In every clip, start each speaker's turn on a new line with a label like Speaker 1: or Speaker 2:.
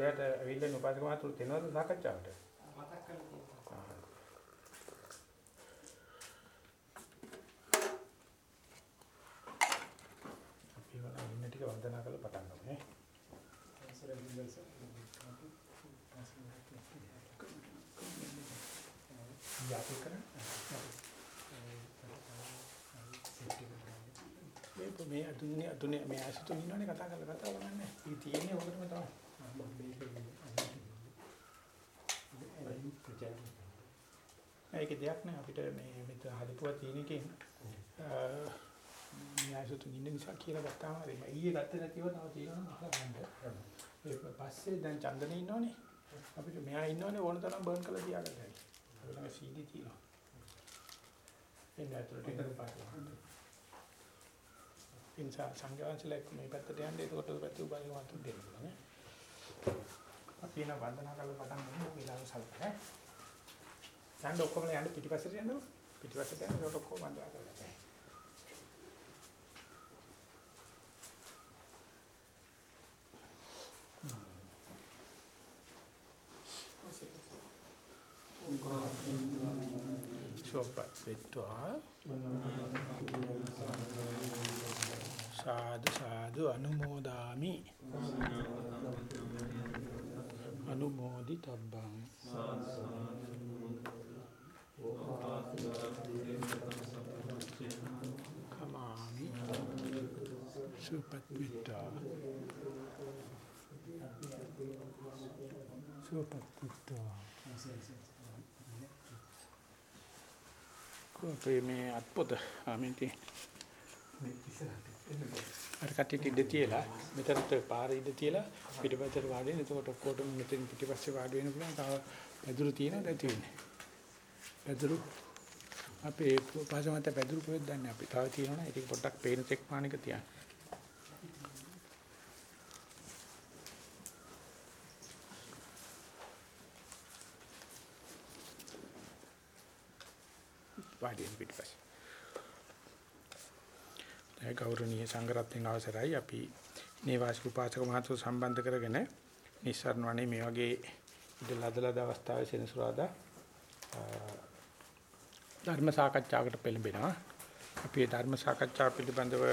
Speaker 1: පල්ලයට ඇවිල්ලා උපාසක මහතුරු තෙනවද සාකච්ඡාවට?
Speaker 2: මතක් කරලා තියෙනවා.
Speaker 1: අපි ඉන්න ටික වන්දනා කරලා පටන් ගමු නේ. යාපි කරන්නේ. මේ අදුනේ අදුනේ මේ ආසිතු ඉන්නවනේ කතා කරලා කතා කරන්නේ. ඊ තියෙන්නේ ඔකටම තමයි. ඒක දෙයක් නෑ අපිට මේ මෙතන හදපුවා තියෙන එකෙන් ආසිතු ඉන්න නිසා කියලා ගත්තාම හරි මම ඊයේ ගත්තේ නැතිව තව තියෙනවා අහලා ගන්න. ඒක පස්සේ දැන් චන්දනේ ඉන්නවනේ. අපිට මෙහා ඉන්නවනේ ඕන තරම් බර්න් කරලා තියාගන්න. අපිට ළඟ CD තියෙනවා. එන්න ඇතුළට ඉන්න පාට. ඉන්සා සංඝවංශලෙක් මේ පැත්තට යන්නේ ඒකට ඔය පැත්තේ උගන්වන්න වතුර දෙන්න ඕනේ. අපි එන වන්දනා කරලා පටන් ගමු ඊළඟ සල්පේ. යන්න ඔක්කොම යන්න පිටිපස්සට යන්න. පිටිපස්සට යන්න ඒකට ඔක්කොම වන්දනා කරලා. සෝපත් වෙත්වා සාදු සාදු අනුමෝදාමි අනුමෝදි තබ්බං සෝපත් වෙත්වා සෝපත් වෙත්වා අපේ මේ අත්පොත ආමින්ති අර කට්ටියට ඉඳ තියලා මෙතනට පාර ඉඳ තියලා පිටිපස්සට වාඩි වෙන. එතකොට ඔක්කොටම මෙතන පිටිපස්සේ වාඩි වෙන්න පුළුවන්. තව පැදුරු තියෙන නැති වෙන්නේ. පැදුරු අපේ පාසමත පැදුරු කොහෙද දන්නේ අපි. තව තියෙනවා. ඒක පොඩ්ඩක් පේන චෙක් මානික තියන්න. වාඩි වෙන්න පිටිපස්සේ. ඒ ගෞරවනීය සංඝරත්නයන් අවසරයි අපි නේවාසික උපාසක මහතුරු සම්බන්ධ කරගෙන නිස්සාරණ වනේ මේ වගේ ඉදලදලද අවස්ථාවේ සෙනසුරාදා ධර්ම සාකච්ඡාවකට පෙළඹෙනවා. අපි ධර්ම සාකච්ඡාව පිළිබඳව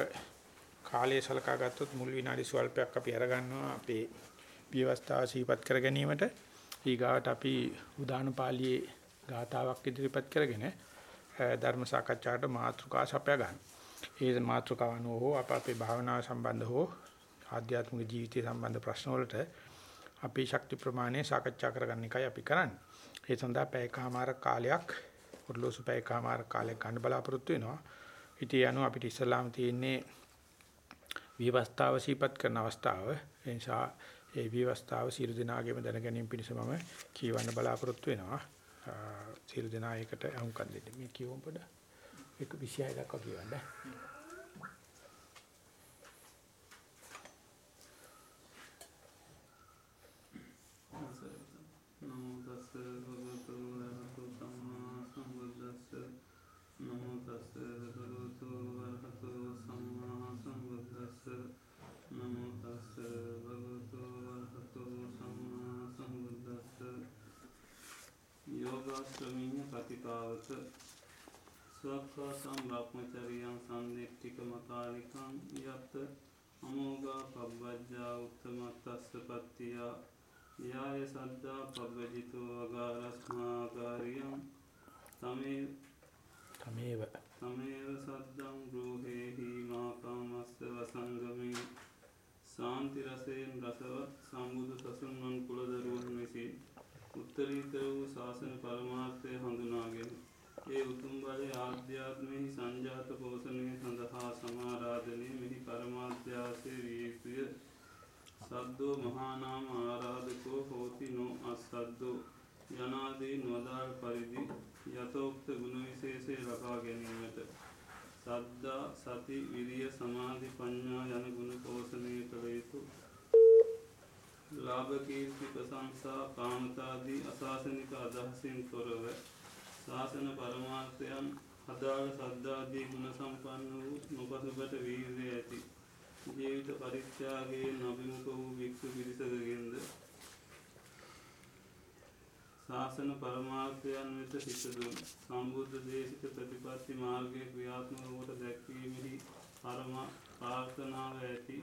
Speaker 1: කාලය සලකා ගත්තොත් මුල් විනාඩි ස්වල්පයක් අපි අරගන්නවා අපේ විවස්ථාව සිහිපත් කර ගැනීමට. ඊගාවට අපි උදානුපාලියේ ගාතාවක් ඉදිරිපත් කරගෙන ධර්ම සාකච්ඡාවට මාතෘකා සපයා ගන්න. ඒ මාතෘකාව අනුව හෝ අප අපේ භාවනාව සම්බන්ධ හෝ ආධ්‍යාත්මික ජීවිතය සම්බන්ධ ප්‍රශ්න වලට අපේ ශක්ති ප්‍රමාණය සාකච්ඡා කරගන්න එකයි අපි කරන්නේ. ඒ සඳහා පැයකමාර කාලයක් උර්ලෝසු පැයකමාර කාලයක් ගන්න බලාපොරොත්තු වෙනවා. ඉතින් අනුව අපිට ඉස්සලාම තියෙන්නේ විවස්ථාව සීපත් කරන අවස්ථාව. ඒ නිසා ඒ විවස්ථාව සියලු දෙනාගේම දැන ගැනීම පිණිස මම කියවන්න බලාපොරොත්තු වෙනවා. සියලු දෙනා ඒකට අහුම්කම් දෙන්න. මේ කියවමු පොඩ. එක 26 දක්වා කියවන්න.
Speaker 3: යෝගාශ්‍රමීය ප්‍රතිපාවක ස්වක්ඛාසම් බ්‍රහ්මචරියං සම්දිට්ඨික මකාලිකං යත් අමෝගා පබ්බජ්ජා උත්තමත්තස්ස පත්තියා යාය සද්දා පබ්බජිතෝ අගාරස්මාගාරියම් තමේ
Speaker 1: තමේව
Speaker 3: තමේව සද්දං ගෘහෙහි මාකාමස්ස වසංගමී සාන්ති රසයෙන් රසවත් සම්බුදු සසුන්වන් කුලදරුවන් විසින් උත්තරීතර වූ ශාසන පරමාර්ථය හඳුනාගෙන ඒ උතුම් බලය ආධ්‍යාත්මයෙහි සංජාත පෝෂණය සඳහා සමාරාධනය මෙහි පරමාධ්‍යාසය විය යුතුය. සද්දෝ මහානාම ආරාධකෝ හෝති නෝ අස්සද්දෝ යනාදී නොදාල් පරිදි යතෝක්ත ගුණ විශේෂය ලබා ගැනීමට. සද්දා සති විරිය සමාධි පඤ්ඤා යන ගුණ පෝෂණය කළ යුතු ලාභ කීර්ති ප්‍රශංසා කාමතාදී අසාසනික අදහසින් තොරව ශාසන පරමාර්ථයන් අදාළ සද්ධාදී ගුණ සම්පන්න වූ නොපසුබට වීර්යය ඇති. ජීවිත පරිත්‍යාගයේ නබිමුඛ වූ භික්ෂු පිරිසකගෙන්ද ශාසන පරමාර්ථයන් වෙත සිතදුන් සම්බුද්ධ දේශිත ප්‍රතිපත්ති මාර්ගය ක්‍රියාත්මකට දැක්වීමෙහි පරම ප්‍රාර්ථනාව ඇති.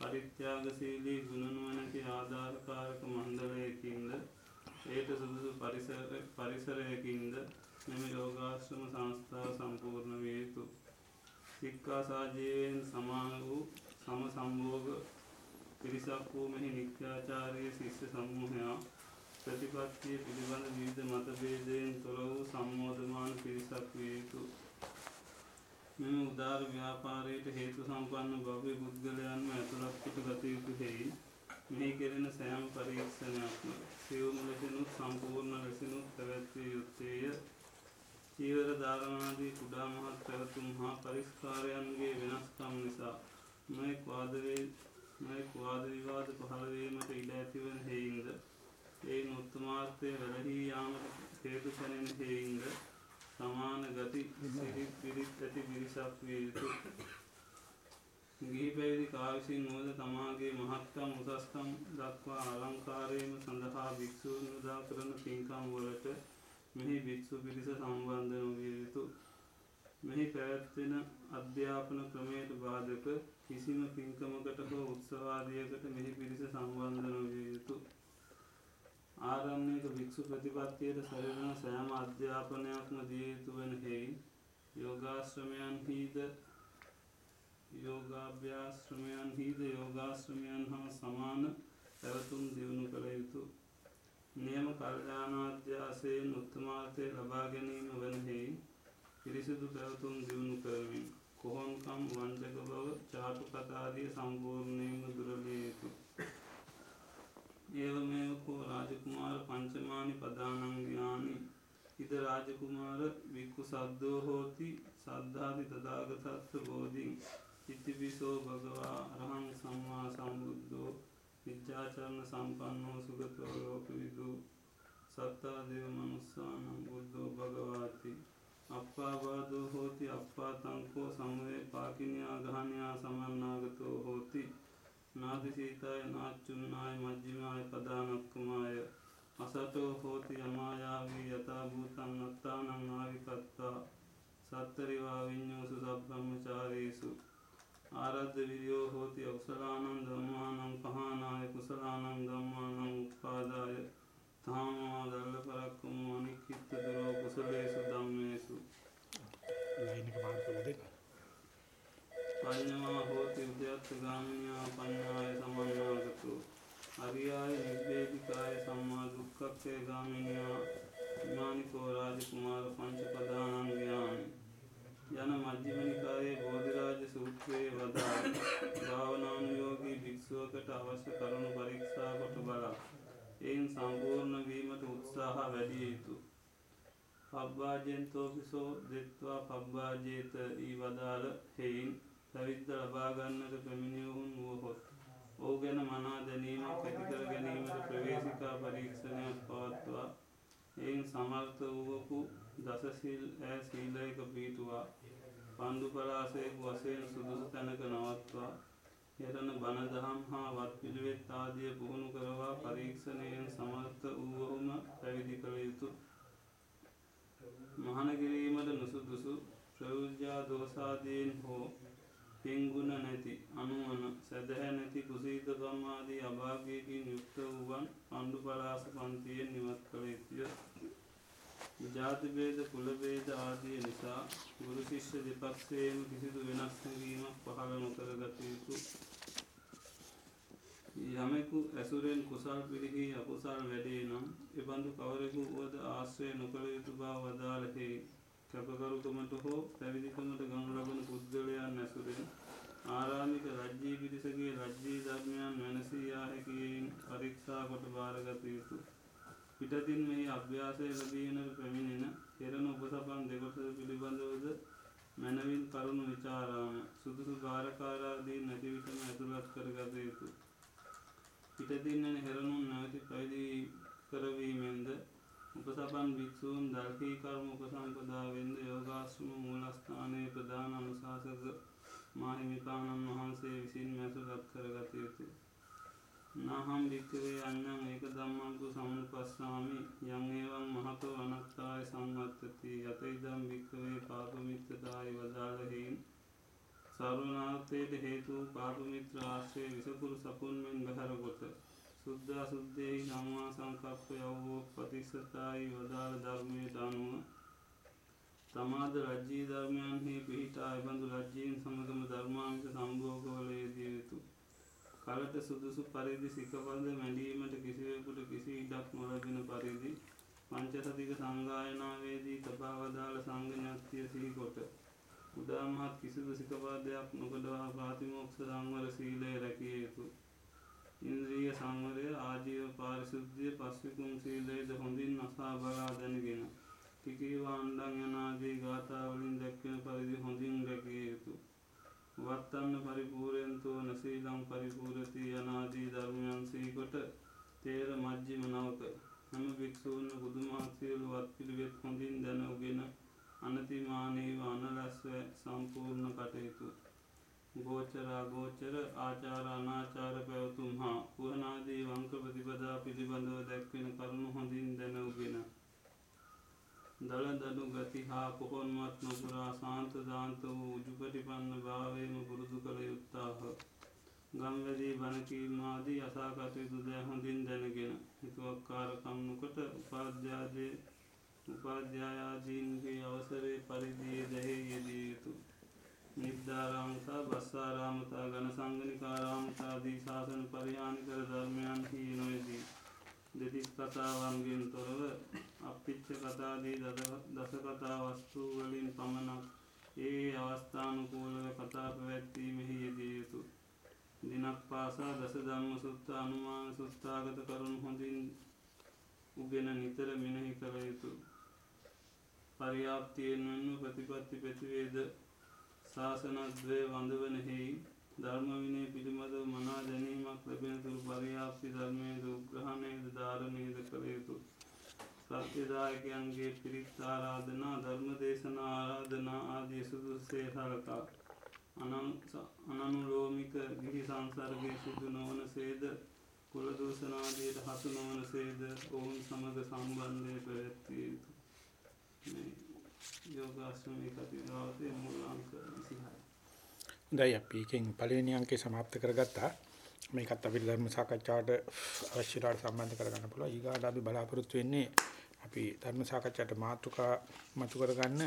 Speaker 3: පරිත්‍යාගශීලී ගුණනුවනැති ආධාරකාරක මණ්ඩලයකින්ද ඒට සුදුසු පරිසරයකින්ද මෙම යෝගාශ්‍රම සංස්ථාව සම්පූර්ණ විය යුතු. සික්කා සාජීවයෙන් සමාන වූ සම සම්බෝග පිරිසක් වූ මෙහි නිත්‍යාචාරය ශිෂ්‍ය සමූහයා ප්‍රතිපත්තිය පිළිබඳ විවිධ මතභේදයෙන් තොර වූ සම්මෝධමාන පිරිසක් විය යුතු. මෙම උදාර ව්‍යාපාරයට හේතු සම්පන්න භව්‍ය පුද්ගලයන්ම ඇතුළත් කොට ගත යුතු හෙයි. මෙහි කෙරෙන සෑම් පරීක්ෂණයක්ම සියුම් ලෙසිනුත් සම්පූර්ණ ලෙසිනුත් පැවැත්විය යුත්තේය. චීවර ධාරණාදී කුඩා මහත් පැවතුම් හා පරිස්කාරයන්ගේ වෙනස්කම් නිසා නොයෙක් වාදවේ නොයෙක් වාද විවාද පහළවීමට ඉඩ ඇතිවන හෙයින්ද? ඒ උත්තමාර්ථය වැළහී යාමට හේතු සැනෙන හෙයින්ද? සමාන ගති සිරිත් පිරිත් ඇති පිරිසක් විය යුතු. ගිහි පැවිදි කාවිසින් වුවද තමාගේ මහත්කම් උසස්කම් දක්වා අලංකාරයම සඳහා භික්‍ෂූන් යොදා කරන පින්කම් වලට මෙහි භික්‍ෂු පිරිස සම්බන්ධ නොවිය යුතු. මෙහි පැවැත්වෙන අධ්‍යාපන ක්‍රමයට බාධක කිසිම පින්කමකට හෝ උත්සවාදයකට මෙහි පිරිස සම්බන්ධ නොවිය යුතු. ආරණ්‍යක භික්‍ෂු ප්‍රතිපත්තියට සරිවන සෑම අධ්‍යාපනයක්ම දිය යුතු වන හෙයි යෝගාශ්‍රමයන්හිද යෝගාභ්‍යාශ්‍රමයන් හිද යෝගාශ්‍රමයන් හා සමාන පැවතුම් දියුණු කළ යුතු නියම කල්්‍යානාධ්‍යාසයෙන් උත්තමාර්ථය ලබා ගැනීම වනහෙයි පිරිසිදු පැවතුම් දියුණු කරමින් කොහොන්කම් වංචක බව චාටු කතාදිය සම්පූර්ණයම දුරලිය යුතු ඒවමයකෝ රාජකුමාර පංචමානි පදානංගයානි ඉද රාජකුමාර වික්කු සද්දෝ හෝති සද්ධාති තදාගතත්ව බෝධින්. ඉතිපිසෝ භගවා අරහං සම්මා සම්බුද්ධෝ විද්‍යාචරණ සම්පන්නෝ සුගතෝ ලෝකවිදු සත්තා දේව මනුස්සානං බුද්ධෝ භගවාති. අප්පාබාධෝ හෝති අප්පා තංකෝ සමවේ පාකිනයා ගහනයා සමන්නාගතෝ හෝති. නාදිසීතාය නාච්චුන්නාය මජ්ජිමාය පදානක්කමාය අසටෝ හෝති යමායාවී යථභූතන් අත්තානං ආවිකත්තා සත්තරිවා විඤ්ඥෝසු සබ්‍රහ්මචාරේසු ආරද්ධ විරියෝ හෝති අකුසලානං ධම්මානං පහනාය කුසලානං ධම්මානං උපාදාය තාමවා දල්ල පරක්කම අනික්කිත්ත දරෝ කුසලේසු ධම්මේසු
Speaker 1: ලයින් එක මාරු කරලා දෙන්න.
Speaker 3: පඤ්ඤවා හෝති උද්‍යත්ත ගාමිනියා පඤ්ඤාය සමන්නාගතෝ. අරියාය නිබ්බේධිකාය සම්මා දුක්ඛක්ඛේ ගාමිනියා. ඥානිකෝ රාජකුමාර පංච පදානං ඥානි යන මජ්ජිමනිකායේ බෝධිරාජ සූත්‍රයේ වදාළ. භාවනානුයෝගී භික්ෂුවකට අවශ්‍ය කරුණු පරීක්ෂා කොට බලා එයින් සම්පූර්ණ වීමට උත්සාහ වැඩිය යුතු. පබ්බාජෙන්තෝපිසෝ දෙත්වා පබ්බාජේත ඊ වදාළ හෙයින් පැවිද්ද ලබාගන්නට පැමිණියවුන් වුවහොත්. ඕ ගැන මනා දැනීමක් ඇතිකර ගැනීමට ප්‍රවේශිකා පරීක්ෂණයක් පවත්වා එයින් සමර්ථ වූවකු දසසිල් ඈ සීලයක පීටුවා පන්දු පලාසයෙක් වසයෙන් සුදුසු තැනක නවත්වා හෙරණ බණ දහම් හා වත් පිළිවෙත් ආදිය පුහුණු කරවා පරීක්ෂණයෙන් සමර්ථ වූවහුම පැවිදි කළ යුතු මහන කිරීමට නුසුදුසු ප්‍රයෝජ්‍යා දෝසාදයෙන් හෝ පින්ගුණ නැති අනුවන සැදහැ නැති කුසීතකම්මාදී අභාගයකින් යුක්ත වූවන් පණ්ඩු පලාස පන්තියෙන් නිවත් කළ යුතුය. ජාතිබේද කුලබේද ආදිය නිසා ගුරු ශිෂ්‍ය දෙපක්ෂයේම කිසිදු වෙනස් හැඟීමක් පහළ නොකර ගත යුතු යමෙකු ඇසුරෙන් කුසල් පිරිහි අකුසල් වැඩේ නම් එබඳු කවරෙකු වුවද ආශ්‍රය නොකළ යුතු බව වදාළහේ කැපකරුකමට හෝ පැවිදිකමට ගනු ලබන පුද්ගලයන් ඇසුරෙන් ආරාමික රජ්ජී පිරිසගේ රජ්ජී ධර්මයන් වෙනසීයා හැකියෙන් පරීක්ෂා කොට භාරගත යුතු පිටතින් මෙහි අභ්‍යාසය ලබීනට පැමිණෙන කෙරන උපසපන් දෙකොටද පිළිබඳවද මැනවින් කරුණු විචාරාම සුදුසු භාරකාරාදී නැතිවිටම ඇතුළත් කරගත යුතු. පිටතින්නන හෙරනුන් නැවති පැවිදි කරවීමෙන්ද උපසපන් භික්‍ෂූන් දර්කී කර්ම උපසම්පදාවෙන්ද යෝගාශ්‍රම මූලස්ථානය ප්‍රධාන අනුශාසක මාහිමිපාණන් වහන්සේ විසින් මැසුලත් කරගත යුතු. නාහම් භික්කවේ අඤ්ඤං ඒක ධම්මං තු සම්නුපස්සාමි යං එවං මහතෝ අනත්තාය සංවත්තති යත ඉදම් භික්කවේ පාපමිත්තදායි වදාළ හේන් සරුණාර්ථයට හේතු පාපමිත්‍ර ආශ්‍රය විසකුරු සපුන් මෙන් බහැර කොට සුද්ධා සුද්දෙහි සම්මා සංකප්ප යව්වෝ ප්‍රතිස්සතායි වදාළ ධර්මයට අනුව තමාද රජ්ජී ධර්මයන්හි පිහිටා එබඳු රජ්ජීන් සමගම ධර්මාමික සම්භෝගවල යෙදිය යුතු කලට සුදුසු පරිදි සිකපද මැඩීමට කිසිවෙකුට කිසි ඉඩක් නොලැබෙන පරිදි පංචසතික සංගායනාවේදී තබා වදාළ සංඝඥත්තිය සිහිකොට උදාමහත් කිසිදු සිකපාදයක් නොකඩවා ප්‍රාතිමෝක්ෂ සංවර සීලය රැකිය යුතු. ඉන්ද්‍රිය සංවරය ආජීව පාරිශුද්ධිය පස්විකුම් සීලයද හොඳින් අසා බලා දැනගෙන. ටිකීව අන්ඩං යනාදී ගාථාවලින් දැක්වෙන පරිදි හොඳින් රැකිය යුතු. වත්තන්න පරිපූරෙන්තෝ නසීලම් පරිපූරති යනාදී ධර්මයන් සීකොට තේර මජ්ජිම නවක හැම භික්‍ෂූන්න බුදුමාසියලු වත් පිළිවෙත් හොඳින් දැනවගෙන අනතිමානීව අනලස්ව සම්පූර්ණ කටයුතු. ගෝචරා ගෝචර ආචාර අනාචාර පැවතුම් හා පුහනාදී වංක ප්‍රතිපදා පිළිබඳව දැක්වෙන කරුණු හොඳින් දැනවගෙන. දළ දඩු ගති හා පොහොන්මත් නොපුරා සාන්ත දාන්ත වූ උජුපටිපන්න භාවයම පුරුදු කළ යුත්තාහ. ගම්වැදී බණකීමාදී අසාකටයුතු දෑ හොඳින් දැනගෙන හිතුවක්කාරකම් නොකොට උපාධ්‍යාදය උපාධ්‍යායාදීන්ගේ අවසරේ පරිදියේ දැහේ යෙදිය යුතු. නිද්දාරාමතා බස්සාරාමතා ගණ සංගනිකාරාමතාදී ශාසන පරිහානි කර ධර්මයන් හි නොයදී. දෙතිස් කතාවන්ගෙන් තොරව අපිච්ච කතාදී දස කතා වස්තු වලින් පමණක් ඒ අවස්ථානුකූලව කතා පැවැත්වීමෙහි යෙදිය යුතු. දිනක් පාසා දස ධම්ම සුත්ත අනුමාන සුත්තාගත කරුණු හොඳින් උගෙන නිතර මෙනෙහි කළ යුතු. පරියාප්තියෙන් වන්න ප්‍රතිපත්ති පැතිවේද ශාසනත්වය වඳවනෙහි ධර්මවිනය පිළිබඳව මනා දැනීමක් ලැබෙන තුරු පරියාප්ති ධර්මයද උග්‍රහණයද ධාරණයද කළයුතු. සත්‍යදායකයන්ගේ පිරිත් ආරාධනා ධර්ම දේශන ආරාධනා ආදී සුදුසේ සලකා. අනනුලෝමික ගිහි සංසර්ගය සිදු නොවන සේද කුලදූෂනාදයට හසු නොවන සේද ඔවුන් සමඟ සම්බන්ධය පැවැත්විය යුතු. යෝගාශ්‍රමය කතිරාවතය මුල්ලංක විසිහයි.
Speaker 1: හොඳයි අපි එකෙන් පළවෙනි අංකේ સમાપ્ત කරගත්තා. මේකත් අපිට ධර්ම සාකච්ඡාවට අවශ්‍යතාවට සම්බන්ධ කරගන්න පුළුවන්. ඊගාට අපි බලාපොරොත්තු වෙන්නේ අපි ධර්ම සාකච්ඡාවට මාතෘකා මතු කරගන්න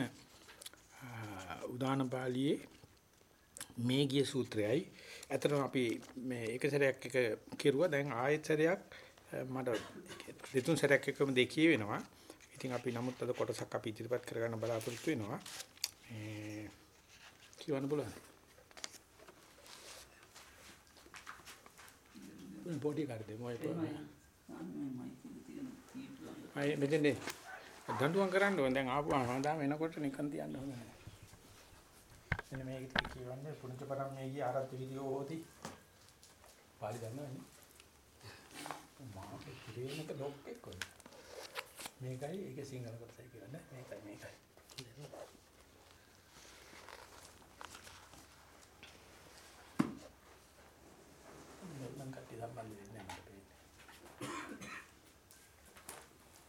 Speaker 1: උදාන පාළියේ මේ ගිය සූත්‍රයයි. ඇත්තටම අපි මේ එක සැරයක් එක කෙරුවා. දැන් ආයෙත් සැරයක් මට දෙතුන් සැරයක් එකම දෙකේ වෙනවා. ඉතින් අපි නමුත් අද කොටසක් අපි ඉදිරිපත් කරගන්න බලාපොරොත්තු වෙනවා. මේ කියවන්න බලන්න. මම පොඩි කාර්ය දෙමු අය පොඩි. අය මෙතන දඬුවම් කරන්න ඕන දැන් ආපුවා හඳාම එනකොට නිකන් තියන්න හොඳ නැහැ. මෙන්න මේක ටික කියවන්නේ පුණජ පරම්මේ ගිය ආරත් වීඩියෝ හොති. පාලි දන්නවනේ. මාක ඉරේනක ලොක් එක්ක කොයි. මේකයි ඒක සිංහල කොටසයි කියන්නේ මේකයි මේකයි. මම කටි සම්බන්ධ වෙන්නේ නැහැ මට පේන්නේ.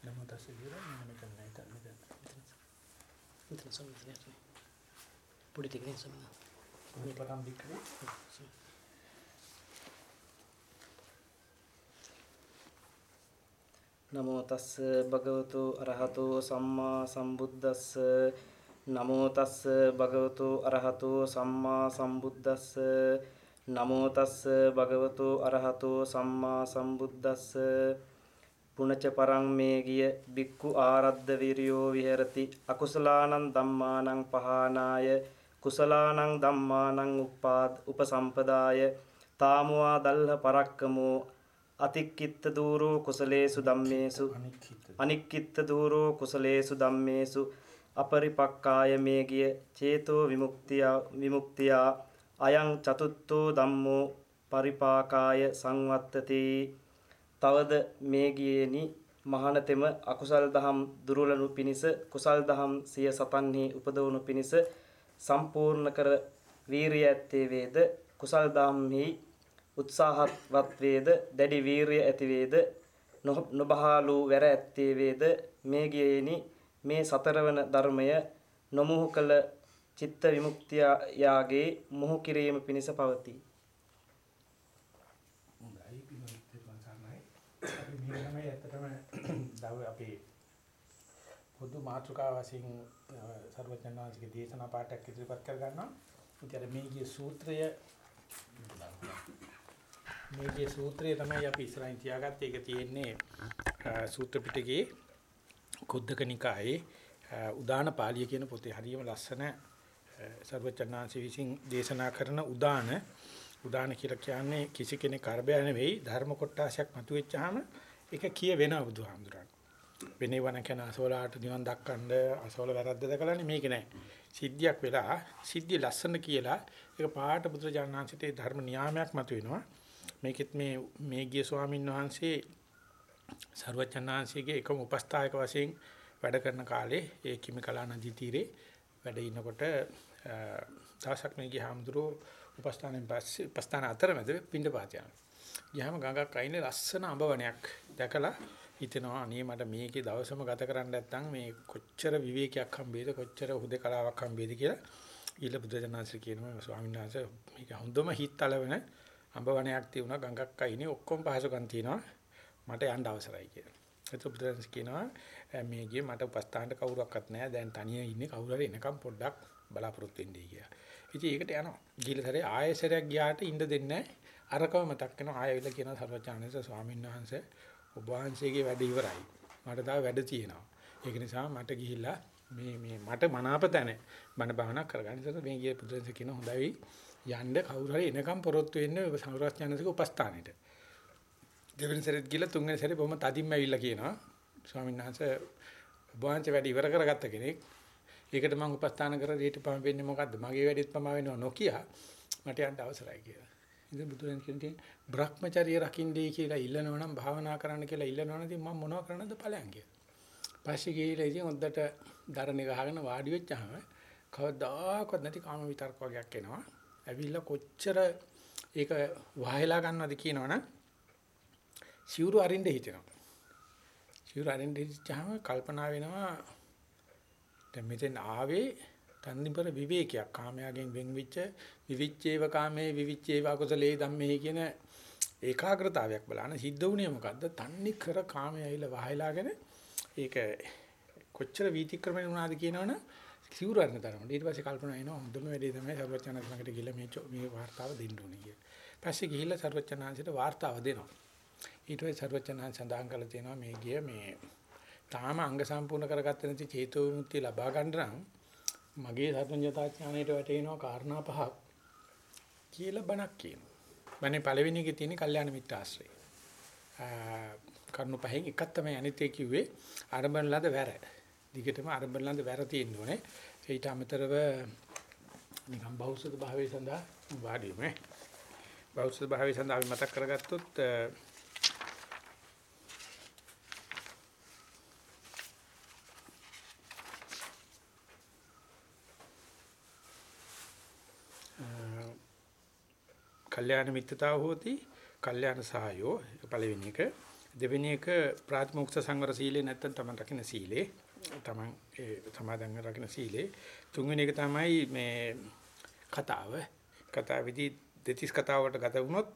Speaker 1: නම තස්සේ කියලා මම මෙතන නැහැ මෙතන.
Speaker 2: මෙතන සම්මතයක් නේ. පොඩි ටිකකින් සම්මත.
Speaker 1: මේ පටන් දික්කේ
Speaker 4: නමෝ තස්ස භගවතු අරහතෝ සම්මා සම්බුද්දස්ස. නමෝ තස්ස භගවතු අරහතෝ සම්මා සම්බුද්දස්ස. නමෝ තස්ස භගවතු අරහතෝ සම්මා සම්බුද්දස්ස. පුනච පරං මේ ගිය බික්කු ආරද්ධ විරියෝ විහෙරති. අකුසලානං ධම්මානං පහනාය. කුසලානං ධම්මානං උපාද උපසම්පදාය. තාමවා දල්හ පරක්කමෝ අතික්කිත්ත දූරෝ කුසලේසු ධම්මේසු. අනික්කිත්ත. දූරෝ කුසලේසු ධම්මේසු. අපරිපක්කාය මේ ගිය චේතෝ විමුක්තිය විමුක්තියා. අයං චතුත්ථෝ ධම්මෝ පරිපාකාය සංවත්තති. තවද මේ ගියේනි මහානතෙම අකුසල් දහම් දුර්වලනු පිණිස කුසල් දහම් සිය සතන්හි උපදවනු පිණිස සම්පූර්ණ කර වීරිය ඇත්තේ වේද? කුසල් දහම්හි උත්සාහවත් වේද දැඩි වීරිය ඇති වේද නොබහාලු වැර ඇත්තේ වේද මේ ගියේනි මේ සතරවන ධර්මය නොමුහු කළ චිත්ත විමුක්තිය යාගේ මුහු කිරීම පිණිස පවතී.
Speaker 1: හොඳයි පිළිවෙත් වංශානයි. අපි මේ තමයි ඇත්තටම දව අපේ පොදු මාතෘකාව වශයෙන් සර්වඥාන්සේගේ දේශනා පාඩයක් ඉදිරිපත් කර ගන්නවා. ඉතින් මේ ගිය සූත්‍රය මේකේ සූත්‍රය තමයි අපි ඉස්සරහින් තියාගත්තේ. ඒක තියෙන්නේ සූත්‍ර පිටකේ කුද්දක නිකායේ උදාන පාළිය කියන පොතේ හරියම ලස්සන සර්වචන්නාංශ විසින් දේශනා කරන උදාන උදාන කියලා කියන්නේ කිසි කෙනෙක් කරබය නෙවෙයි ධර්ම කොටාශයක් මතුවෙච්චාම ඒක කිය වෙන බුදුහාමුදුරන්. වෙනේ වන කෙන අසෝලාට නිවන් දක්කන්න අසෝල වැරද්ද දැකලානේ මේක නෑ. සිද්ධියක් වෙලා සිද්ධිය ලස්සන කියලා ඒක පාට බුදුරජාණන්සේට ධර්ම නියාමයක් මතුවෙනවා. මේකෙත් මේ මේ ගිය ස්වාමීන් වහන්සේ සර්වචන්නාංශයේ එකම උපස්ථායක වශයෙන් වැඩ කරන කාලේ ඒ කිමිකලා නදී තීරේ වැඩ ඉනකොට දවසක් මේ ගියාමඳුරෝ උපස්ථානෙන් පස්සේ උපස්ථාන අතරමැද පින්ඩ පාත යනවා. ගියාම ගඟක් අයිනේ ලස්සන අඹවණයක් දැකලා හිතෙනවා අනේ මට මේකේ දවසම ගත කරන්න නැත්නම් මේ කොච්චර විවේකයක් හම්බෙයිද කොච්චර හුදකලාවක් හම්බෙයිද කියලා ඊළ බුදුජානනාංශ කියනවා ස්වාමීන් වහන්සේ මේක හොඳම හිත් අලවන අඹවණයක් තියුණා ගඟක් අයිනේ ඔක්කොම පහසුකම් තියෙනවා මට යන්න අවසරයි කියලා. ඒත් බුදුරජාණන් කියනවා මේ ගියේ මට උපස්ථානට කවුරක්වත් නැහැ දැන් තනියම ඉන්නේ කවුරු හරි එනකම් පොඩ්ඩක් බලාපොරොත්තු වෙන්නයි කියලා. ඉතින් ඒකට යනවා. ගිහලා සැරේ ආයෙසරයක් ගියාට ඉන්න දෙන්නේ අරකව මතක් වෙනවා ආයෙවිල කියන සර්වචානන්ස ස්වාමීන් වහන්සේ ඔබ වහන්සේගේ වැඩ ඉවරයි. මට තව වැඩ තියෙනවා. ඒක නිසා මට ගිහිල්ලා මේ මේ මට මනාප තැන බණ භාවනා කරගන්න. ඉතින් මේ ගියේ බුදුරජාණන් කියන හොඳයි යන්න කවුරු හරි එනකම් පොරොත්තු වෙන්න සර්වචානන්සේගේ උපස්ථානෙට. දෙවෙනි සැරේත් ගිහලා තුන්වෙනි සැරේ බොහොම තදින්ම ඇවිල්ලා කියනවා ස්වාමීන් වහන්සේ වහන්සේ වැඩ ඉවර කරගත්ත කෙනෙක්. ඒකට මම උපස්ථාන කර දෙයට පම වෙන්නේ මොකද්ද? මගේ වැඩෙත් පම වෙනවා නොකිය මට යන්න අවසරයි කියලා. ඉතින් බුදුරජාණන් කියන්නේ බ්‍රහ්මචර්ය රකින්නේ කියලා ඉල්ලනවා නම් භාවනා කරන්න කියලා ඉල්ලනවා නම් මම මොනව කරන්නද ඵලයන් කියලා. පස්සේ ගිහිල්ලා ඉතින් හොද්දට දරණ ගහගෙන වාඩි වෙච්චාම කවදාකවත් නැති කාම විතර්ක වගේක් එනවා. ඇවිල්ලා කොච්චර ඒක වහයලා ගන්නවද කියනවනම් සිවුරු අරින්න හිතෙනවා. සිවුරු අරින්න හිතච්චාම කල්පනා වෙනවා දැන් මෙතෙන් ආවේ තන්දිපර විවේකයක් කාමයාගෙන් වෙන් වෙච්ච විවිච්චේව කාමේ විවිච්චේව අකුසලේ ධම්මේ කියන ඒකාග්‍රතාවයක් බලන සිද්ධ වුණේ මොකද්ද? තන්නේ කර කාමයේ ඇවිල්ලා වහයලාගෙන ඒක කොච්චර වීතික්‍රමණ වුණාද කියනවනම් සිවුරු අරන තරමට. ඊට පස්සේ කල්පනා එනවා හොඳම වැඩේ තමයි සර්වඥාන්ස ළඟට ගිහිල්ලා මේ මේ වார்த்தාව දෙන්න ඕනේ කියලා. පස්සේ ගිහිල්ලා සර්වඥාන්සට වார்த்தාව දෙනවා. ඊට පස්සේ සර්වඥාන්ස සඳහන් කරලා තියෙනවා මේ ගිය මේ තාම අංග සම්පූර්ණ කරගත්තේ නැති චේතෝ විමුක්තිය ලබා ගන්න නම් මගේ සර්වඥතා ඥාණයට වැටෙනවා කාරණා පහක් කියලා බණක් කියනවා. මන්නේ පළවෙනි එකේ තියෙන කල්යාණ මිත්‍ර ආශ්‍රය. කරුණු පහෙන් එකක් තමයි අනිත් ඒ කිව්වේ ආරම්භන ලද වැරැ. දිගටම ආරම්භන ලද වැර තියෙන්න ඕනේ. ඊට අමතරව නිකම් බෞද්ධ භාවයේ සඳහා වාඩි වෙමු. බෞද්ධ භාවයේ සඳහා අපි මතක් කරගත්තොත් කල්යාණ මිත්‍රතාව හෝති කල්යාණ සහයෝ පළවෙනි එක දෙවෙනි එක ප්‍රාතිමෝක්ෂ සංවර සීලේ නැත්තම් තමන් රකින්න සීලේ තමන් ඒ සමාදන් රකින්න සීලේ. තුන්වෙනි එක තමයි මේ කතාව. කතාවේදී දෙතිස් කතාවකට ගත වුණොත්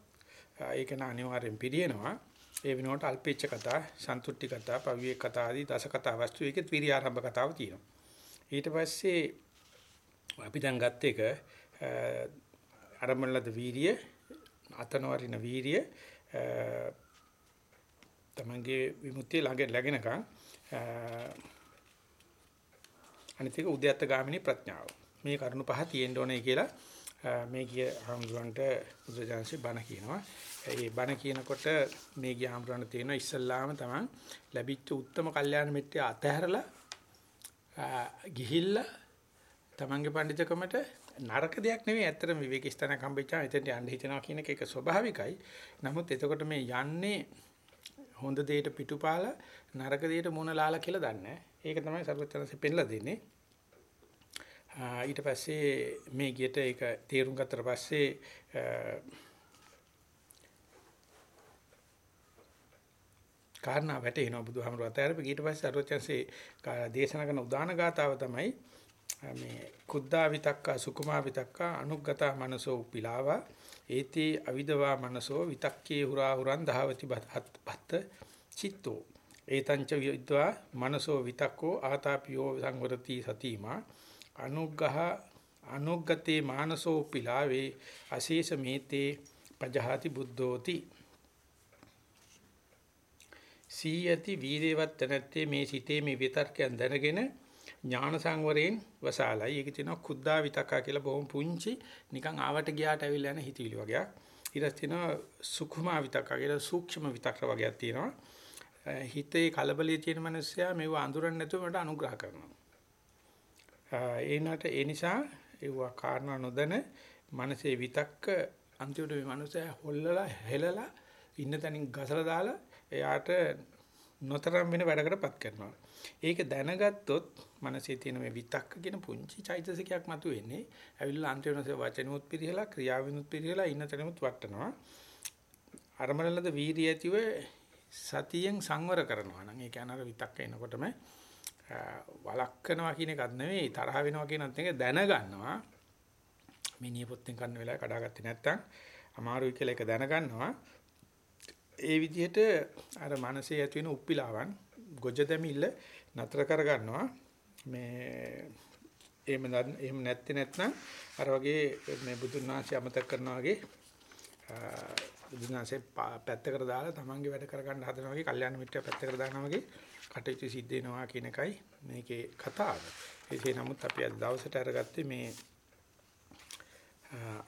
Speaker 1: ඒක න අනිවාර්යෙන් පිළිෙනවා ඒ වෙනුවට අල්පේච්ඡ කතා සන්තුට්ටි කතා පවිවේ කතා ආදී දස කතා වස්තු එකේ ත්‍විරිය ආරම්භ කතාව තියෙනවා. ඊට පස්සේ අපි දැන් ගත්ත එක අරමුණලද වීරිය අතනවරින වීරිය තමන්ගේ විමුක්තිය ළඟ läගෙනකම් අනිත් එක උද්‍යත්ත ගාමිනී ප්‍රඥාව. මේ කරුණු පහ තියෙන්න ඕනේ කියලා මේ කිය හම්දුරන්ට බුදුජානසී බණ කියනවා. ඒ බණ කියනකොට මේ ගිය හම්දුරන්ට තියෙන ඉස්සල්ලාම තමන් ලැබිච්ච උත්තරම කල්යාණ මිත්‍ය අතහැරලා ගිහිල්ලා තමන්ගේ පඬිතුකමට නරක දෙයක් නෙවෙයි ඇත්තටම විවේක ස්ථානයක් හම්බෙච්චා එතෙන්ට යන්න හිතනවා කියන එක. ඒක ස්වභාවිකයි. නමුත් එතකොට මේ යන්නේ හොඳ දෙයට පිටුපාලා නරක දෙයට මොන ලාලා කියලා දන්නේ. ඒක තමයි සර්වඥාන්සේ පෙන්ලා දෙන්නේ. ඊට පස්සේ මේ ගියට ඒක තේරුම් ගත්තට පස්සේ කාරණා වැටේනවා බුදුහාමර වතාරපේ ඊට පස්සේ සර්වඥාන්සේ දේශනා කරන උදාන ගාතාව තමයි මේ කුද්දා විතක්කා සුකුමා විතක්කා අනුග්ගතා මනසෝ උපිලාවා ඒති අවිදවා මනසෝ විතක්කේ හුරා හුරන් දහවති බත් චිත්තෝ ඒතංච විද්වා මනසෝ විතක්කෝ ආතාපියෝ සංවරති සතිමා අනුග්ගහ අනුග්ගතේ මානසෝ පිලාවේ අශේෂ මේතේ පජහති බුද්ධෝති සීයති වීරේවත් නැත්තේ මේ සිතේ මේ විතර්කයන් දැනගෙන ඥාන සංවරයෙන් වසාලයි. ඒක තියෙනවා කුද්දා විතක්කා කියලා බොහොම පුංචි නිකන් ආවට ගියාට ඇවිල්ලා යන හිතවිලි වගේක්. ඊට තියෙනවා සුඛමා විතක්කා කියලා සූක්ෂම විතක්ක වගේක් තියෙනවා. හිතේ කලබලයේ තියෙන මිනිස්සයා මේව අඳුරන්නේ නැතුව මට අනුග්‍රහ කරනවා. ඒනට ඒ නිසා ඒව කාරණා නොදැන මනසේ විතක්ක අන්තිමට මේ මිනිස්සයා හොල්ලලා හෙලලා ඉන්න තැනින් ගසලා දාලා එයාට නොතරම් වෙන වැඩකටපත් කරනවා. ඒක දැනගත්තොත් මනසේ තියෙන මේ විතක්ක කියන පුංචි චෛතසිකයක් මතුවෙන්නේ. ඇවිල්ලා අන්තිමට වචනෙමුත් පිරිහලා ක්‍රියාවෙමුත් පිරිහලා ඉන්න තැනෙමුත් වටනවා. අරමණලද වීර්ය ඇතිව සතියෙන් සංවර කරනවා නම් ඒ කියන්නේ අර විතක්ක එනකොටම වළක්කනවා කියන එකක් නෙවෙයි තරහ වෙනවා කියනත් එක දැනගන්නවා. මිනිහ පොත්තෙන් කන්න වෙලාව කඩාගත්තේ නැත්තම් අමාරුයි කියලා ඒක දැනගන්නවා. ඒ විදිහට අර මනසේ ඇති වෙන උප්පිලාවන් ගොජ දෙමිල්ල නතර කරගන්නවා මේ එහෙම එහෙම නැත්තේ නැත්නම් අර වගේ මේ බුදුන් වහන්සේ අමතක කරනවා වගේ බුදුන් වහන්සේ පැත්තකට දාලා තමන්ගේ වැඩ කරගන්න හදනවා වගේ කල්යාණ මිත්‍ර පැත්තකට දානවා වගේ කටයුතු සිද්ධ වෙනවා කියන එකයි මේකේ කතාව. ඒකේ නමුත් අපි අද දවසට අරගත්තේ මේ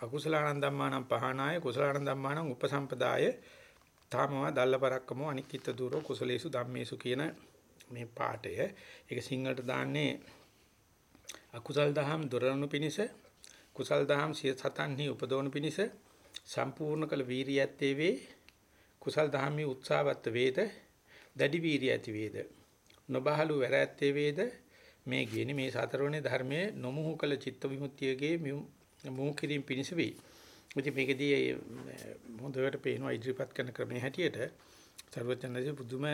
Speaker 1: අකුසලානන්ද ධම්මානම් පහනාය කුසලානන්ද ධම්මානම් උපසම්පදාය තාමවා දල්ලපරක්කමෝ අනික්කිත දූරෝ කුසලේසු ධම්මේසු කියන මේ පාඩය. ඒක සිංහලට දාන්නේ අකුසල් දහම් දොරණු පිනිස කුසල් දහම් සිය සතන්හි උපදවනු පිනිස සම්පූර්ණ කළ වීරියත් වේ කුසල් දහම්හි උත්සාහවත් වේද? දැඩි වීරිය ඇති වේද? නොබහලු වැර ඇත්තේ වේද? මේ කියන්නේ මේ සතරවනේ ධර්මයේ නොමුහු කළ චිත්ත විමුක්තියගේ මුහු කිරීම පිණිස වේ. ඉතින් මේකදී හොඳට පේනවා ඉදිරිපත් කරන ක්‍රමයේ හැටියට සර්වඥාන්සේ බුදුම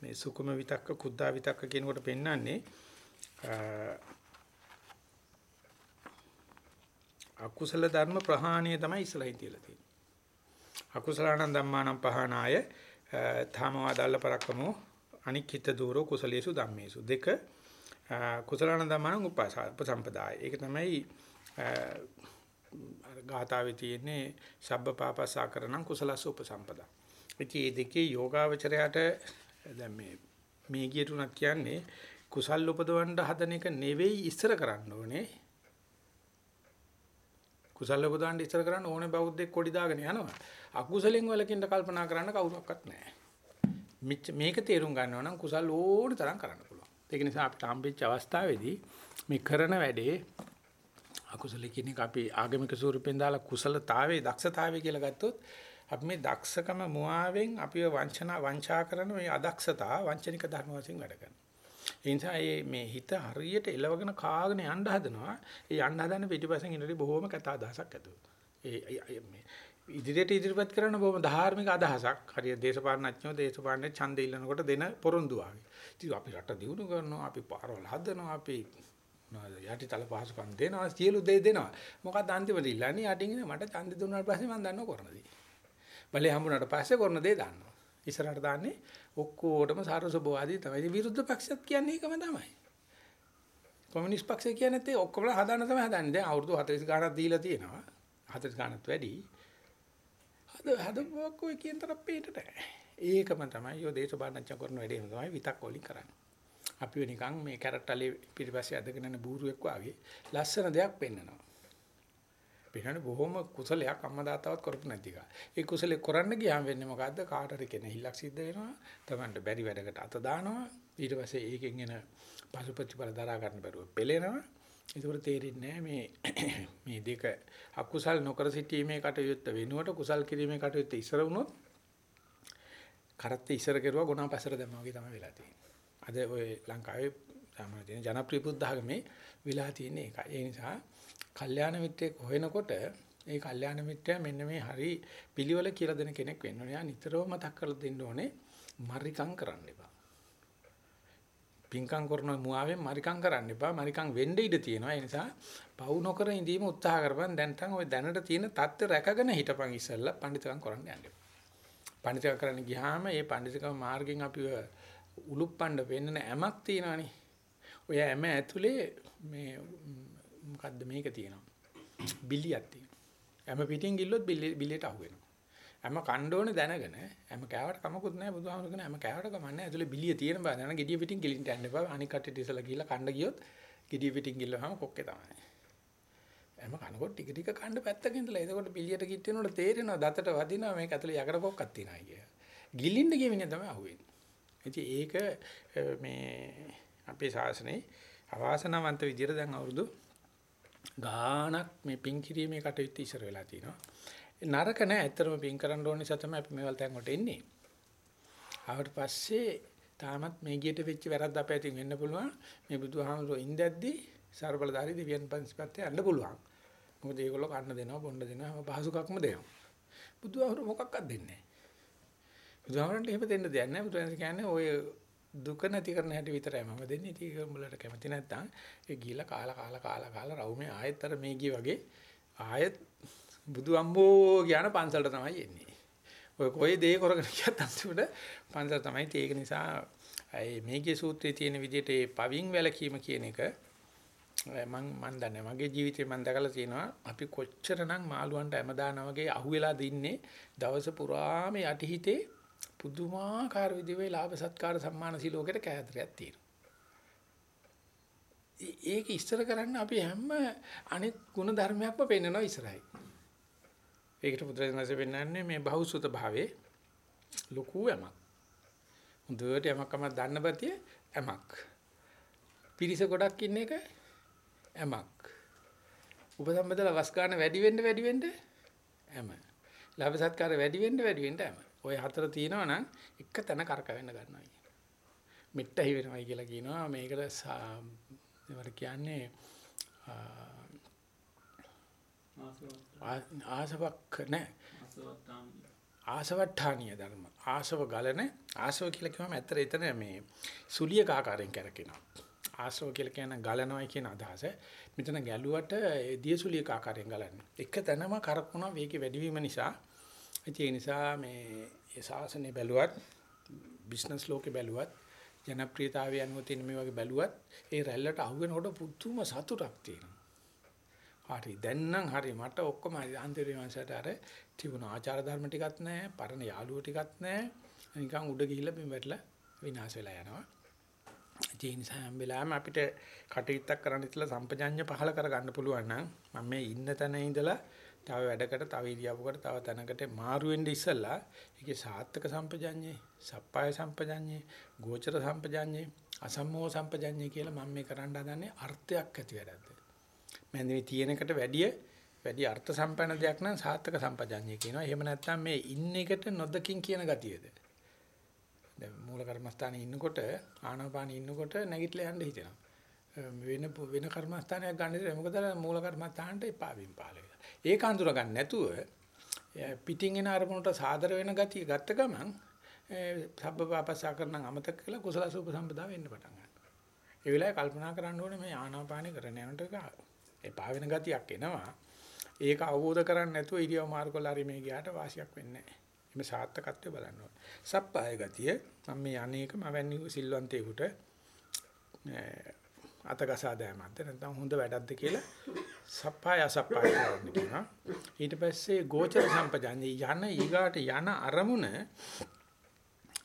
Speaker 1: මේ සුකුම විතක්ක කුද්දා විතක්ක කියනකොට පෙන්වන්නේ අකුසල ධර්ම ප්‍රහාණය තමයි ඉස්සලහින් තියලා තියෙන්නේ. අකුසලානං ධම්මානං පහනාය ධාමවා දල්ල පරක්කමෝ අනික්කිත දූරෝ කුසලේසු ධම්මේසු දෙක කුසලානං ධම්මානං උපසම්පදාය. ඒක තමයි අර ගාථාවේ තියෙන්නේ සබ්බ පාපසාකරණං කුසලස්ස උපසම්පදා. ඉතින් මේ දෙකේ යෝගාවචරයට දැන් මේ මේ කියතුණක් කියන්නේ කුසල් උපදවන්න හදන එක නෙවෙයි ඉස්සර කරන්න ඕනේ. කුසල් උපදවන්න ඉස්සර කරන්න ඕනේ බෞද්ධෙක් කොඩි දාගෙන යනවා. අකුසලෙන් වලකින්ද කල්පනා කරන්න කවුරක්වත් නැහැ. මේක තේරුම් ගන්නවා නම් කුසල් ඕන තරම් කරන්න පුළුවන්. ඒක නිසා අපිට හම්බෙච්ච අවස්ථාවේදී මේ කරන වැඩේ අකුසල කියන එක අපි ආගමික ස්වරූපෙන් දාලා කුසලතාවයේ දක්ෂතාවය කියලා ගත්තොත් අපි මේ දක්ෂකම මුවාවෙන් අපිව වංචනා වංචා කරන මේ අදක්ෂතා වංචනික ධර්ම වශයෙන් වැඩ කරනවා. ඒ නිසා මේ හිත හරියට එලවගෙන කාගෙන යන්න හදනවා. ඒ යන්න හදන පිටිපස්සෙන් ඉන්නදී බොහොම කතා අදහසක් ඇතුව. ඒ මේ ඉදිරියට ඉදිරිපත් කරන බොහොම ධාර්මික අදහසක්. හරියට දේශපාලනඥයෝ දේශපාලනේ ඡන්ද ඉල්ලනකොට දෙන පොරොන්දු ආගේ. ඉතින් අපි රට දියුණු කරනවා, අපි පාරවල් හදනවා, අපි යටිතල පහසුකම් දෙනවා, සියලු දේ දෙනවා. මොකක්ද අන්තිමට ඉල්ලන්නේ? යටින් මට ඡන්ද දුන්නාට පස්සේ මම දන්නව කරනදී. බලේ හම්බුනාට පස්සේ කරන දේ දන්නවා. ඉස්සරහට දාන්නේ ඔක්කොටම සාරසබෝවාදී තමයි. විරුද්ධ පක්ෂත් කියන්නේ ඒකම තමයි. කොමියුනිස්ට් පක්ෂය කියන්නේ ඒ ඔක්කොම හදාන්න තමයි හදන්නේ. දැන් අවුරුදු 40 ගාණක් දීලා තියෙනවා. 40 ගාණක් වැඩි. හද හදපුවක් ඔය කියන තරම් පිටට නැහැ. ඒකම තමයි යෝ දේශපාලනඥ කරන වැඩේම තමයි විතක් වලින් කරන්නේ. අපි නිකන් මේ කැරට්ටලේ පිටිපස්සේ අදගෙන යන බූරුවෙක් වාගේ ලස්සන දෙයක් පෙන්නනවා. පෙන්නන්නේ බොහොම කුසලයක් අම්මා තාත්තවත් කරපු නැති එක. ඒ කුසලේ කරන්න ගියාම වෙන්නේ මොකද්ද? කාට හරි කෙනෙහිල්ලක් සිද්ධ වෙනවා. Tamanට බැරි වැඩකට අත දානවා. ඊට පස්සේ ඒකෙන් එන පසුපතිපල දරා ගන්න බැරුව පෙලෙනවා. ඒකෝට තේරෙන්නේ මේ මේ දෙක අකුසල් නොකර සිටීමේ කටයුත්ත වෙනුවට කුසල් කිරීමේ කටයුත්ත ඉස්සර වුණොත් කරත් ඉස්සර කෙරුවා ගුණා පස්සට දැම්මා වගේ තමයි වෙලා තියෙන්නේ. අද ඔය ලංකාවේ සාමාන්‍ය ජනප්‍රිය බුද්ධ ධර්මයේ විලා තියෙන එකයි. ඒ නිසා කල්යාණ මිත්‍රයෙක් හොයනකොට ඒ කල්යාණ මිත්‍රයා මෙන්න මේ හරි පිළිවෙල කියලා දෙන කෙනෙක් වෙන්න ඕනේ. නිතරම මතක් කරලා දෙන්න ඕනේ මරිකම් කරන්න එපා. පින්කම් කරන මුවාවෙන් මරිකම් කරන්න එපා. මරිකම් වෙන්න ඉඩ තියෙනවා. ඒ නිසා පවු නොකර ඉඳීම උත්සාහ කරපන්. දැන් තන් ওই දැනට තියෙන தත්ත්ව රැකගෙන හිටපන් ඉස්සෙල්ලා පඬිතුකම් කරන්න යන්න එපා. පඬිතුකම් කරන්න ගියාම ඒ පඬිතුකම් මාර්ගෙන් අපිව උලුප්පන්න වෙන්න ඇමක් තියෙනවනේ. ඔය ඇම ඇතුලේ මේ මොකද්ද මේක තියෙනවා. බිලියක් තියෙනවා. ඇම පිටින් ගිල්ලොත් බිලියට අහු වෙනවා. හැම කණ්ඩ ඕනේ දැනගෙන හැම කෑවට කමකුත් නැහැ බුදුහාමුදුරු කියන හැම කෑවට කමක් නැහැ ඇතුලේ බිලිය තියෙන බෑ දැනන gediya පිටින් ගිලින්න යන්න එපා අනික් කට්ටියට ඉස්සලා ගිහලා කණ්ඩ ගියොත් gediya පිටින් ගිල්ලවම කොක්කේ තමයි හැම කනකොට ටික ටික කණ්ඩ පැත්තක ඉඳලා එතකොට බිලියට කිට් වෙනකොට තේරෙනවා දතට වදිනවා මේක ඇතුලේ යකඩ කොක්කක් තියෙනවා කිය. ගිලින්න ගිය මිනිහ තමයි අහුවෙන්නේ. ඉතින් ඒක මේ අපේ ශාසනයේ අවාසනාවන්ත විදියට දැන් අවුරුදු ගාණක් මේ පින් කිරීමේ කටයුතු ඉස්සර වෙලා තිනවා. නරක නෑ ඇත්තටම පින් කරන්න ඕන නිසා තමයි අපි මේවල් තැන් වලට එන්නේ. ආවට පස්සේ තාමත් මේ ගියට වෙච්ච වැරද්ද අපේ අතින් වෙන්න පුළුවන්. මේ බුදුහාමුදුරුවෝ ඉඳද්දි ਸਰබලධාරී දෙවියන් පන්සිපත්තේ යන්න පුළුවන්. මොකද ඒගොල්ලෝ කන්න දෙනවා, බොන්න දෙනවා, පහසුකක්ම දෙනවා. බුදුහාමුදුරුවෝ මොකක්වත් දෙන්නේ නැහැ. බුදුහාමුදුරන්ට එහෙම දෙන්න දෙයක් නැහැ. බුදුන් කියන්නේ ඔය දුක නැති කරන හැටි විතරයි මම දෙන්නේ. ඉතින් ඒක උඹලට කැමති නැත්නම් ඒ ගිහිලා කාලා කාලා කාලා කාලා රවුමේ ආයෙත් අර මේ ගිය වගේ ආයෙත් බුදු අම්බෝ කියන පන්සලට තමයි එන්නේ. ඔය කොයි දේ කරගෙන ගියත් අන්තිමට පන්සල තමයි ඒක නිසා ඒ මේකේ සූත්‍රයේ තියෙන විදිහට ඒ පවින් වැලකීම කියන එක මම මන් දන්නේ මගේ ජීවිතේ මම දැකලා තියෙනවා අපි කොච්චරනම් මාළුවන්ට හැමදානා වගේ අහුවෙලා දින්නේ දවස පුරාම යටිහිතේ පුදුමාකාර විදිහේ ලාභ සත්කාර සම්මාන සිලෝකෙට කෑදරයක් තියෙනවා. ඒක ඉස්තර කරන්න අපි හැම අනිත් ගුණ ධර්මයක්ම පෙන්නනවා ඉස්සරහයි. ඒකට බුදුරජාණන්සේ පෙන්නන්නේ මේ බහුසුත භාවයේ ලොකු යමක්. හොඳට යමක්ම දන්න බතිය යමක්. පිරිස ගොඩක් ඉන්න එක යමක්. උපසම්පදලා වස් ගන්න වැඩි වෙන්න වැඩි වෙන්න යම. ලාභ සත්කාර වැඩි වෙන්න වැඩි වෙන්න යම. ওই හතර තියෙනවා නම් එක තැන කරකවෙන්න ගන්නවා කියන. මෙට්ටහි වෙනවයි කියලා කියනවා මේකට ඒවට කියන්නේ ආසවක් නැහැ. ආසවට්ටානීය ධර්ම. ආසව ගලන ආසව කියලා කියවම ඇත්තට එතන මේ සුලියක ආකාරයෙන් කරකිනවා. ආසව කියලා කියන ගලනවයි කියන අදහස. මෙතන ගැලුවට දියසුලියක ආකාරයෙන් ගලන්නේ. එක තැනම කරකුණා වේගය වැඩි වීම නිසා ඒ නිසා මේ ඒ ශාසනය බැලුවත් බිස්නස් ලෝකේ බැලුවත් ජනප්‍රියතාවය අනුව තියෙන මේ වගේ බැලුවත් ඒ රැල්ලට අහු වෙනකොට පුදුම සතුටක් තියෙනවා. හරි දැන් නම් හරි මට ඔක්කොම අන්තිමේ වංශයට අර තිබුණ ආචාර ධර්ම ටිකක් නැහැ පරණ යාළුවෝ ටිකක් නැහැ නිකන් උඩ ගිහිල්ලා බිම වැටලා විනාශ වෙලා යනවා ඒ නිසා හැම වෙලාවෙම අපිට කටයුත්තක් කරන්න ඉතලා සම්පජඤ්ඤ පහල කරගන්න පුළුවන් නම් මම මේ ඉන්න තැන ඉඳලා තව වැඩකට තව ඉරියව්වකට තව තැනකට මාරු වෙන්න ඉස්සලා ඒකේ සාත්තක සම්පජඤ්ඤේ සප්පාය සම්පජඤ්ඤේ ගෝචර සම්පජඤ්ඤේ අසම්මෝහ සම්පජඤ්ඤේ කියලා මම මේ කරන්න හදන්නේ අර්ථයක් ඇති වැඩක්ද මම මේ තියෙනකට වැඩිය වැඩි අර්ථ සම්පන්න දෙයක් නම් සාත්තක සම්පජාඤ්ඤය කියනවා. එහෙම නැත්නම් මේ ඉන්න එකට නොදකින් කියන ගතියද? දැන් මූල කර්මස්ථානයේ ඉන්නකොට ආනාපානෙ ඉන්නකොට නැගිටලා යන්න හිතෙනවා. වෙන වෙන කර්මස්ථානයක් ගන්න ඉතින් මොකද මූල කර්මස්ථානට එපා වීම පාලක. ඒක අඳුර ගන්න නැතුව පිටින් එන අරමුණට සාදර වෙන ගතිය ගත්ත ගමන් සබ්බපාපසා කරන අමතක කළා කුසල සූප සම්පදා වෙන්න පටන් ගන්නවා. ඒ වෙලාවේ කල්පනා කරන්න ඕනේ මේ ආනාපානෙ කරන යනට එපා වෙන ගතියක් එනවා. ඒක අවබෝධ කරගන්න නැතුව ඉරියව් මාර්ග වල හරි මේ ගියාට වාසියක් වෙන්නේ නැහැ. එimhe සාර්ථකත්වය බලන්න ඕනේ. සප්පාය ගතිය මම මේ අනේක මවන්නේ සිල්වන්තයෙකුට අතගසා දෑමක්ද නැත්නම් හොඳ වැඩක්ද කියලා සප්පාය අසප්පාය කරන්න කියනවා. ඊට පස්සේ ගෝචර සම්පජාඤ්ඤය යන ඊගාට යන අරමුණ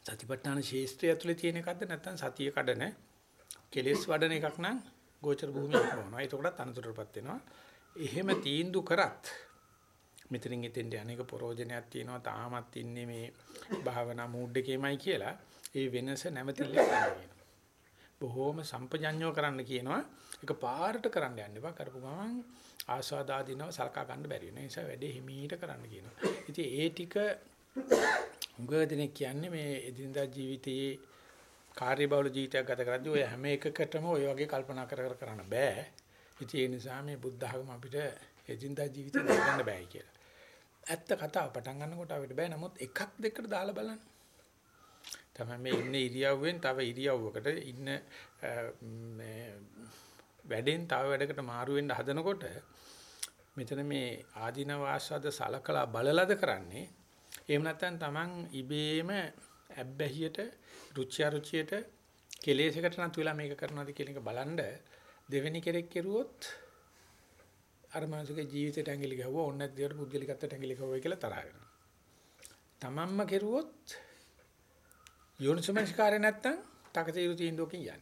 Speaker 1: සතිපට්ඨාන ශේෂ්ත්‍රය ඇතුලේ තියෙන එකක්ද නැත්නම් සතිය කඩන කෙලෙස් වඩන එකක් නම් ගෝචර භූමියක් වුණා. ඒකකට අනතුරටපත් වෙනවා. එහෙම තීන්දුව කරත් මෙතනින් එතෙන්ට අනේක ප්‍රෝජනයක් තියෙනවා. තාමත් ඉන්නේ මේ භාවනා මූඩ් එකේමයි කියලා. ඒ වෙනස නැවතිල්ල කරනවා. බොහෝම සම්පජඤ්ඤෝ කරන්න කියනවා. ඒක පාරට කරන්න යන්න එපා. කරපු ගමන් ආස්වාදාදීනව සලකා ගන්න බැරි වෙන නිසා වැඩේ හිමීට කරන්න කියනවා. ඉතින් ඒ ටික උගදෙනෙක් කියන්නේ මේ එදිනදා ජීවිතයේ කාර්යබහුල ජීවිතයක් ගත කරද්දී ඔය හැම එකකටම ඔය වගේ කල්පනා කර කර කරන්න බෑ. ඉතින් ඒ නිසා මේ බුද්ධ ධර්ම අපිට එදිනදා ජීවිතේ ගන්න බෑ කියලා. ඇත්ත කතාව පටන් ගන්නකොට අපිට බෑ. නමුත් එකක් දෙකට දාලා බලන්න. තමයි මේ ඉන්න ඉරියව්වෙන් තව ඉරියව්වකට ඉන්න මේ වැඩෙන් තව වැඩකට මාරු වෙන්න හදනකොට මෙතන මේ ආධින වාසද සලකලා බලලද කරන්නේ එහෙම නැත්නම් Taman ඉබේම ඇබ්බැහියට රුචි අරුචියට කෙලෙසකට නතු වෙලා මේක කරනවාද කියන එක බලන්න දෙවෙනි කෙරෙක් කෙරුවොත් අර මානසික ජීවිතයට ඇඟිලි ගහුවා ඕන නැති දේවල් පුද්ගලිකත්වයට ඇඟිලි ගහුවා කියලා තරහ වෙනවා. තමන්ම කෙරුවොත් යෝනිසමනස්කාරය නැත්තම් තකතිරු තීන්දුවකින් යන්නේ.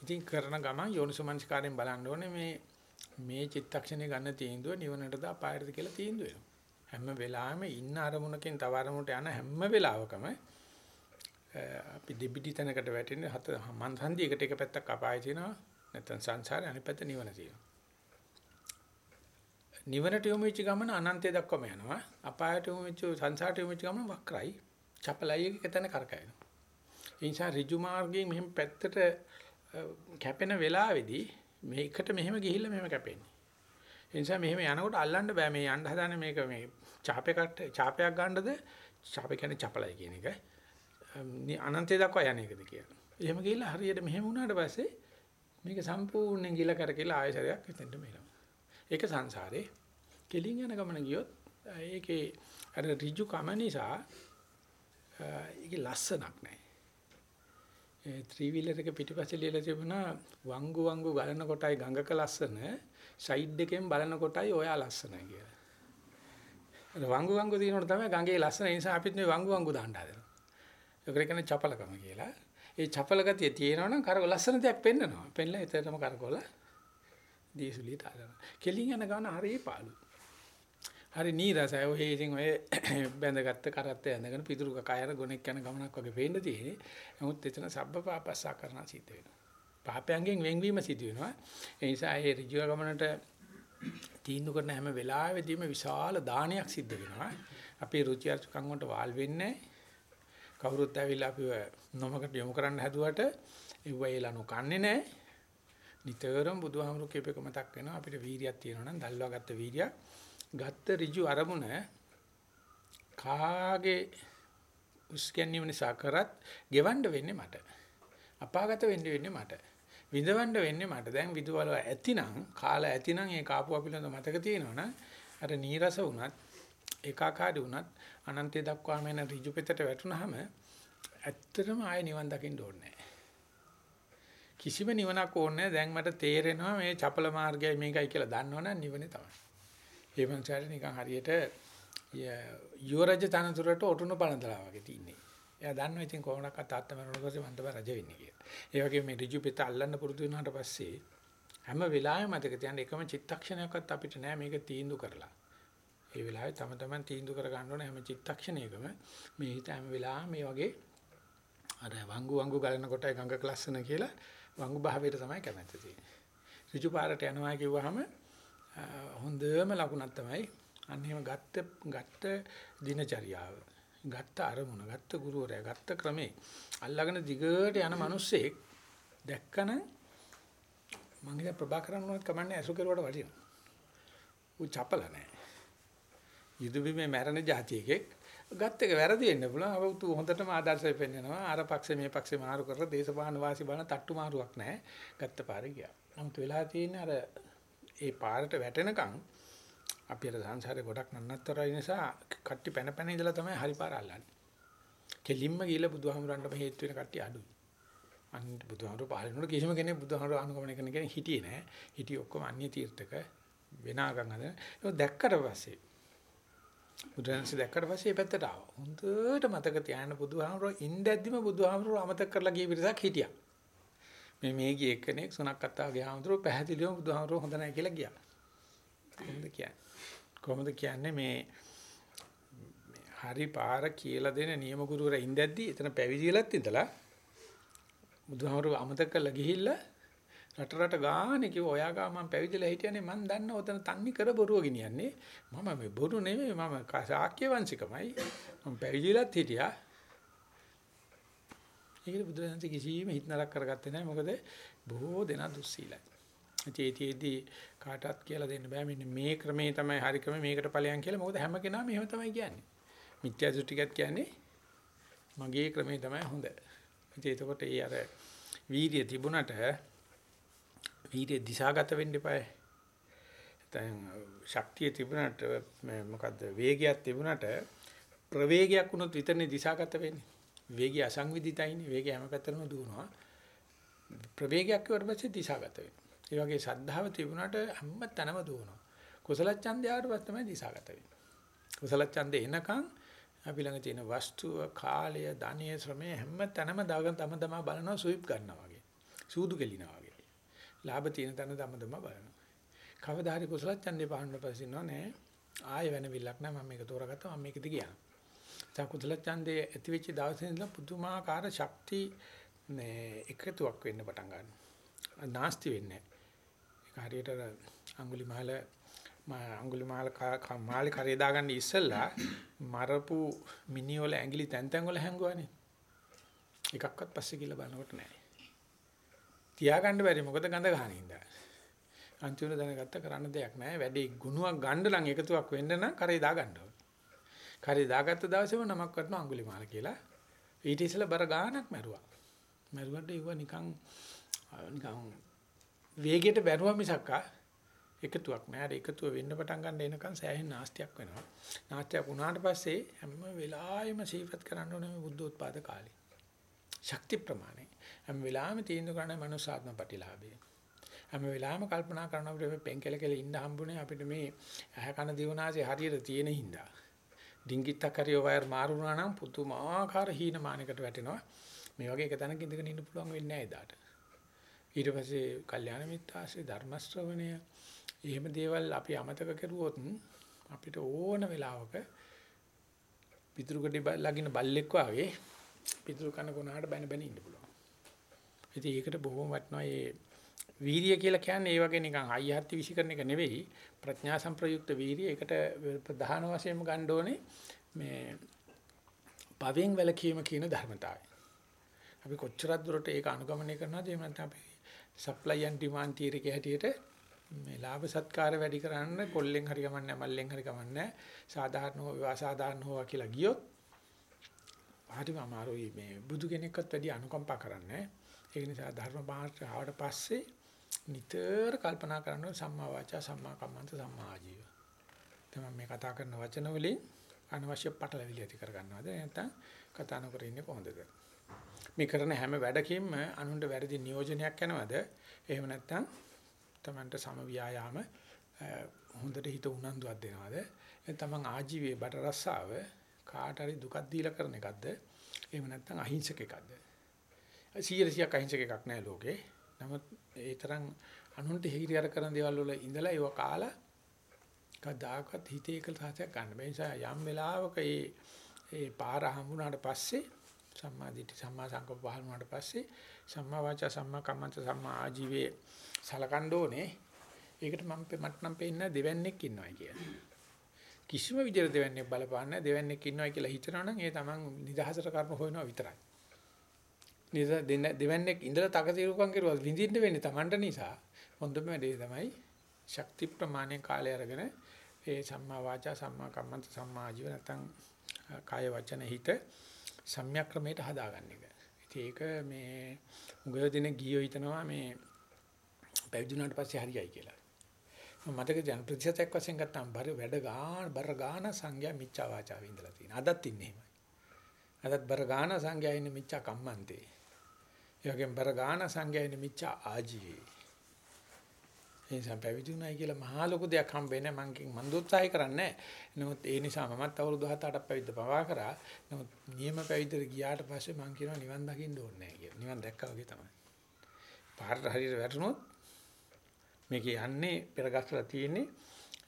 Speaker 1: ඉතින් කරන ගමන් යෝනිසමනස්කාරයෙන් බලන්න ඕනේ මේ මේ චිත්තක්ෂණේ ගන්න තීන්දුව නිවනටද අපායටද කියලා තීන්දුව වෙනවා. හැම වෙලාවෙම ඉන්න අරමුණකින් තව අරමුණට යන හැම වෙලාවකම අපි දෙබිඩි තැනකට වැටෙන්නේ හත මන් හන්දියකට එක පැත්තක් අපාය තියෙනවා නැත්නම් සංසාරේ අනිත් පැත්ත නිවන තියෙනවා. නිවනට යොමු වෙච්ච ගමන අනන්තය දක්වාම යනවා. අපායට යොමු වෙච්ච සංසාරට යොමු වෙච්ච ගමන වක්‍රයි. චපලයි එක තැන කරකැවෙනවා. ඒ නිසා ඍජු මාර්ගයෙන් මෙහෙම පැත්තට කැපෙන වෙලාවේදී මේකට මෙහෙම ගිහිල්ලා මෙහෙම කැපෙන්නේ. ඒ නිසා මෙහෙම යනකොට අල්ලන්න බෑ මේ යන්න හදන මේක මේ චාපයකට චාපයක් ගන්නද චාපය කියන්නේ චපලයි කියන එක. අනන්තය දක්වා යන එකද කියලා. එහෙම ගිහිල්ලා හරියට මෙහෙම වුණාට පස්සේ මේක සම්පූර්ණයෙන් ගිල කරකලා ආයසරයක් හිතෙන්න මෙනවා. ඒක සංසාරේ කෙලින් යන ගමන ගියොත් ඒකේ අර ඍජු කම නිසා ඒකේ ලස්සනක් නැහැ. ඒ ත්‍රිවිලර් එක පිටිපස්සේ ලියලා තිබුණා වංගු වංගු ගලන කොටයි ගඟක ලස්සන සයිඩ් එකෙන් බලන කොටයි ඔයා ලස්සනයි කියලා. අර වංගු වංගු දිනනකොට තමයි ගඟේ ලස්සන නිසා අපිත් මේ වංගු වංගු දාන්න හදනවා. ඒකට කියන්නේ චපලකම කියලා. ඒ චපල ගතිය තියෙනවනම් කරක ලස්සන දෙයක් පෙන්නනවා. පෙන්නලා එතනම කරකවල දීසුලියට හදනවා. කෙලින් යන ගමන හරිය පාළු. හරි නීරසයි. ඔය ඉතින් ඔය බැඳගත්ත කරත්ත ඇඳගෙන පිටුරු කකයර ගොනෙක් යන ගමනක් වගේ පේන්න තියෙන්නේ. නමුත් එතන සබ්බ පාපස්සා කරන සිද්ධ වෙනවා. පාපයන්ගෙන් වෙන්වීම සිදු වෙනවා. ඒ නිසා ඒ ඍජුව ගමනට තීන්දුව කරන හැම වෙලාවෙදීම විශාල දානයක් සිද්ධ වෙනවා. අපේ රුචි අරුචිකම් වලට වාල් වෙන්නේ කවුරුත් ඇවිල්ලා අපිව නොමකට යොමු කරන්න හැදුවට ඒව ඒලනු කන්නේ නැහැ. නිතරම බුදුහාමුදුරු කියපේක මතක් වෙනවා අපිට වීරියක් තියෙනවා නම් දල්වා ගත්ත වීරියක් ගත්ත ඍජු අරමුණ කාගේ උස්කැන්නීම නිසා කරත් ගෙවන්න වෙන්නේ මට. අපාගත වෙන්න වෙන්නේ මට. විඳවන්න වෙන්නේ මට. දැන් විදුවල ඇතිනම් කාලා ඇතිනම් ඒ කාපුව පිළිබඳ මතක තියෙනවනම් අර නීරස වුණත් ඒකාකාරී වුණත් අනන්තය දක්වාම එන ඍජු පෙතට වැටුනහම ඇත්තටම ආය නිවන් දකින්න ඕනේ කිසිම නිවනක් ඕනේ දැන් මට තේරෙනවා මේ චපල මාර්ගයයි මේකයි කියලා දන්නවනම් නිවනේ තමයි. ඒ වන්සාරේ නිකන් හරියට යුවරජ තනතුරට ඔටුනු පළඳලා වගේ තින්නේ. එයා දන්නවා ඉතින් කොහොමඩක් තාත්තා මරනකොට පස්සේ මන්ට බය රජ වෙන්නේ කියලා. ඒ වගේ මේ ඍජු පිට අල්ලන්න පුරුදු වුණාට පස්සේ හැම වෙලාවෙම මතක තියාගන්න එකම චිත්තක්ෂණයක්වත් අපිට නෑ මේක තීන්දුව කරලා. ඒ වෙලාවේ තම තමන් තීන්දුව කර ගන්න ඕනේ හැම චිත්තක්ෂණයකම මේ හිත හැම වෙලාවෙම මේ වගේ අර වංගු වංගු ගලන කොටයි ගඟක ලස්සන කියලා වංගු භාවයට තමයි කැමැත්ත තියෙන්නේ. ඍජු පාරට යනවා කිව්වහම හොඳම ලකුණක් තමයි අන්න එහෙම ගත්ත ගත්ත දිනචරියාව. ගත්ත අරමුණ, ගත්ත ගුරුවරයා, ගත්ත ක්‍රමේ අල්ලගෙන දිගට යන මිනිස්සෙක් දැක්කන මං හිතා ප්‍රභාකරන් වුණත් කමන්නේ අසු කෙරුවට වටිනවා. ඌ චපල නැහැ. යුදුබිමේ මැරෙන જાතියෙක් ගත් එක වැරදි වෙන්න පුළුවන්. අප උතු හොඳටම ආදර්ශය පෙන්නනවා. අර පක්ෂේ මේ පක්ෂේ මාරු කරලා දේශපාලන වාසි බලන තට්ටු මාරුවක් නැහැ. ගත්ත පාරේ ගියා. නමුත් වෙලා තියෙන්නේ අර ඒ පාරට වැටෙනකන් අපි අර සංසාරේ ගොඩක් නන්නත්තරයි නිසා කට්ටි පැන පැන ඉඳලා තමයි හරි පාර අල්ලන්නේ. කෙලින්ම ගිහලා බුදුහාමුදුරන්ට හේතු වෙන කට්ටිය අඩුයි. අනිත් බුදුහාමුදුර පහලිනුට කිසිම කෙනෙක් බුදුහාමුදුර අනුගමනය කරන කෙනෙක් හිටියේ නැහැ. හිටියේ ඔක්කොම අන්‍ය තීර්ථක වෙනාගම් හදන. ඒක දැක්කට පස්සේ බුදුරජාණන්සේ දැක්කට පස්සේ මේ පැත්තට ආවා. හොඳට මතක තියාගන්න බුදුහාමුදුර ඉඳද්දිම බුදුහාමුදුර අමතක කරලා ගිය පිරිසක් හිටියා. මේ මේ ගිය එක්කෙනෙක් සුණක් අත්තාගේ හාමුදුරුවෝ පැහැදිලිවම බුදුහාමුදුරුවෝ හොඳ නැහැ කියලා ගියා. කොහොමද කියන්නේ? කොහොමද කියන්නේ මේ හරි පාර කියලා දෙන නියම ගුරුවරයා ඉඳද්දි එතන පැවිදිලත් ඉඳලා බුදුහාමුදුරුවෝ අමතක කරලා ගිහිල්ලා රට රට ගානේ කිව්ව ඔයා ගා මම පැවිදිලා හිටියනේ මම දන්න ඔතන තන්නේ කර බොරුව ගෙනියන්නේ මම මේ බොරු නෙමෙයි මම ශාක්‍ය වංශිකමයි මම පැවිදිලාත් හිටියා ඒකද බුදුරජාණන් කිසිම හිත නරක කරගත්තේ නැහැ මොකද බොහෝ දෙනා දුස්සීලයි ඒතිෙදී කාටවත් කියලා දෙන්න බෑ මෙන්න මේ ක්‍රමේ තමයි හරි ක්‍රමේ මේකට ඵලයන් කියලා මොකද හැම කෙනාම එහෙම තමයි කියන්නේ මිත්‍යා දෘෂ්ටිකත් කියන්නේ මගේ ක්‍රමේ තමයි හොඳ. ඉතින් එතකොට ඒ අර වීර්ය තිබුණට වීර්ය දිශාගත වෙන්න එපායි. දැන් ශක්තිය තිබුණට මොකද්ද වේගයක් තිබුණට ප්‍රවේගයක් වුණොත් විතරනේ දිශාගත වෙන්නේ. වේගය අසංවිධිතයිනේ. වේගය හැම පැත්තටම දුවනවා. ප්‍රවේගයක් කියවට පස්සේ දිශාගත වෙනවා. ඒ වගේ ශද්ධාව තිබුණාට හැම තැනම දුවනවා. කුසල ඡන්දයට පස්සේ තමයි දිශාගත වෙන්නේ. කුසල ඡන්දේ එනකන් අපි ළඟ තියෙන වස්තුව, කාලය, ධනය, ශ්‍රමය හැම තැනම දාගෙන තම තමා බලනවා ස්විප් ගන්නවා වගේ. සූදු කෙලිනවා වගේ. ලාභ තියෙන තැන තම තමා බලනවා. කවදා හරි කුසල ඡන්දේ පහන්න පස්සේ නෝ ආය වෙන විලක් නෑ මම මේක තෝරගත්තා මම මේකද ගියා. දැන් කුසල ඡන්දේ ඇති වෙච්ච දවසේ ඉඳලා පුදුමාකාර ශක්ති මේ එකතුවක් වෙන්න පටන් ගන්නවා. නාස්ති වෙන්නේ නැහැ. ඒක හරියට අඟුලිමාල අඟුලිමාල මාලේ කරේ දාගන්න ඉස්සෙල්ලා මරපු මිනිවල ඇඟිලි තැන් තැන් වල හැංගුවානේ. එකක්වත් පස්සේ කියලා බලනකොට නැහැ. තියාගන්න බැරි මොකද ගඳ ගන්න හින්දා. අන්තිමට දැනගත්ත කරන්න දෙයක් නැහැ. වැඩි ගුණයක් ගන්න නම් එකතුවක් වෙන්න නම් කරේ දාගන්න ඕනේ. කරේ දාගත්ත දවසේම නමක් වටන අඟුලිමාල කියලා. ඊට ඉස්සෙල්ලා බර ගානක් මැරුවා. මැරුවට ඒව නිකන් නිකන් වේගයට බැරුවා මිසක්කා එකතුවක් නෑ. එකතුව වෙන්න පටන් ගන්න එනකන් සෑහෙන නාස්තියක් වෙනවා. නාස්තියක් වුණාට පස්සේ හැම වෙලාවෙම සීපත් කරන්න ඕනේ මේ බුද්ධෝත්පාද කාලේ. ශක්ති ප්‍රමාණය. හැම වෙලාවෙම තීන්දුව කරන්නේ මනුසාත්ම ප්‍රතිලාභය. හැම වෙලාවෙම කල්පනා කරන අපිට පෙන්කෙල කෙල ඉන්න හම්බුනේ අපිට මේ ඇහ කන දිවනාසේ හරියට තියෙන හින්දා. ඩිංගිත්තක් හරි වයර් මාරු වුණා නම් පුදුමාකාර හීනමානයකට වැටෙනවා. මේ වගේ එක තැනක ඉඳගෙන ඉන්න පුළුවන් වෙන්නේ නැහැ එදාට. ඊට පස්සේ කල්යාණ මිත්‍යාසේ ධර්ම ශ්‍රවණය එහෙම දේවල් අපි අමතක කරුවොත් අපිට ඕන වෙලාවක පිටුරුකඩේ ලගින බල්ලෙක් වාගේ පිටුරු කන කොනහට බැන බැන ඉන්න පුළුවන්. ඉතින් ඒකට බොහොම වටිනවා මේ වීරිය කියලා කියන්නේ ඒ වගේ නිකන් අයහත්ති විශ්ිකරන එක නෙවෙයි ප්‍රඥා සංප්‍රයුක්ත වීරිය. ඒකට ප්‍රධාන වශයෙන්ම ගන්න ඕනේ මේ පවෙන් වැළකීම කියන ධර්මතාවය. අපි කොච්චරක් දුරට ඒක අනුගමනය කරනවද එහෙම නැත්නම් අපි සප්ලයි ඇන්ඩ් ඩිමාන්ඩ් තියරි එක හැටියට මේ ලාභ සත්කාර වැඩි කරන්න කොල්ලෙන් හරි කමන්නේ මල්ලෙන් හරි කමන්නේ සාධාරණ හෝ අසාධාරණ හෝ කියලා ගියොත් හරිම අමාරුයි මේ බුදු කෙනෙක්වත් වැඩි අනුකම්පා කරන්නේ ඒක නිසා ධර්ම මාර්ගය ආවට පස්සේ නිතර කල්පනා කරනවා සම්මා වාචා සම්මා කම්මන්ත සම්මා ආජීව තමයි මේ කතා කරන වචන වලින් අනවශ්‍ය පටලැවිලි ඇති කර ගන්නවද නැත්නම් කතා නොකර ඉන්නේ කොහොමද මේ කරන හැම වැඩකින්ම අනුන්ට වැරදි නියෝජනයක් යනවද? එහෙම නැත්නම් Tamanට සම ව්‍යායාම හොඳට හිත උනන්දුවක් දෙනවද? තමන් ආජීවයේ බට රස්සාව කාට හරි දුකක් දීලා කරන එකක්ද? එහෙම නැත්නම් අහිංසක එකක්ද? 100ක් අහිංසක එකක් නෑ ලෝකේ. නමුත් ඒ තරම් අනුන්ට හිරියර කරන දේවල් වල ඉඳලා ඒව කාලා කදාකත් හිතේ එකලසයක් ගන්න. ඒ නිසා යම් වෙලාවක ඒ ඒ පාර හම්බුනාට පස්සේ සම්මා දිට්ඨි සම්මා සංකප්ප පහළ වුණාට පස්සේ සම්මා වාචා සම්මා කම්මන්ත සම්මා ආජීවයේ සලකන්න ඕනේ. ඒකට මම මට නම් පේන්නේ දෙවන්නේක් ඉන්නවා කියලා. කිසිම විදිහට දෙවන්නේක් බලපාන්නේ දෙවන්නේක් ඉන්නවා කියලා හිතනවනම් ඒ තමන් නිදහසට කර්ම හොයනවා විතරයි. නිද දෙවන්නේක් ඉඳලා තකතිරුකම් කරුවා විඳින්න වෙන්නේ තමන්ට නිසා. හොඳම දේ තමයි ශක්ති ප්‍රමාණය කාලය අරගෙන ඒ සම්මා වාචා සම්මා කම්මන්ත සම්මා ආජීව නැත්නම් කාය වචන හිත සම්‍යක් ක්‍රමයට හදාගන්න එක. ඉතින් ඒක මේ උගය දින ගියෝ හිතනවා මේ පැවිදුණාට පස්සේ හරියයි කියලා. මම මතක දැන් ප්‍රතිශතයක් වශයෙන් ගත්තාම බර වැඩ ගාන බර ගාන සංඥා මිච්ඡා වාචා වින්දලා තියෙනවා. අදත් ඉන්නේ එහෙමයි. අදත් බර ගාන සංඥා ඉන්නේ මිච්ඡා කම්මන්තේ. ඒ වගේම බර ගාන සංඥා ඉන්නේ මිච්ඡා ආජීවේ. ඒ නිසා පැවිදුණයි කියලා මහා ලොකු දෙයක් හම්බෙන්නේ මං මන් දෝත්සාහය කරන්නේ නමුත් ඒ නිසා මමත් අවුරුදු 7-8ක් පැවිද්ද පවා කරා. නමුත් නියම පැවිද්දට ගියාට පස්සේ මං කියනවා නිවන් දකින්න ඕනේ නැහැ කියලා. නිවන් දැක්කා වගේ තමයි. පාරට හරියට වැටුනොත් මේක යන්නේ පෙරගස්සලා තියෙන්නේ.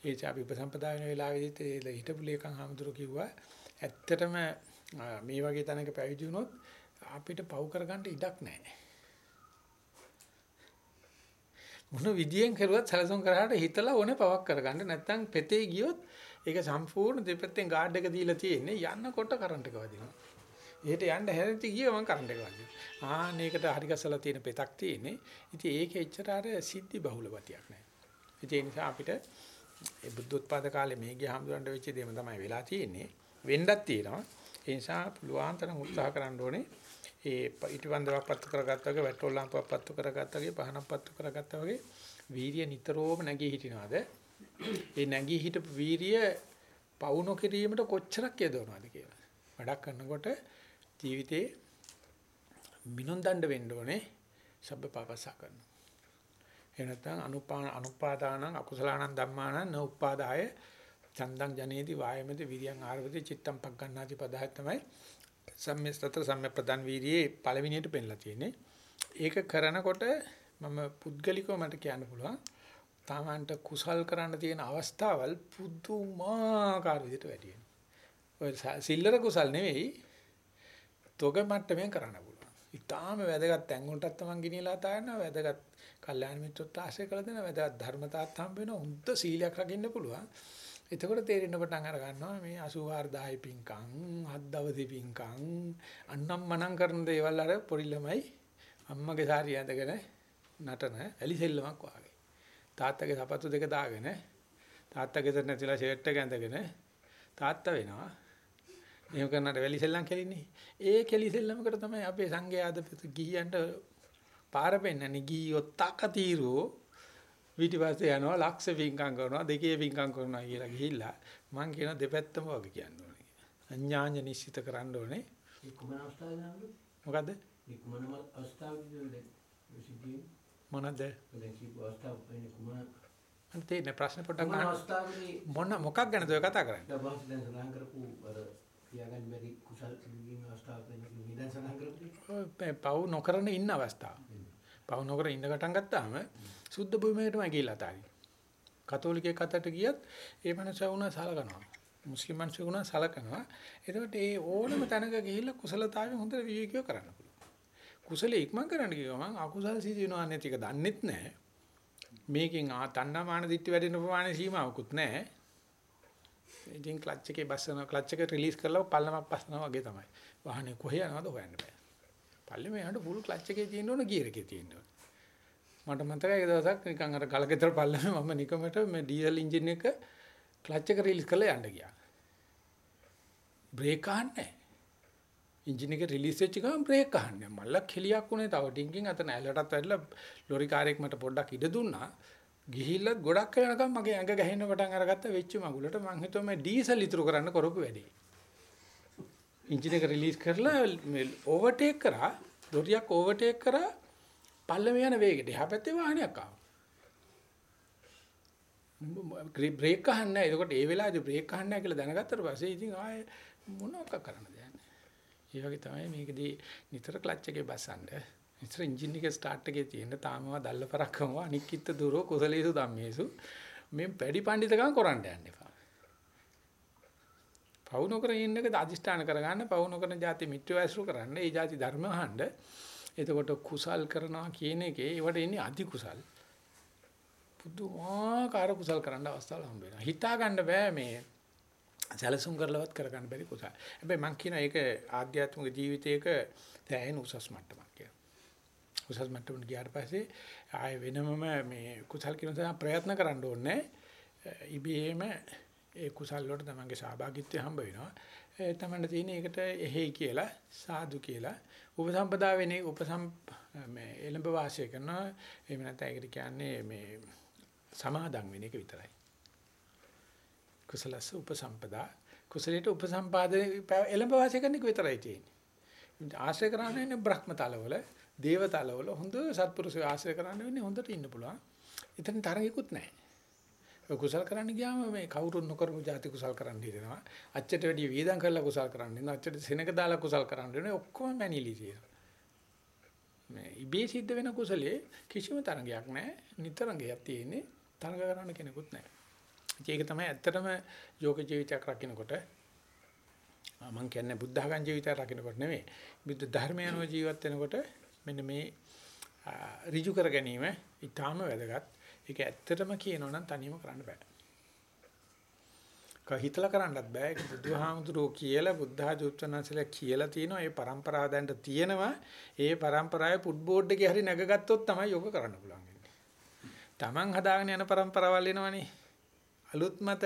Speaker 1: ඒ චා විපසම්පදා වෙන වෙලාවෙදිත් ඒ හිටපු ලේකම් හාමුදුරුවෝ කිව්වා ඇත්තටම මේ වගේ තැනක පැවිදි වුණොත් අපිට පව් කරගන්න ඉඩක් නැහැ මොන විදියෙන් කරුවත් සැලසුම් කරාට හිතලා ඕනේ පවක් කරගන්න නැත්නම් පෙතේ ගියොත් ඒක සම්පූර්ණ දෙපැත්තෙන් ගාඩ් එක දීලා තියෙන්නේ යන්නකොට කරන්ට් එක වදිනවා. එහෙට යන්න හැරෙති ගිය මම කරන්ට් එක වදිනවා. ආන්න ඒකට හරි ගසලා තියෙන පෙතක් තියෙන්නේ. ඉතින් ඒකේ එච්චර අර සිද්ධි බහුල ගතියක් නැහැ. ඉතින් ඒ නිසා අපිට ඒ බුද්ධ උත්පාද කාලේ මේ ගිය හම්දුරන්ට වෙච්ච දේම තමයි වෙලා තියෙන්නේ. වෙන්නත් තියෙනවා. ඒ නිසා පුළුවන් තරම් උත්සාහ කරන්න ඕනේ. ඒ ඊටවන්දවක් පත්තු කරගත්තා වගේ වැටෝල් ලාම්පුවක් පත්තු කරගත්තා වගේ පහනක් පත්තු කරගත්තා වගේ වීරිය නිතරම නැගී හිටිනවාද? ඒ නැගී හිටපු වීරිය පවු නොකිරීමට කොච්චරක් යදවනවද කියලා. වැඩක් කරනකොට ජීවිතේ මිනුම් දණ්ඩ වෙන්න ඕනේ සබ්බපාපසා කරනවා. එහෙ නැත්නම් අනුපාන අනුපාදානං අකුසලානං ධම්මානං න උපාදාය චන්දං ජනේති වායමති විරියං ආරවති චිත්තම් පග්ගණ්ණාති පදහය තමයි සම්මේ සතර සම්මේ ප්‍රදාන් වීර්යයේ පළවෙනියට පෙන්ලා තියෙන්නේ. ඒක කරනකොට මම පුද්ගලිකව මට කියන්න පුළුවන් තමන්ට කුසල් කරන්න තියෙන අවස්ථාවල් පුදුමාකාර විදිහට වැඩි වෙනවා. ඔය සිල්ලර කුසල් නෙවෙයි තොග මට්ටමින් කරන්න පුළුවන්. ඊටාම වැදගත් තැන් වලටත් තමන් ගිනිලා තානවා වැදගත් කල්යාණ මිත්‍රත්ව ආශ්‍රය කළ දෙන වැදගත් ධර්මතාවත් හම්බ වෙන හොඳ සීලයක් රකින්න පුළුවන්. එතකොට තේරෙන්න පටන් අර ගන්නවා මේ 84000 පිංකම් හත් දවසේ පිංකම් අන්නම් මනම් කරන දේවල් අර පොඩි ළමයි අම්මගේ සාරිය ඇඳගෙන නටන ඇලි සෙල්ලමක් වාගේ. තාත්තගේ සපත්තු දෙක දාගෙන තාත්තා ගෙදර නැතිලා ෂර්ට් එක ඇඳගෙන තාත්තා වෙනවා. එහෙම කරනට වැලි සෙල්ලම් කෙලින්නේ. ඒ කෙලි සෙල්ලමකට තමයි අපේ සංඝයා අද ගිහියන්ට පාර පෙන්නන්නේ ගිහියෝ තකතිරෝ පිටිපස්සේ යනවා ලක්ෂ පිංකම් කරනවා දෙකේ පිංකම් කරනවා කියලා ගිහිල්ලා මං කියන දෙපැත්තම වගේ කියන්න ඕනේ. අඥාඤ්ඤ නිශ්චිත කරන්න ඕනේ.
Speaker 2: කුමන අවස්ථාවේද?
Speaker 1: මොකද්ද?
Speaker 2: කුමන අවස්ථාවේද?
Speaker 1: මොනද?
Speaker 2: දැන්
Speaker 1: තේරෙන ප්‍රශ්න අහන්න.
Speaker 2: අවස්ථාවේදී
Speaker 1: මොන මොකක් ගැනද ඔය කතා කරන්නේ?
Speaker 2: දවස් දැන් සඳහන් කරපු අර තියාගන්න බැරි කුසල් සිදුවීම් අවස්ථාවක් දැන් සඳහන් කරපු
Speaker 1: ඔය පව් නොකරන ඉන්න අවස්ථාව. පව් නොකර ඉන්න ගටන් ගත්තාම සුද්ධ භූමියටම ගිහිල්ලා තාරි. කතෝලිකයෙක් අතට ගියත් ඒ මනුස්සයා වුණා සලකනවා. මුස්ලිම් මිනිස්සු වුණා සලකනවා. එතකොට ඒ ඕනම තැනක ගිහිල්ලා කුසලතාවය හොඳට විවේකීව කරන්න පුළුවන්. කුසල ඉක්මන් කරන්න ගියම අකුසල සිදු වෙනවා නැති එක දන්නෙත් නැහැ. මේකෙන් ආ තණ්හාමාන දිට්ඨි වැඩෙන ප්‍රමාණය සීමාවකුත් නැහැ. ඉතින් ක්ලච් එකේ බස්සන ක්ලච් එක රිලීස් කරලා පල්ලමක් පස්සනවා වගේ තමයි. වාහනේ කොහේ යනවද හොයන්න බෑ. පල්ලෙම යනකොට ෆුල් ක්ලච් එකේ තියෙන්න ඕන ගියර් එකේ තියෙන්න ඕන. මට මතකයි ඒ දවසක් නිකන් අර ගලගෙදර පල්ලෙම මම නිකමට මේ ඩීසල් එන්ජින් එක ක්ලච් එක රිලීස් කරලා යන්න ගියා. බ්‍රේක් අහන්නේ එන්ජින් එක රිලීස් වෙච්ච ගමන් බ්‍රේක් අහන්නේ. මල්ලක් කෙලියක් උනේ තව ටින්කින් අත නැලටත් වැටලා ලොරි කාර්යයක් මට පොඩ්ඩක් ඉඩ දුන්නා. ගිහිල්ලත් ගොඩක් වෙනකම් මගේ ඇඟ ගැහෙන්න පටන් අරගත්ත වෙච්ච මගුලට මං හිතුවා මේ ඩීසල් ඉතුරු කරන්න කරපු වැඩේ. එන්ජින් එක රිලීස් කරලා ඕවර්ටේක් කරා ලොරියක් ඕවර්ටේක් කරා පල්ලම යන වේගෙට එහා පැත්තේ වාහනයක් ආවා. බ්‍රේක් අහන්නේ නැහැ. එතකොට ඒ වෙලාවේදී බ්‍රේක් අහන්නේ නැහැ කියලා දැනගත්තට පස්සේ ඉතින් ආයේ මොනවක් කරන්න දෙයක් නැහැ. ඒ වගේ තමයි මේකදී නිතර ක්ලච් එකේ බස්සන්න. නිතර එන්ජින් එක ස්ටාර්ට් එකේ තියෙන තාමව දැල්ල පරක්කම අනික්කිට දුරෝ කුසලේසු ධම්මේසු මේ පැඩි පඬිතකම් කරන්න යන්න එපා. පවු නොකර ඉන්නක අදිෂ්ඨාන කරගන්න පවු නොකරන જાති මිත්‍ර වෛශ්‍රු කරන්න ඒ જાති ධර්ම අහන්න එතකොට කුසල් කරනවා කියන එකේ ඒවට ඉන්නේ අධි කුසල්. පුදුමාකාර කුසල් කරන්න අවස්ථාවල් හම්බ වෙනවා. හිතා ගන්න බෑ මේ සැලසුම් කරලවත් කරගන්න බැරි කුසල්. හැබැයි මම කියන ඒක ආධ්‍යාත්මික ජීවිතයක දැයින උසස් මට්ටමක් කියලා. උසස් මට්ටමට ගියාට පස්සේ ආය වෙනමම මේ කුසල් කියන තරම් ප්‍රයත්න කරන්න ඕනේ. ඉබේම ඒ කුසල් වලට තමන්ගේ සහභාගීත්වය හම්බ වෙනවා. ඒ තමන්ට තියෙන එකට එහෙයි කියලා සාදු කියලා උපසම්පදා වෙන්නේ උපසම් මේ එළඹ වාසය කරනවා. එහෙම නැත්නම් ඒකට කියන්නේ මේ සමාදන් වෙන එක විතරයි. කුසලස උපසම්පදා කුසලයට උපසම්පාදේ එළඹ වාසය කරන එක විතරයි තියෙන්නේ. ආශ්‍රය කරන්නේ බ්‍රහ්ම තලවල, දේව තලවල හොඳ සත්පුරුෂය ආශ්‍රය කරන්න වෙන්නේ හොඳට ඉන්න පුළුවන්. එතන තරගිකුත් නැහැ. ඔය කුසල් කරන්න ගියාම මේ කවුරුත් නොකරපු જાති කුසල් කරන්න හිතෙනවා. අච්චට වැඩි වේදම් කරලා කුසල් කරන්න ඉන්නවා. අච්චට සෙනක දාලා කුසල් කරන්න වෙනවා. ඔක්කොම මැනිලි තියෙනවා. මේ ඉබේ සිද්ධ වෙන කුසලයේ කිසිම තරගයක් නැහැ. නිතරංගයක් තියෙන්නේ. තරග කරන්න කෙනෙකුත් නැහැ. ඒක තමයි ඇත්තටම යෝග ජීවිතයක් රකින්නකොට මම කියන්නේ බුද්ධ ධර්ම ජීවිතයක් රකින්නකොට නෙමෙයි. බුද්ධ ධර්මය අනුව ජීවත් වෙනකොට මෙන්න මේ ඍජු කර ගැනීම ඊටාම වැදගත්. ඒක ඇත්තටම කියනවා නම් තනියම කරන්න බෑ. ඒක හිතලා කරන්නත් බෑ. ඒක බුදුහාමුදුරුවෝ කියලා බුද්ධහාමුදුරුවන්සලා කියලා තියෙනවා. ඒ પરම්පරාව දැන්ට තියෙනවා. ඒ પરම්පරාවේ ෆුට්බෝඩ් එකේ හරි නැගගත්තොත් තමයි යෝග කරන්න පුළුවන්. Taman හදාගෙන යන પરම්පරාවල් එනවනේ. අලුත් මත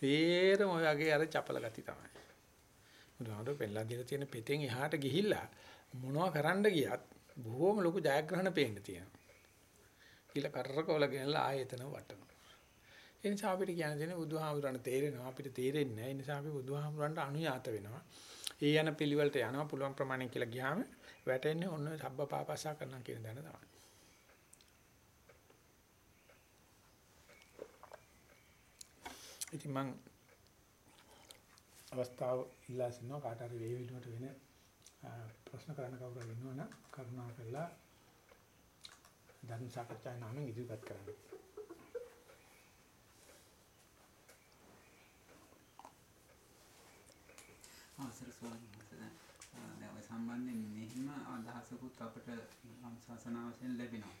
Speaker 1: තේරම ඔයගේ අර චපල ගති තමයි. බුදුහාමුදුරුවෝ පෙන්ලා දීලා තියෙන පෙතෙන් එහාට ගිහිල්ලා මොනවා කරන්න ගියත් බොහොම ලොකු ජයග්‍රහණ පේන්න තියෙනවා. කියලා කරකවල ගෙනලා ආයෙතන වටනවා. ඒ නිසා අපිට කියන්න දෙන්නේ බුදුහාමුදුරන්ට තේරෙනවා අපිට තේරෙන්නේ නැහැ. ඒ නිසා අපි බුදුහාමුදුරන්ට අනුයාත වෙනවා. ඒ යන පිළිවෙලට යනවා පුළුවන් ප්‍රමාණය කියලා ගියාම වැටෙන්නේ ඔන්න සබ්බ පාපසා කරනවා කියන දන තමයි. ඉතින් මම අවස්ථාව ඉල්ලා සිටිනවා කාට හරි වේවිලුවට වෙන ප්‍රශ්න කරන්න කවුරු හරි ඉන්නවනම් කරුණා කරලා ධර්ම සාකච්ඡාවේ නාමයෙන් ඉදිරිපත් කරන්න.
Speaker 5: අවසර ස්වාමීන් වහන්සේ දැන් ඔය සම්බන්ධයෙන් මෙහිම අදහසකුත් අපිට ශාසන වශයෙන් ලැබෙනවා.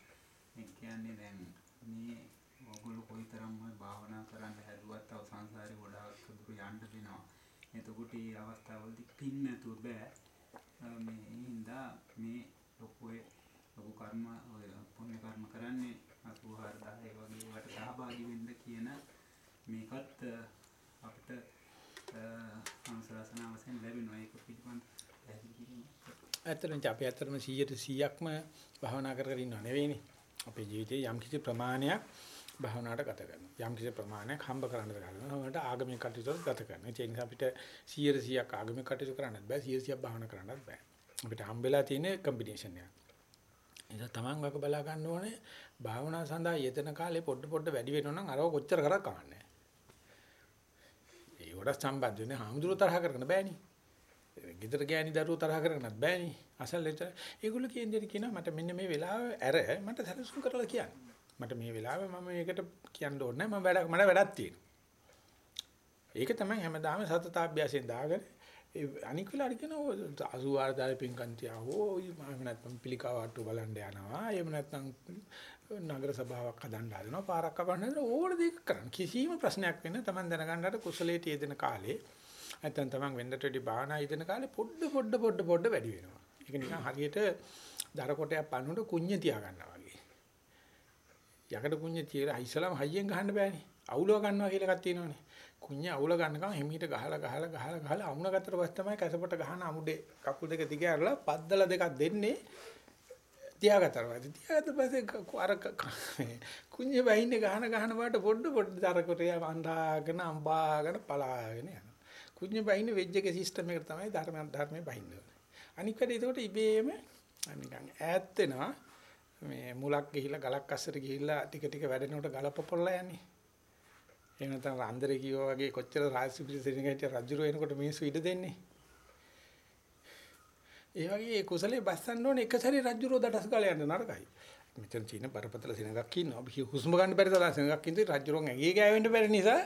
Speaker 5: ඒ කියන්නේ දැන් මේ ඔයගොල්ලෝ කොයිතරම් ඔය භාවනා කරන්න හැදුවත් තව සංසාරේ ගොඩාක් දුර යන්න වෙනවා. එතකොට මේ අවස්ථාවවලදී පින් නැතුව බෑ. මේ හින්දා මේ ලොකුවේ ලොකු කර්ම ඔය පුණ්‍ය කර්ම කරන්නේ 84000 වගේ වට සහභාගී වෙන්න කියන මේකත් අපිට සංසාරසන වශයෙන් ලැබෙනවා ඒක පිළිබඳ පැහැදිලි කිරීම.
Speaker 1: ඇත්තටම අපි ඇත්තටම 100ට 100ක්ම භාවනා කර කර ඉන්නව නෙවෙයිනේ. අපේ ජීවිතේ යම් කිසි ප්‍රමාණයක් භාවනාවට ගත කරනවා. යම් කිසි ප්‍රමාණයක් හම්බ කරන්න ගන්නවා. ඒකට ආගමික කටයුතු ගත කරනවා. ඒ නිසා අපිට 100ට 100ක් ආගමික කටයුතු කරන්නත් බෑ. 100 100ක් භාවනා කරන්නත් බෑ. අපිට හම්බෙලා තියෙන කම්බිනේෂන් එක. ඒක තමන් වක බලා ගන්න ඕනේ. භාවනා සඳහා යෙදෙන කාලේ පොඩ පොඩ වැඩි වෙනවා නම් අරව කොච්චර කරක් කවන්නේ. ඒවට සම්බන්ධ වෙන්නේ හාමුදුරුවෝ තරහ කරගෙන බෑනේ. ගෙදර ගෑණි දරුවෝ තරහ කරගෙනත් බෑනේ. අසල් ඒගොල්ලෝ කියන දේ කියනවා මට මෙන්න මේ වෙලාව ඇර මට සැලසුම් කරලා කියන්න. මට මේ වෙලාවේ මම මේකට කියන්න ඕනේ නැහැ. මම වැඩ මට වැඩක් තියෙනවා. ඒක තමයි හැමදාම සතතාභ්‍යාසයෙන් දාගෙන අනික වෙලාවට කියනවා 84 පින්කන්තිය හෝ එහෙම නැත්නම් පිළිකාවට්ටු බලන්න යනවා. එහෙම නැත්නම් නගර සභාවක් හදන්න හදනවා. පාරක් කපන්න හදනවා. ඕන දෙයක් කරන්න. කිසිම ප්‍රශ්නයක් වෙන්නේ තමන් දැනගන්නට කුසලයට යෙදෙන කාලේ නැත්නම් තමන් වෙන්නට වැඩි බාහනා යෙදෙන කාලේ පොඩ පොඩ පොඩ පොඩ වැඩි වෙනවා. ඒක නිකන් හරියට දර කොටයක් පන්නනකොට කුඤ්ඤ තියා ගන්නවා වගේ. යකඩ කුඤ්ඤ තියලා ඉස්සලම හයියෙන් ගහන්න බෑනේ. අවුලව ගන්නවා කියලා එකක් තියෙනවනේ. කුඤ්ඤ අවුල ගන්නකම් හිමීට ගහලා ගහලා ගහලා ගහලා අමුණ ගත්තට පස්සේ තමයි කැසපට ගහන අමුඩේ කකුල් දෙක දිග ඇරලා පද්දල දෙකක් දෙන්නේ තියාගත්තා පස්සේ තියාගත්ත පස්සේ අර කුඤ්ඤ වහින්නේ ගහන ගහන වාට පොඩ පොඩ දරකොටේ අඳාගෙන අම්බාගෙන පලාගෙන යනවා. කුඤ්ඤ වහින්නේ වෙජ් එකේ සිස්ටම් එකට තමයි ධර්ම ධර්මයේ වහින්නේ. අනික වැඩ ඒකට ඉබේම නිකන් ඈත් වෙනවා. මේ මුලක් ගිහිල්ලා ගලක් අස්සට ගිහිල්ලා ටික ටික වැඩෙනකොට ගලපපොල්ලා යන්නේ. එහෙම නැත්නම් අන්දරේ කියෝ වගේ කොච්චර රාජ්‍ය පිළිසෙනින් හිටිය රජුර වෙනකොට මිනිස්සු ඉඩ දෙන්නේ. ඒ වගේ කුසලයේ බස්සන්න ඕනේ එක සැරේ රජුරෝ දඩස් ගාලා යන්න නරකයි. මෙතන චීන බරපතල සෙනඟක් ඉන්නවා. අපි හුස්ම ගන්න බැරි තරම් සෙනඟක් ඉඳි රජුරෝන් ඇඟේ ගෑවෙන්න බැරි නිසා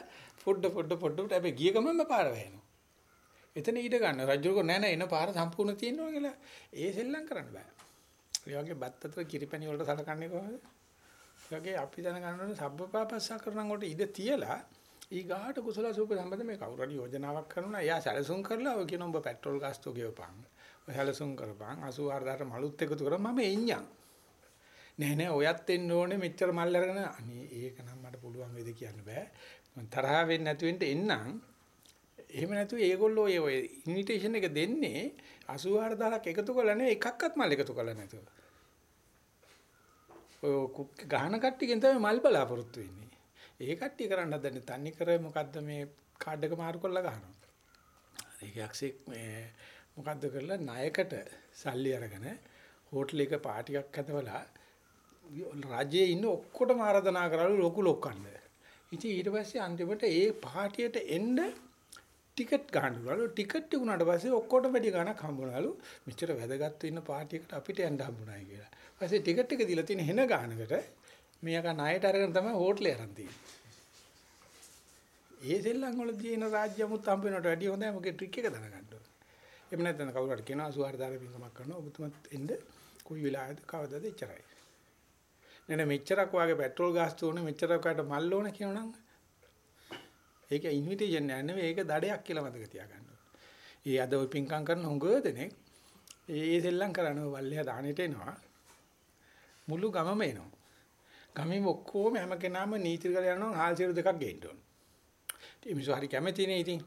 Speaker 1: පොඩ පොඩ පොඩ අපි ගිය ගමන්ම පාර වැහෙනවා. එතන ඊට ගන්න රජුරෝ නෑ නෑ එන පාර සම්පූර්ණ තියෙනවා කියලා ඒ සෙල්ලම් කරන්න බෑ. ඒ වගේ බත් අතර කිරිපැණි වලට සලකන්නේ කොහොමද? ඒ වගේ අපි දැනගන්න ඕනේ සබ්බපාපස්සා කරනන් කොට ඉඳ තියලා ඊගාට කුසල සූප සම්බන්ධ මේ කවුරු හරි යෝජනාවක් කරනවා. එයා සැලසුම් කරලා ඔය කියන උඹ පෙට්‍රල් ගාස්තු ගෙවපන්. ඔය සැලසුම් කරපන් 84000ට මලුත් එකතු කරා මම එඤ්ඤම්. නෑ නෑ ඔයත් එන්න ඕනේ මෙච්චර මල් අරගෙන අනේ ඒක නම් මට පුළුවන් වේද කියන්න බෑ. මම තරහ වෙන්නේ නැතු වෙන්න එන්නම්. එහෙම නැතු ඒගොල්ලෝ ඔය ඉන්විටේෂන් එක දෙන්නේ 84000ක් එකතු කරලා නේ එකක්වත් මල් එකතු කරලා නැතුව. ඔය ගහන කට්ටියකින් තමයි මල් බලාපොරොත්තු වෙන්නේ. ඒ කට්ටිය කරන්න හදන්නේ තන්නේ කර මොකද්ද මේ කාඩ් එක මාරු කරලා ගහනවා. ඒක යක්ෂෙක් මේ මොකද්ද කරලා ණයකට සල්ලි අරගෙන හෝටල් එක පාටියක් හදවලා රජයේ ඉන්න ඔක්කොටම ආරාධනා කරලා ලොකු ලොක්කන්න. ඉතින් ඊට පස්සේ අන්තිමට ඒ පාටියට එන්න ටිකට් ගන්නවලු ටිකට් තිබුණාට පස්සේ ඔක්කොටම වැඩි ගණක් හම්බුනාලු මෙච්චර වැදගත් වෙන්න පාටියකට අපිට යන්න හම්බුනායි කියලා. ඊපස්සේ ටිකට් එක දීලා තියෙන හෙන ගානකට මේක ණයට අරගෙන තමයි හෝටලේ අරන් තියෙන්නේ. ඒ සෙල්ලම් වල තියෙන රාජ්‍යමුත් හම්බ වෙනවට වැඩිය හොඳයි මොකේ ට්‍රික් එක දැනගන්න ඕනේ. එහෙම නැත්නම් කවුරු හරි කියනවා සුවහරදාර පින්කමක් කරනවා ඔබතුමත් එන්න කොයි වෙලාවද කවදද එච්චරයි. නේද මෙච්චරක් වාගේ පෙට්‍රල් ගාස්තු ඕනේ මෙච්චරක් වාට මල් ඕනේ කියනනම් ඒක ඉන්විටේෂන් නෑ නෙවෙයි ඒක දඩයක් කියලා මතක තියාගන්න ඕනේ. ඒ අද ඔය පින්කම් කරන හොඟ දෙනෙක් ඒ සෙල්ලම් කරනවා වල්ලිය දානෙට එනවා. මුළු ගමම එනවා. ගමේ ඔක්කොම හැම කෙනාම නීති කරලා යනවා හාල් සිරු දෙකක් ගේන්න ඕන. ඉතින් මිනිස්සු හරි කැමතිනේ ඉතින්.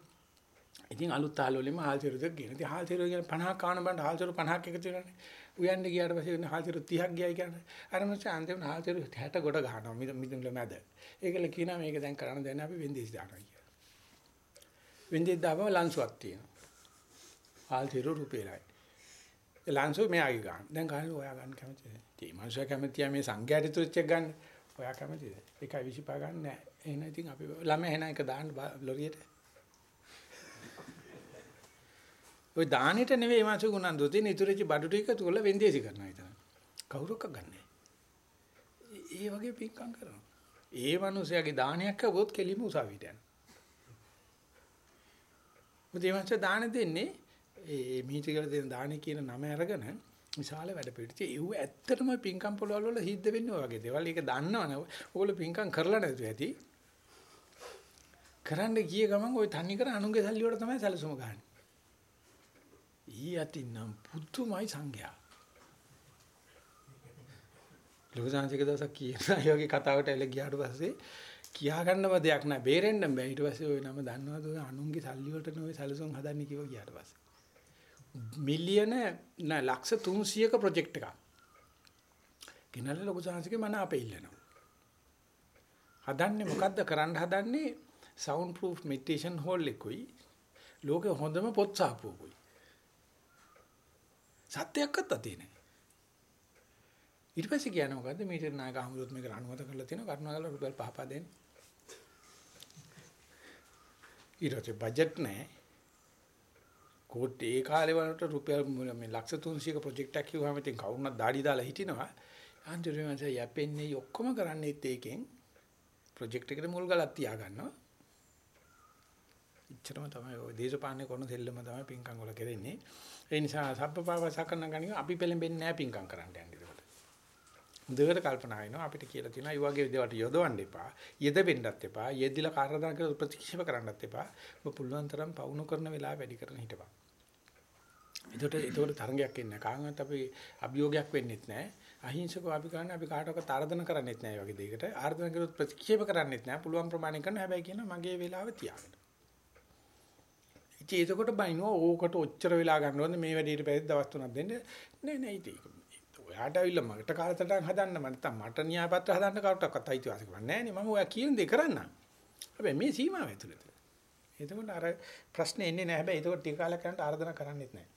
Speaker 1: ඉතින් අලුත් තාල වලින්ම හාල් සිරුරක් ගේන. ඉතින් හාල් සිරුර කියන 50 කාණ බණ්ඩ හාල් සිරුර 50ක් එකතු වෙනවානේ. උයන්ඩ ගියාට පස්සේ වෙන හාල් සිරුර 30ක් ගියයි කියන්නේ. අර මොකද අන්තිමට හාල් සිරුර 60 ගොඩ ගහනවා. මිද මිදුල මැද. ඒකල කියනවා මේක දැන් කරන්න දෙන්න අපි වෙන්දේසි දානවා කියලා. වෙන්දේසි දාපම ලන්සුවක් තියෙනවා. හාල් සිරුර රුපියලයි. ඒ ලන්සු මෙයාගේ ගන්න. දැන් ගන්න ඔයා ගන්න කැමතිද? ඒ මනුස්සයා කැමතියි මේ සංඛ්‍යාට තුච්ච එක ගන්න. ඔයා කැමතිද? 1.25 ගන්න නෑ. එහෙනම් ඉතින් අපි ළමයා එහෙනම් එක දාන්න ලොරියට. ඔය දානෙට නෙවෙයි මාසු ගුණන්දු තියෙන ඉතුරුච්ච බඩු ටික තුල වෙන්දේසි කරනවා විතර. කවුරක්ක ගන්නෑ. ඒ වගේ පින්කම් කරනවා. ඒ මිනිසයාගේ දානයක් කවොත් කෙලිම උසාවියට යනවා. මුදේ මාස දාන දෙන්නේ ඒ මීටිකල දෙන දානේ කියන නම අරගෙන විශාල වැඩ පිළිච්ච ඒව ඇත්තටම පින්කම් පොළවල් වල හිද්ද වෙන්නේ ඔය වගේ දේවල්. ඒක දන්නවනේ. ඕගොල්ලෝ පින්කම් කරලා නැතුව ඇති. කරන්න ගිය ගමන් ওই තනි කර අනුන්ගේ සල්ලි වල තමයි සැලසුම ගන්නේ. ඊ යටිනම් පුදුමයි සංඝයා. ලෝකසාංශික දවසක් කියන අය වගේ කතාවට එල ගියාට පස්සේ කියා ගන්නව දෙයක් නැහැ. බේරෙන්න බෑ. ඊට පස්සේ ওই නම දන්නවද ඔය අනුන්ගේ සල්ලි වලට නෙවෙයි සැලසුම් හදන්නේ කිව්වා ගියාට පස්සේ. මිලියන නෑ ලක්ෂ 300ක ප්‍රොජෙක්ට් එකක්. ගෙනල්ලා ලෝකසාංශිකේ මන අපේ ඉල්ලනවා. හදන්නේ මොකද්ද කරන්න හදන්නේ? sound proof meditation hall එකකුයි ලෝකේ හොඳම පොත් සාපුවකුයි. සත්‍යයක්වත් අතේ නැහැ. ඊට පස්සේ කියන්නේ මොකද්ද මීටර් නායක අහමුදුත් මේක අනුමත කරලා තියෙනවා කරුණාකරලා රුපියල් 5 පහ දෙන්න. ඊට පස්සේ බජට් නැහැ. කෝටි ඒ කාලේ වලට රුපියල් මේ ලක්ෂ 300ක ප්‍රොජෙක්ට් එකක් කිව්වම ඉතින් කවුරුණක් දාඩි දාලා හිටිනවා. අන්තිමට මම යැපෙන්නේ ඔක්කොම කරන්නේත් ඒකෙන් ප්‍රොජෙක්ට් එකට මුල් ගලක් තියා ගන්නවා. ඉච්චරම තමයි ඔය දේශපාලනේ කරන සෙල්ලම තමයි පින්කම් වල කරන්නේ. ඒ නිසා සබ්බපාවසකන ගණිය අපි පෙළඹෙන්නේ නැහැ පින්කම් කරන්න යන්නේ ඒකට. හොඳට කල්පනා වෙනවා අපිට කියලා තියෙනවා මේ වගේ දේවල්ට යොදවන්න එපා. යෙදෙන්නත් එපා. යෙදිලා කාර්යදාන කරලා ප්‍රතික්ෂේප කරන්නත් එපා. ඔබ පුළුවන් තරම් පවුණු කරන වෙලාව වැඩි කරන හිටපන්. එතකොට එතකොට තරංගයක් එන්නේ නැහැ. කාගෙන්වත් අපි අභියෝගයක් වෙන්නෙත් නැහැ. අහිංසකව අපි කරන්නේ අපි කාටවත් ආර්දන කරන්නෙත් නැහැ වගේ දෙයකට. ආර්දන කරොත් ප්‍රතික්ෂේප කරන්නෙත් නැහැ. පුළුවන් ප්‍රමාණය කරන හැබැයි කියනවා මගේ වෙලාව තියාගන්න. ඉතින් එතකොට බයිනෝ ඕකට ඔච්චර වෙලා ගන්නවද මේ වැඩේට පැය දවස් තුනක් දෙන්න නෑ නෑ ඉතින් ඔයාට ඇවිල්ලා මට කාලසටහන් හදන්න මම නැත්තම් මට න්‍යායපත්‍ර හදන්න කවුරක්වත් අයිතිවාසිකමක් නෑනේ මම ඔයා කියන දේ කරන්න හැබැයි මේ සීමාව ඇතුළත. එතකොට අර ප්‍රශ්නේ එන්නේ නෑ හැබැයි එතකොට ටික කාලයක් යනට ආර්දනා කරන්නෙත් නෑ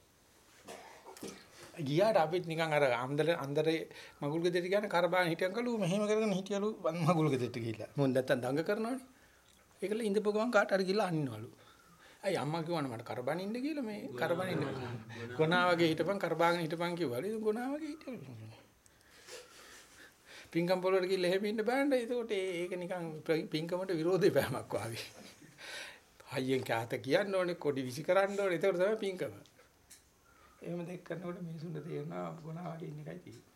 Speaker 1: ගියාට අපිත් නිකන් අර අන්දර අන්දරේ මගුල් ගෙදරට ගියාන කරබාන හිටියන්කලු මෙහෙම කරගෙන හිටියලු මගුල් ගෙදරට ගිහිල්ලා. මොන් නැත්තම් දඟ කරනවනේ. ඒකල ඉඳපු ගමන් කාට හරි ගිහලා අනිනවලු. අයි අම්මා කිව්වනේ මට කරබන් ඉන්න කියලා මේ කරබන් ඉන්න. ගොනා වගේ හිටපන් කරබාගෙන හිටපන් කිව්වලු. ඉතින් ගොනා වගේ හිටියලු. පින්කම් පොළොවට ගිහලා එහෙම ඉන්න බෑනේ. ඒකට ඒක නිකන් පින්කමට විරෝධී පෑමක් වාගේ. හයියෙන් කෑත කියන්න ඕනේ, කොඩි විසි කරන්න ඕනේ. ඒක තමයි පින්කම. එහෙම දෙයක් කරනකොට මිනිසුන්ට තේරෙනවා ගොනා වගේ ඉන්න එකයි තියෙන්නේ.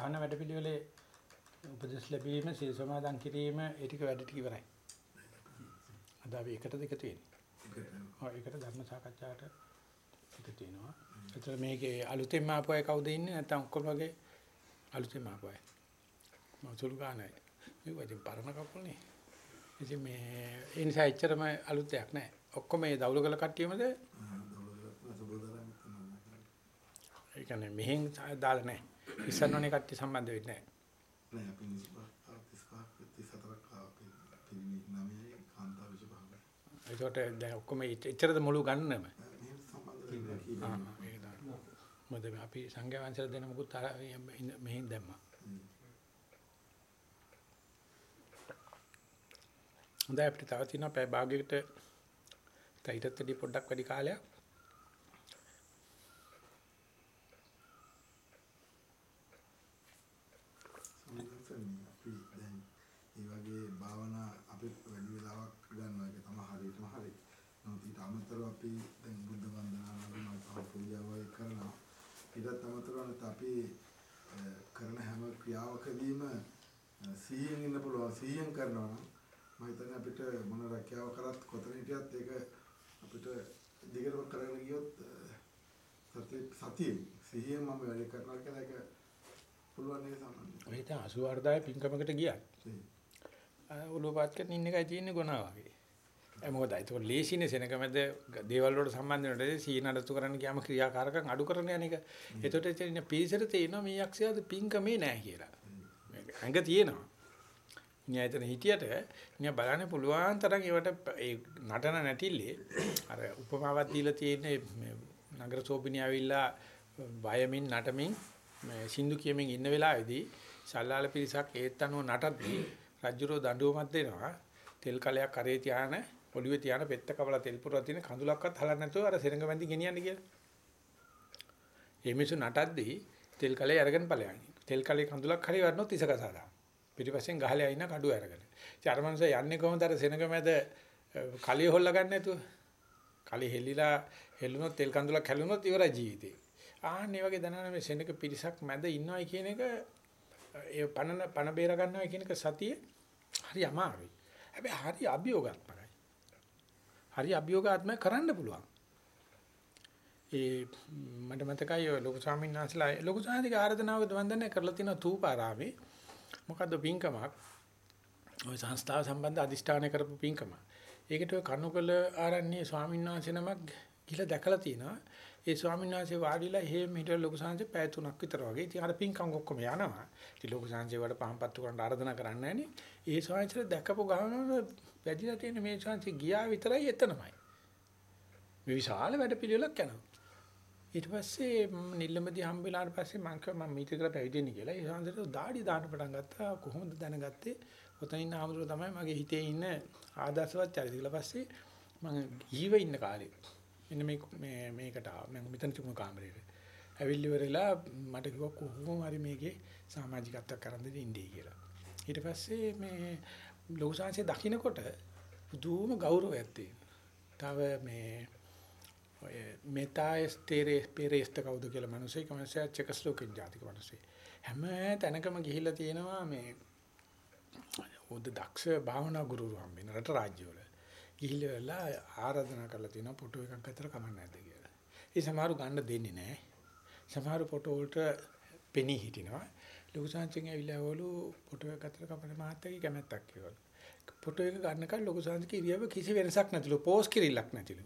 Speaker 1: පහන වැඩපිළිවෙලේ උපදෙස් ලැබීම සීල සමාදන් කිරීම ඒ ටික වැඩ ටික ඉවරයි. අද අපි එකට දෙක තියෙන්නේ. ඔව් එකට ධර්ම සාකච්ඡාවට එක තියෙනවා. ඒතර මේකේ අලුතෙන් ආපු අය කවුද ඉන්නේ නැත්නම් ඔක්කොම වගේ අලුතෙන් ආපු අය. මම සුළු ගන්නයි. මේ වදින් පරණ කපුල්නේ. ඉතින් මේ ඒ නිසා එච්චරම අලුත් දෙයක් නැහැ. ඔක්කොම මේ දවුලගල කට්ටියමද? ඒ කියන්නේ මෙහෙන් දාලා නැහැ. ඉස්සන්නෝනේ කට්ටිය සම්බන්ධ වෙන්නේ නැහැ.
Speaker 6: නෑ අපි 25 34ක් ආපේ පිරිමි 9යි කාන්තා 25යි.
Speaker 1: ඒකට දැන් ඔක්කොම එච්චරද මුළු ගන්නම. මොකද අපි සංඝයා වහන්සේලා දෙන මොකුත් මෙහෙන් දැම්මා. හොඳයි අපිට තව තියෙනවා පැය භාගයකට තයිටත් වැඩි පොඩ්ඩක් වැඩි කාලයක්.
Speaker 6: සම්බන්ධයෙන් අපි දැන් මේ වගේ භාවනා අපි වැඩි වෙලාවක් ගන්නවා ඒක තමයි හරියටම හරි. නමුත් ඊට අමතරව අපි දැන් බුද්ධ වන්දනා වගේ තව පූජා වගේ කරන ඊටත් අමතරව අපි කරන හැම ක්‍රියාවකදීම අ, සිහියෙන් ඉන්න පුළුවන් සිහියෙන් කරනවා නම් මම හිතන්නේ අපිට මොන රැකියාව කරත් කොතන හිටියත් ඒක අපිට දිගටම කරගෙන ගියොත් සතිය සතියෙන් සිහියෙන් මම වැඩ කරනවා කියලා ඒක පුළුවන් නේද සාමාන්‍යයෙන්.
Speaker 1: ඔය ඉතින් 84000 පින්කමකට ගියත් ඔළුව පාත් කරගෙන ඉන්න එකයි තියෙන්නේ ගුණා වගේ. මොකද ඒක ලේසිනේ සෙනගමද දේවල් වලට සම්බන්ධ වෙනකොට සීනඩතු කරන්න ගියාම ක්‍රියාකාරකම් අඩු කරන යන එක. ඒතකොට තියෙන පිළිසර තේිනවා මේ යක්ෂයාද පින්කමේ නැහැ කියලා. ඇඟ තියෙනවා. න්‍යායතන හිටියට න්‍යා බලන්න පුළුවන් තරම් ඒවට ඒ නටන නැටිල්ලේ අර උපමාවක් දීලා තියෙන්නේ නගර සෝබිනිය ඇවිල්ලා වයමින් නටමින් මේ සින්දු කියමින් ඉන්න වෙලාවේදී සල්ලාල පිරිසක් ඒත් අනුව නටද්දී රජුරෝ දඬුවමක් දෙනවා තෙල් කලයක් කරේ තියාන ඔළුවේ තියාන පෙත්ත කවලා තෙල් පුරලා තියෙන කඳුලක්වත් හලන්න නැතුව අර සෙනඟ වැඳි ගෙනියන්න කියලා. ඒ මිනිස්සු නටද්දී තෙල් කලේ අරගෙන ඵලයන්. තෙල් කලේ කඳුලක් හරි වරනොත් ඉසකසාදා. පිටිපස්සෙන් ගහලා ඉන්න කඩුව අරගෙන. ඉතින් අර මනුස්සය යන්නේ කොහොමද අර සෙනඟ මැද කලිය හොල්ලා ගන්න නැතුව? කලිය හෙල්ලිලා හෙල්ලුනොත් තෙල් කඳුලක් හැලුනොත් ඉවරයි ජීවිතේ. ආන්නේ වගේ දැනන මේ සෙනඟ පිරිසක් මැද ඉන්නවයි කියන එක ඒ පණ පණ බේර ගන්නවා කියන එක සතිය හරි අමාරුයි. හැබැයි හරි අභියෝගාත්මකයි. හරි අභියෝගාත්මක කරන්න පුළුවන්. ඒ මට මතකයි ඔය ලොකු ස්වාමීන් වහන්සේලා ලොකු සාහිතික ආරාධනාවක වන්දනය කරලා තියෙන තූපාරාමේ මොකද්ද පින්කමක් ওই සංස්ථාව සම්බන්ධ අදිෂ්ඨානය කරපු පින්කම. ඒකට ඔය කනුකල ආරණ්‍ය ස්වාමීන් වහන්සේ නමක් ගිහලා දැකලා තිනවා. ඒ ස්වාමීන් වහන්සේ වාඩිලා හේම හිටලා ලොකු සංජය පැය තුනක් විතර වගේ. ඉතින් අර පින්කම් ඔක්කොම යනවා. ඉතින් ලොකු සංජය වල පහම්පත්තු කරන්න ආරාධනා කරන්නේ නැහනේ. ඒ ස්වාමීන් දැකපු ගමන වැඩිලා තියෙන මේ සංජය ගියා විතරයි එතනමයි. මේ විශාල වැඩ පිළිවෙලක් යනවා. ඊට පස්සේ නිල්ලමදී හම්බෙලාට පස්සේ මම කිව්වා මම මීට කරලා පැවිදෙන්නේ කියලා. ඒ සංජයට දාඩි දාන්න පටන් ගත්තා. කොහොමද දැනගත්තේ? ඔතන ඉන්න ආමතුරු තමයි මගේ හිතේ ඉන්න ආදර්ශවත් චරිත කියලා පස්සේ මම ජීව ඉන්න කාලේ මෙන්න මේ මේ මේකට ආවා මම මෙතන තිබුණ කාමරේට ඇවිල්ලි ඉවරලා මට කිව්වා කොහොම හරි මේකේ සමාජිකත්වයක් කරන් දෙන්න ඉන්නේ කියලා ඊට පස්සේ මේ ලෝසාංශය දකින්නකොට පුදුම ගෞරවයක් තියෙනවා තව මේ ඔය මෙතායස් තේරේ පෙරේස්ත කවුද කියලා මිනිස්සෙක් මිනිස්සයා චෙකස්ලෝකෙන් ජාතික මිනිස්සෙක් හැම තැනකම ගිහිල්ලා තියෙනවා මේ උද දක්ෂ භාවනා ගුරුවරු හම්බෙන රට රාජ්‍යවල ගිහිල්ලා ආරාධනා කරලා තියෙනවා ෆොටෝ එකක් අතර කමක් නැද්ද කියලා. ඒ සමහරු ගන්න දෙන්නේ නැහැ. සමහරු ෆොටෝ වලට පෙනී හිටිනවා. ලොකු සංචෙන් ඇවිල්ලාවලු ෆොටෝ එක අතර කපන මහත්තයාගේ කැමැත්තක් කියලා. ෆොටෝ එක ගන්නකල් ලොකු සංචේ ඉරියව කිසි වෙනසක් නැතිලු පෝස් කිරිල්ලක් නැතිලු.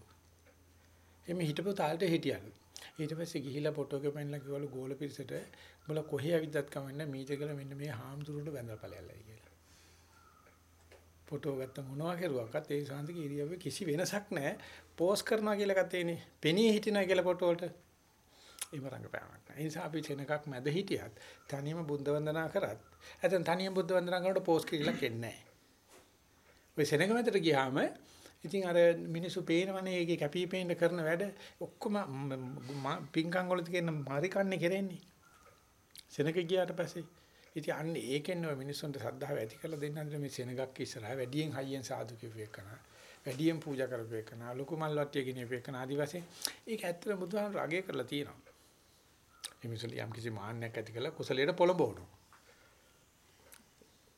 Speaker 1: එමේ හිටපු තාලට හිටියලු. ඊට පස්සේ ගිහිලා ෆොටෝ එක පෙන්ලා කිව්වලු ගෝල පිරිසට උඹලා කොහේ ඇවිද්දත් කමන්නේ මීට කියලා මෙන්න මේ හාමුදුරුවන්ට බැඳලා ඵලයල්ලයි කියලා. ෆොටෝ ගත්ත මොනවා කරුවක්වත් ඒ ශාන්තික ඉරියව්වේ කිසි වෙනසක් නැහැ. පෝස් කරනවා කියලා ගත්තේනේ. පෙනී හිටිනවා කියලා ෆොටෝ වලට. ඒව රංගපෑමක් නැහැ. ඒ නිසා අපි සෙනගක් මැද හිටියත් තනියම බුද්ධ වන්දනා කරත් නැත්නම් තනියම බුද්ධ වන්දනා කරනකොට පෝස් කිරිලා කෙන්නේ නැහැ. ඔය සෙනග මැදට ගියාම ඉතින් අර මිනිස්සු පේනවනේ ඒකේ කැපී පේන කරන වැඩ ඔක්කොම පිංකම් වල තියෙන මරි කන්නේ කෙරෙන්නේ. සෙනග ගියාට පස්සේ ඉතින් අන්න ඒකෙන් ඔය මිනිස්සුන්ට ශ්‍රද්ධාව ඇති කරලා දෙන්න හදන මේ සෙනගක් ඉස්සරහා වැඩියෙන් හයියෙන් සාදු කියපු එකන වැඩියෙන් පූජා කරපු එකන ලොකු මල් වට්ටිය ගෙනියපු එකන ආදි වශයෙන් ඒක ඇත්තට බුදුහාම රාගය කරලා තියෙනවා. මේ මිනිස්සු යම් කිසි මාන්නයක් ඇති කරලා කුසලයට පොළඹවනවා.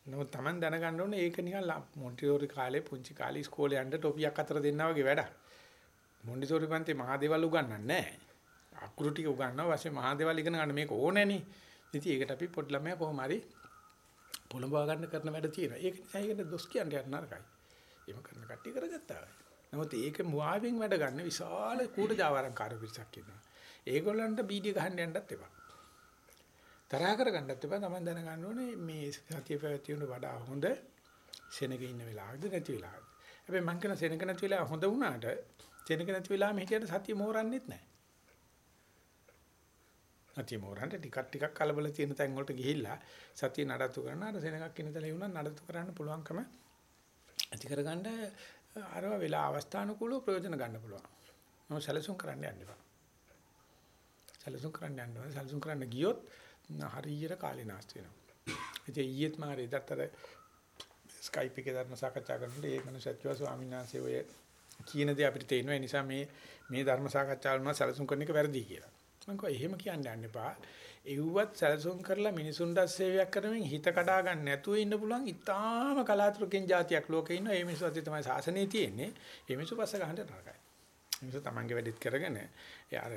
Speaker 1: නමුත් Taman දැනගන්න ඕනේ ඒක නිකන් මොන්ටිසෝරි කාලේ පුංචි කාලේ ඉස්කෝලේ යන්න ටොපියක් අතර දෙන්නා වගේ වැඩක්. මොන්ටිසෝරි පන්ති මහදේවල් උගන්වන්නේ නැහැ. අකුරු ටික උගන්වනවා වාසේ මහදේවල් ඉගෙන ගන්න මේක ඕනේනේ. ඉතින් ඒකට අපි පොඩි ළමයා කොහොම හරි පොළඹවා ගන්න කරන වැඩ තියෙනවා. ඒක නිසා ඒකට දොස් කියන්න යන්න නරකයි. එහෙම කරන කට්ටිය කරගත්තා. නමුත් ඒක මුවාවෙන් වැඩ ගන්න විශාල කූට ජාවාරම්කාර පිරිසක් ඉන්නවා. ඒගොල්ලන්ට බීඩිය ගහන්න යන්නත් එපා. තරහ කරගන්නත් එපා. Taman දැනගන්න ඕනේ මේ සතිය පැවැත්වීමට වඩා හොඳ සෙනග ඉන්න වෙලාවද නැති වෙලාවද. හැබැයි මං කියන සෙනග නැති වෙලාව හොඳ වුණාට සෙනග නැති වෙලාවෙම හිටියට සතිය මෝරන්නෙත් නැහැ. සතිය මෝරන්න ටිකක් ටිකක් කලබල තියෙන තැන් වලට ගිහිල්ලා සතිය නඩත්තු කරන අර සෙනගක් ඉන්න තැන වුණා නඩත්තු කරන්න පුළුවන්කම ඇති කරගන්න අරව වෙලා අවස්ථානුකූලව ප්‍රයෝජන ගන්න පුළුවන්. මම සැලසුම් කරන්න යන්න එපා. සැලසුම් කරන්න යන්න ඕනේ. සැලසුම් කරන්න ගියොත් හරියට කාලේ නාස්ති වෙනවා. ඉතින් ඊයේත් මාර එදත්තර ස්කයිප් එකේ ධර්ම සාකච්ඡා කරනකොට ඒ මනුස්සයත් කිව්වා ස්වාමීන් වහන්සේ ඔය කියන දේ අපිට තේරෙනවා. ඒ නිසා මේ මේ ධර්ම සාකච්ඡාවල නම් සැලසුම් කරන එක වැරදි කියලා. මම කිව්වා එහෙම කියන්න යන්න එපා. එව්වත් සැලසුම් කරලා මිනිසුන්ට සේවයක් කරමින් හිත කඩා ගන්න නැතුව ඉන්න පුළුවන් ඉතාම කලාතුරකින් જાතියක් ලෝකේ ඉන්නවා. ඒ මිනිස්සු අතේ තමයි සාසනේ තියෙන්නේ. ඒ මිනිස්සු පස්ස ගහන්න නරකයි. මිනිස්සු තමන්ගේ වැඩිත් කරගෙන ඒ අර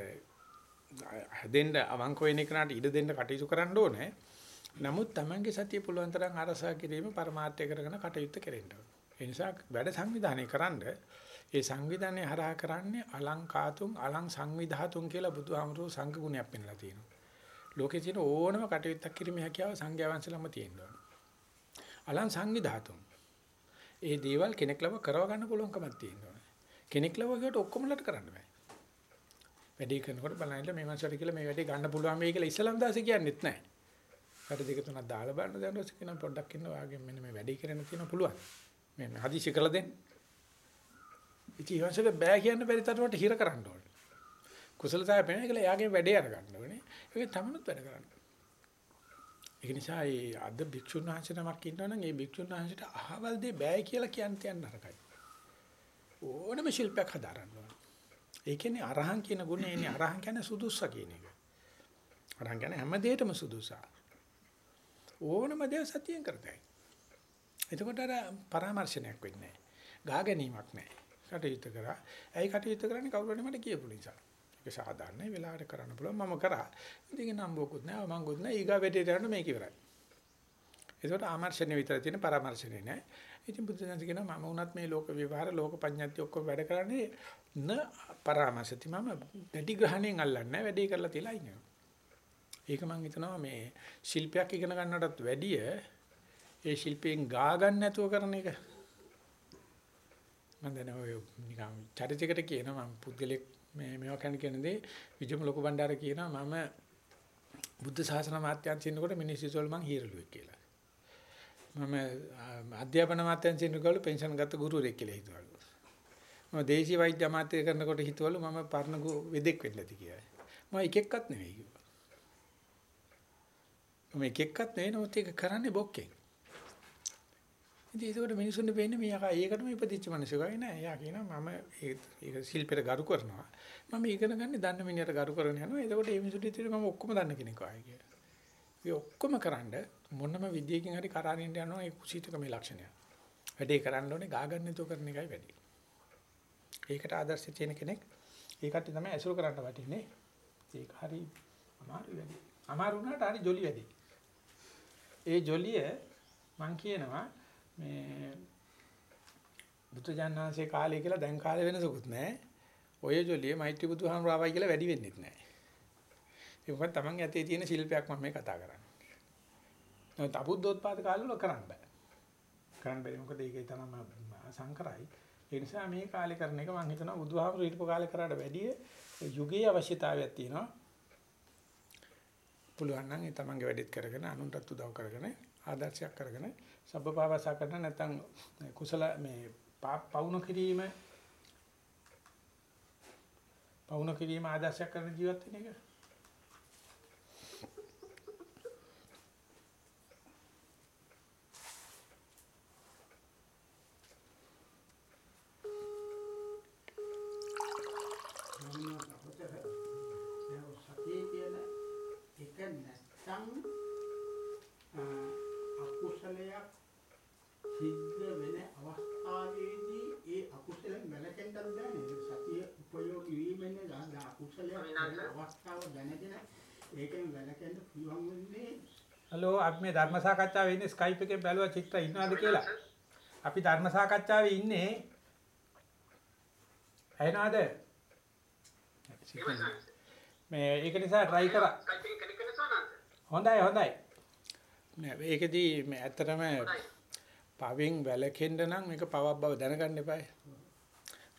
Speaker 1: හැදෙන්න අවංක වෙන එකනට ඉඩ දෙන්න කටයුතු කරන්න ඕනේ. නමුත් තමන්ගේ සතිය පුළුවන් තරම් අරසා කිරීම පරමාර්ථය කරගෙන කටයුත්ත කෙරෙන්න ඕනේ. ඒ නිසා වැඩ සංවිධානය කරන්න ඒ සංවිධානය හරහා කරන්නේ අලංකාතුම් අලං සංවිධාතුම් කියලා බුදුහාමුදුරුවෝ සංඝ ගුණයක් පෙන්ලා තියෙනවා. ලෝකේ තියෙන ඕනම කටයුත්තක් කිරීමේ හැකියාව සංඝයා වහන්සේලාම තියෙනවා. අලං සංවිධාතුම්. ඒ දේවල් කෙනෙක් ලව කරව ගන්න පුළුවන්කමක් තියෙනවා. කෙනෙක් ලව ගියට ඔක්කොමලට කරන්න බෑ. වැඩේ කරනකොට බලන්න මේ මාසට කියලා මේ වැඩේ ගන්න පුළුවන් වෙයි කියලා ඉස්ලාම් දාසේ කියන්නෙත් නැහැ. වැඩ දෙක තුනක් දාලා බලන්න දැන් කියන පොඩ්ඩක් ඉන්න වාගේ මෙන්න මේ වැඩේ කරන්න තියෙන පුළුවන්. මේ හදිසි කරලා දෙන්න. ඉතින් ඊවසල බෑ කියන්න බැරි තරමට හිර කරන්න ඕනේ. කුසලතාවය පේන එකල එයාගේ වැඩේ අරගන්න ඕනේ. ඒක තමනුත් වැඩ කරන්න. ඒක නිසා ඒ අද භික්ෂුන් වහන්සේ නමක් ඉන්නවනම් ඒ භික්ෂුන් වහන්සේට අහවල් දෙය බෑ කියලා කියන්න තියන්න නරකයි. ඕනම ශිල්පයක් හදාරන්න ඕන. ඒ කියන්නේ අරහන් කියන ගුණය එන්නේ අරහන් කියන්නේ සුදුස්ස කියන එක. අරහන් කියන්නේ හැම දෙයකම සුදුසා. ඕනම දේ සතියෙන් කරතයි. එතකොට අර පරාමර්ශනයක් වෙන්නේ නැහැ. ගා ගැනීමක් නැහැ. කටයුතු කරා. ඇයි කටයුතු කරන්නේ කවුරු හරි මට කියපු නිසා. ඒක සාධාරණයි වෙලාවට කරන්න පුළුවන් මම කරා. ඉතින් නම්බුකුත් නැහැ මංගුත් නැහැ ඊගා වෙටේට යන්න මේක ඉවරයි. ඒකට ආමර්ශනේ විතර තියෙන පරාමර්ශනේ නැහැ. ඉතින් බුදුසසුන කියනවා මම උනත් මේ ලෝක විවහාර ලෝක පඤ්ඤාති ඔක්කොම වැඩ කරන්නේ න පරාමර්ශති මම වැඩි ග්‍රහණයෙන් අල්ලන්නේ වැඩි කරලා තියලා ඉන්නවා. ඒක මම හිතනවා මේ ශිල්පයක් ඉගෙන ගන්නටත් වැඩිය ඒ ශිල්පයෙන් ගා ගන්න නැතුව කරන එක මම දැන් ඔය නිකන් චරිතයකට කියනවා මම පුද්ගලෙක් මේ මේවා කන කියන්නේ විජම ලොකු බණ්ඩාර කියනවා මම බුද්ධ ශාසන මාත්‍යන්තිනකොට මිනිස්සුසොල් මං හීරලුවෙක් කියලා. මම අධ්‍යාපන මාත්‍යන්තිනකොට පෙන්ෂන් ගත්ත ගුරුවරයෙක් කියලා හිතුවලු. මම දේශීය වෛද්‍ය අමාත්‍ය කරනකොට හිතුවලු මම පරණ වෙදෙක් වෙන්න ඇති කියලා. මම එක එක්කත් නෙවෙයි කිව්වා. මම එක එක්කත් නෙවෙයි නමුත් ඒක කරන්නේ බොක්කෙන්. ඉතින් ඒකට මිනිසුන්ට වෙන්නේ මේ යකා ඒකටම ඉපදිච්ච මිනිස්සුගයි නෑ. එයා කියනවා මම ඒක ශිල්පෙට ගරු කරනවා. මම ඉගෙන ගන්න දන්න මිනිහට ගරු කරගෙන යනවා. එතකොට මේ මිනිසුන්ට ඉතින් මම ඔක්කොම දන්න කෙනෙක් වගේ කියලා. ඒ ඔක්කොම කරන්ඩ මොනම විදියකින් හරි කරාරින්න යනවා ඒ කුසීතකමේ ලක්ෂණය. වැඩේ කරන්න ඕනේ ගා ගන්න නේතෝ කරන එකයි වැඩි. ඒකට ආදර්ශය තියෙන කෙනෙක් ඒකට තමයි ඇසුරු කරන්න වටින්නේ. ඒක හරි අමාරු වැඩි. අමාරු වුණාට හරි ජොලි වැඩි. ඒ ජොලිය මං කියනවා මේ බුදුජානනාංශේ කාලේ කියලා දැන් කාලේ වෙනසකුත් නැහැ. ඔය ජොලිය මෛත්‍රී බුදුහාමුදුරුවෝ ආවයි කියලා වැඩි වෙන්නෙත් නැහැ. ඒක මොකද Taman ඇතේ තියෙන ශිල්පයක් මම මේ කතා කරන්නේ. නමුත් අබුද්ධෝත්පාද කාලවල කරන්න බෑ. කරන්න බැරි මොකද ඒකේ තරම සංකරයි. ඒ නිසා මේ කාලේ කරන එක මම හිතනවා බුදුහාමුදුරුවෝ ඊටපො කාලේ කරාට වැඩිය යුගයේ අවශ්‍යතාවයක් තියෙනවා. පුළුවන් නම් ඒ Tamanගේ වැඩිත් කරගෙන අනුන්ටත් උදව් කරගෙන ආදර්ශයක් කරගෙන සබ්බපාවසා කරන නැත්නම් කුසල මේ පවුන කිරීම පවුන කිරීම ආදර්ශයක් කරන ජීවත් වෙන එක
Speaker 2: සතිය කියන එක නැත්තම් අකුසලයක් සිද්ධ වෙන අවස්ථාවේදී ඒ අකුසලෙන් වැළකෙන්නත් බෑ නේද සතිය උපයෝගී වීමෙන් අකුසලයක් වෙන අවස්ථාව දැනගෙන ඒකෙන් වැළකෙන්න පුළුවන් වෙන්නේ
Speaker 1: හලෝ අපි මේ ධර්ම සාකච්ඡාවේ ඉන්නේ Skype එකෙන් බැලුවා චිත්‍ර ඉන්නවද කියලා. අපි ධර්ම සාකච්ඡාවේ ඉන්නේ. ඇහෙනවද? මේ ඒක නිසා try කරා. හොඳයි හොඳයි. නෑ ඒකෙදී මේ ඇත්තටම පවෙන් වැළකෙන්න නම් මේක පවක් බව දැනගන්න එපායි.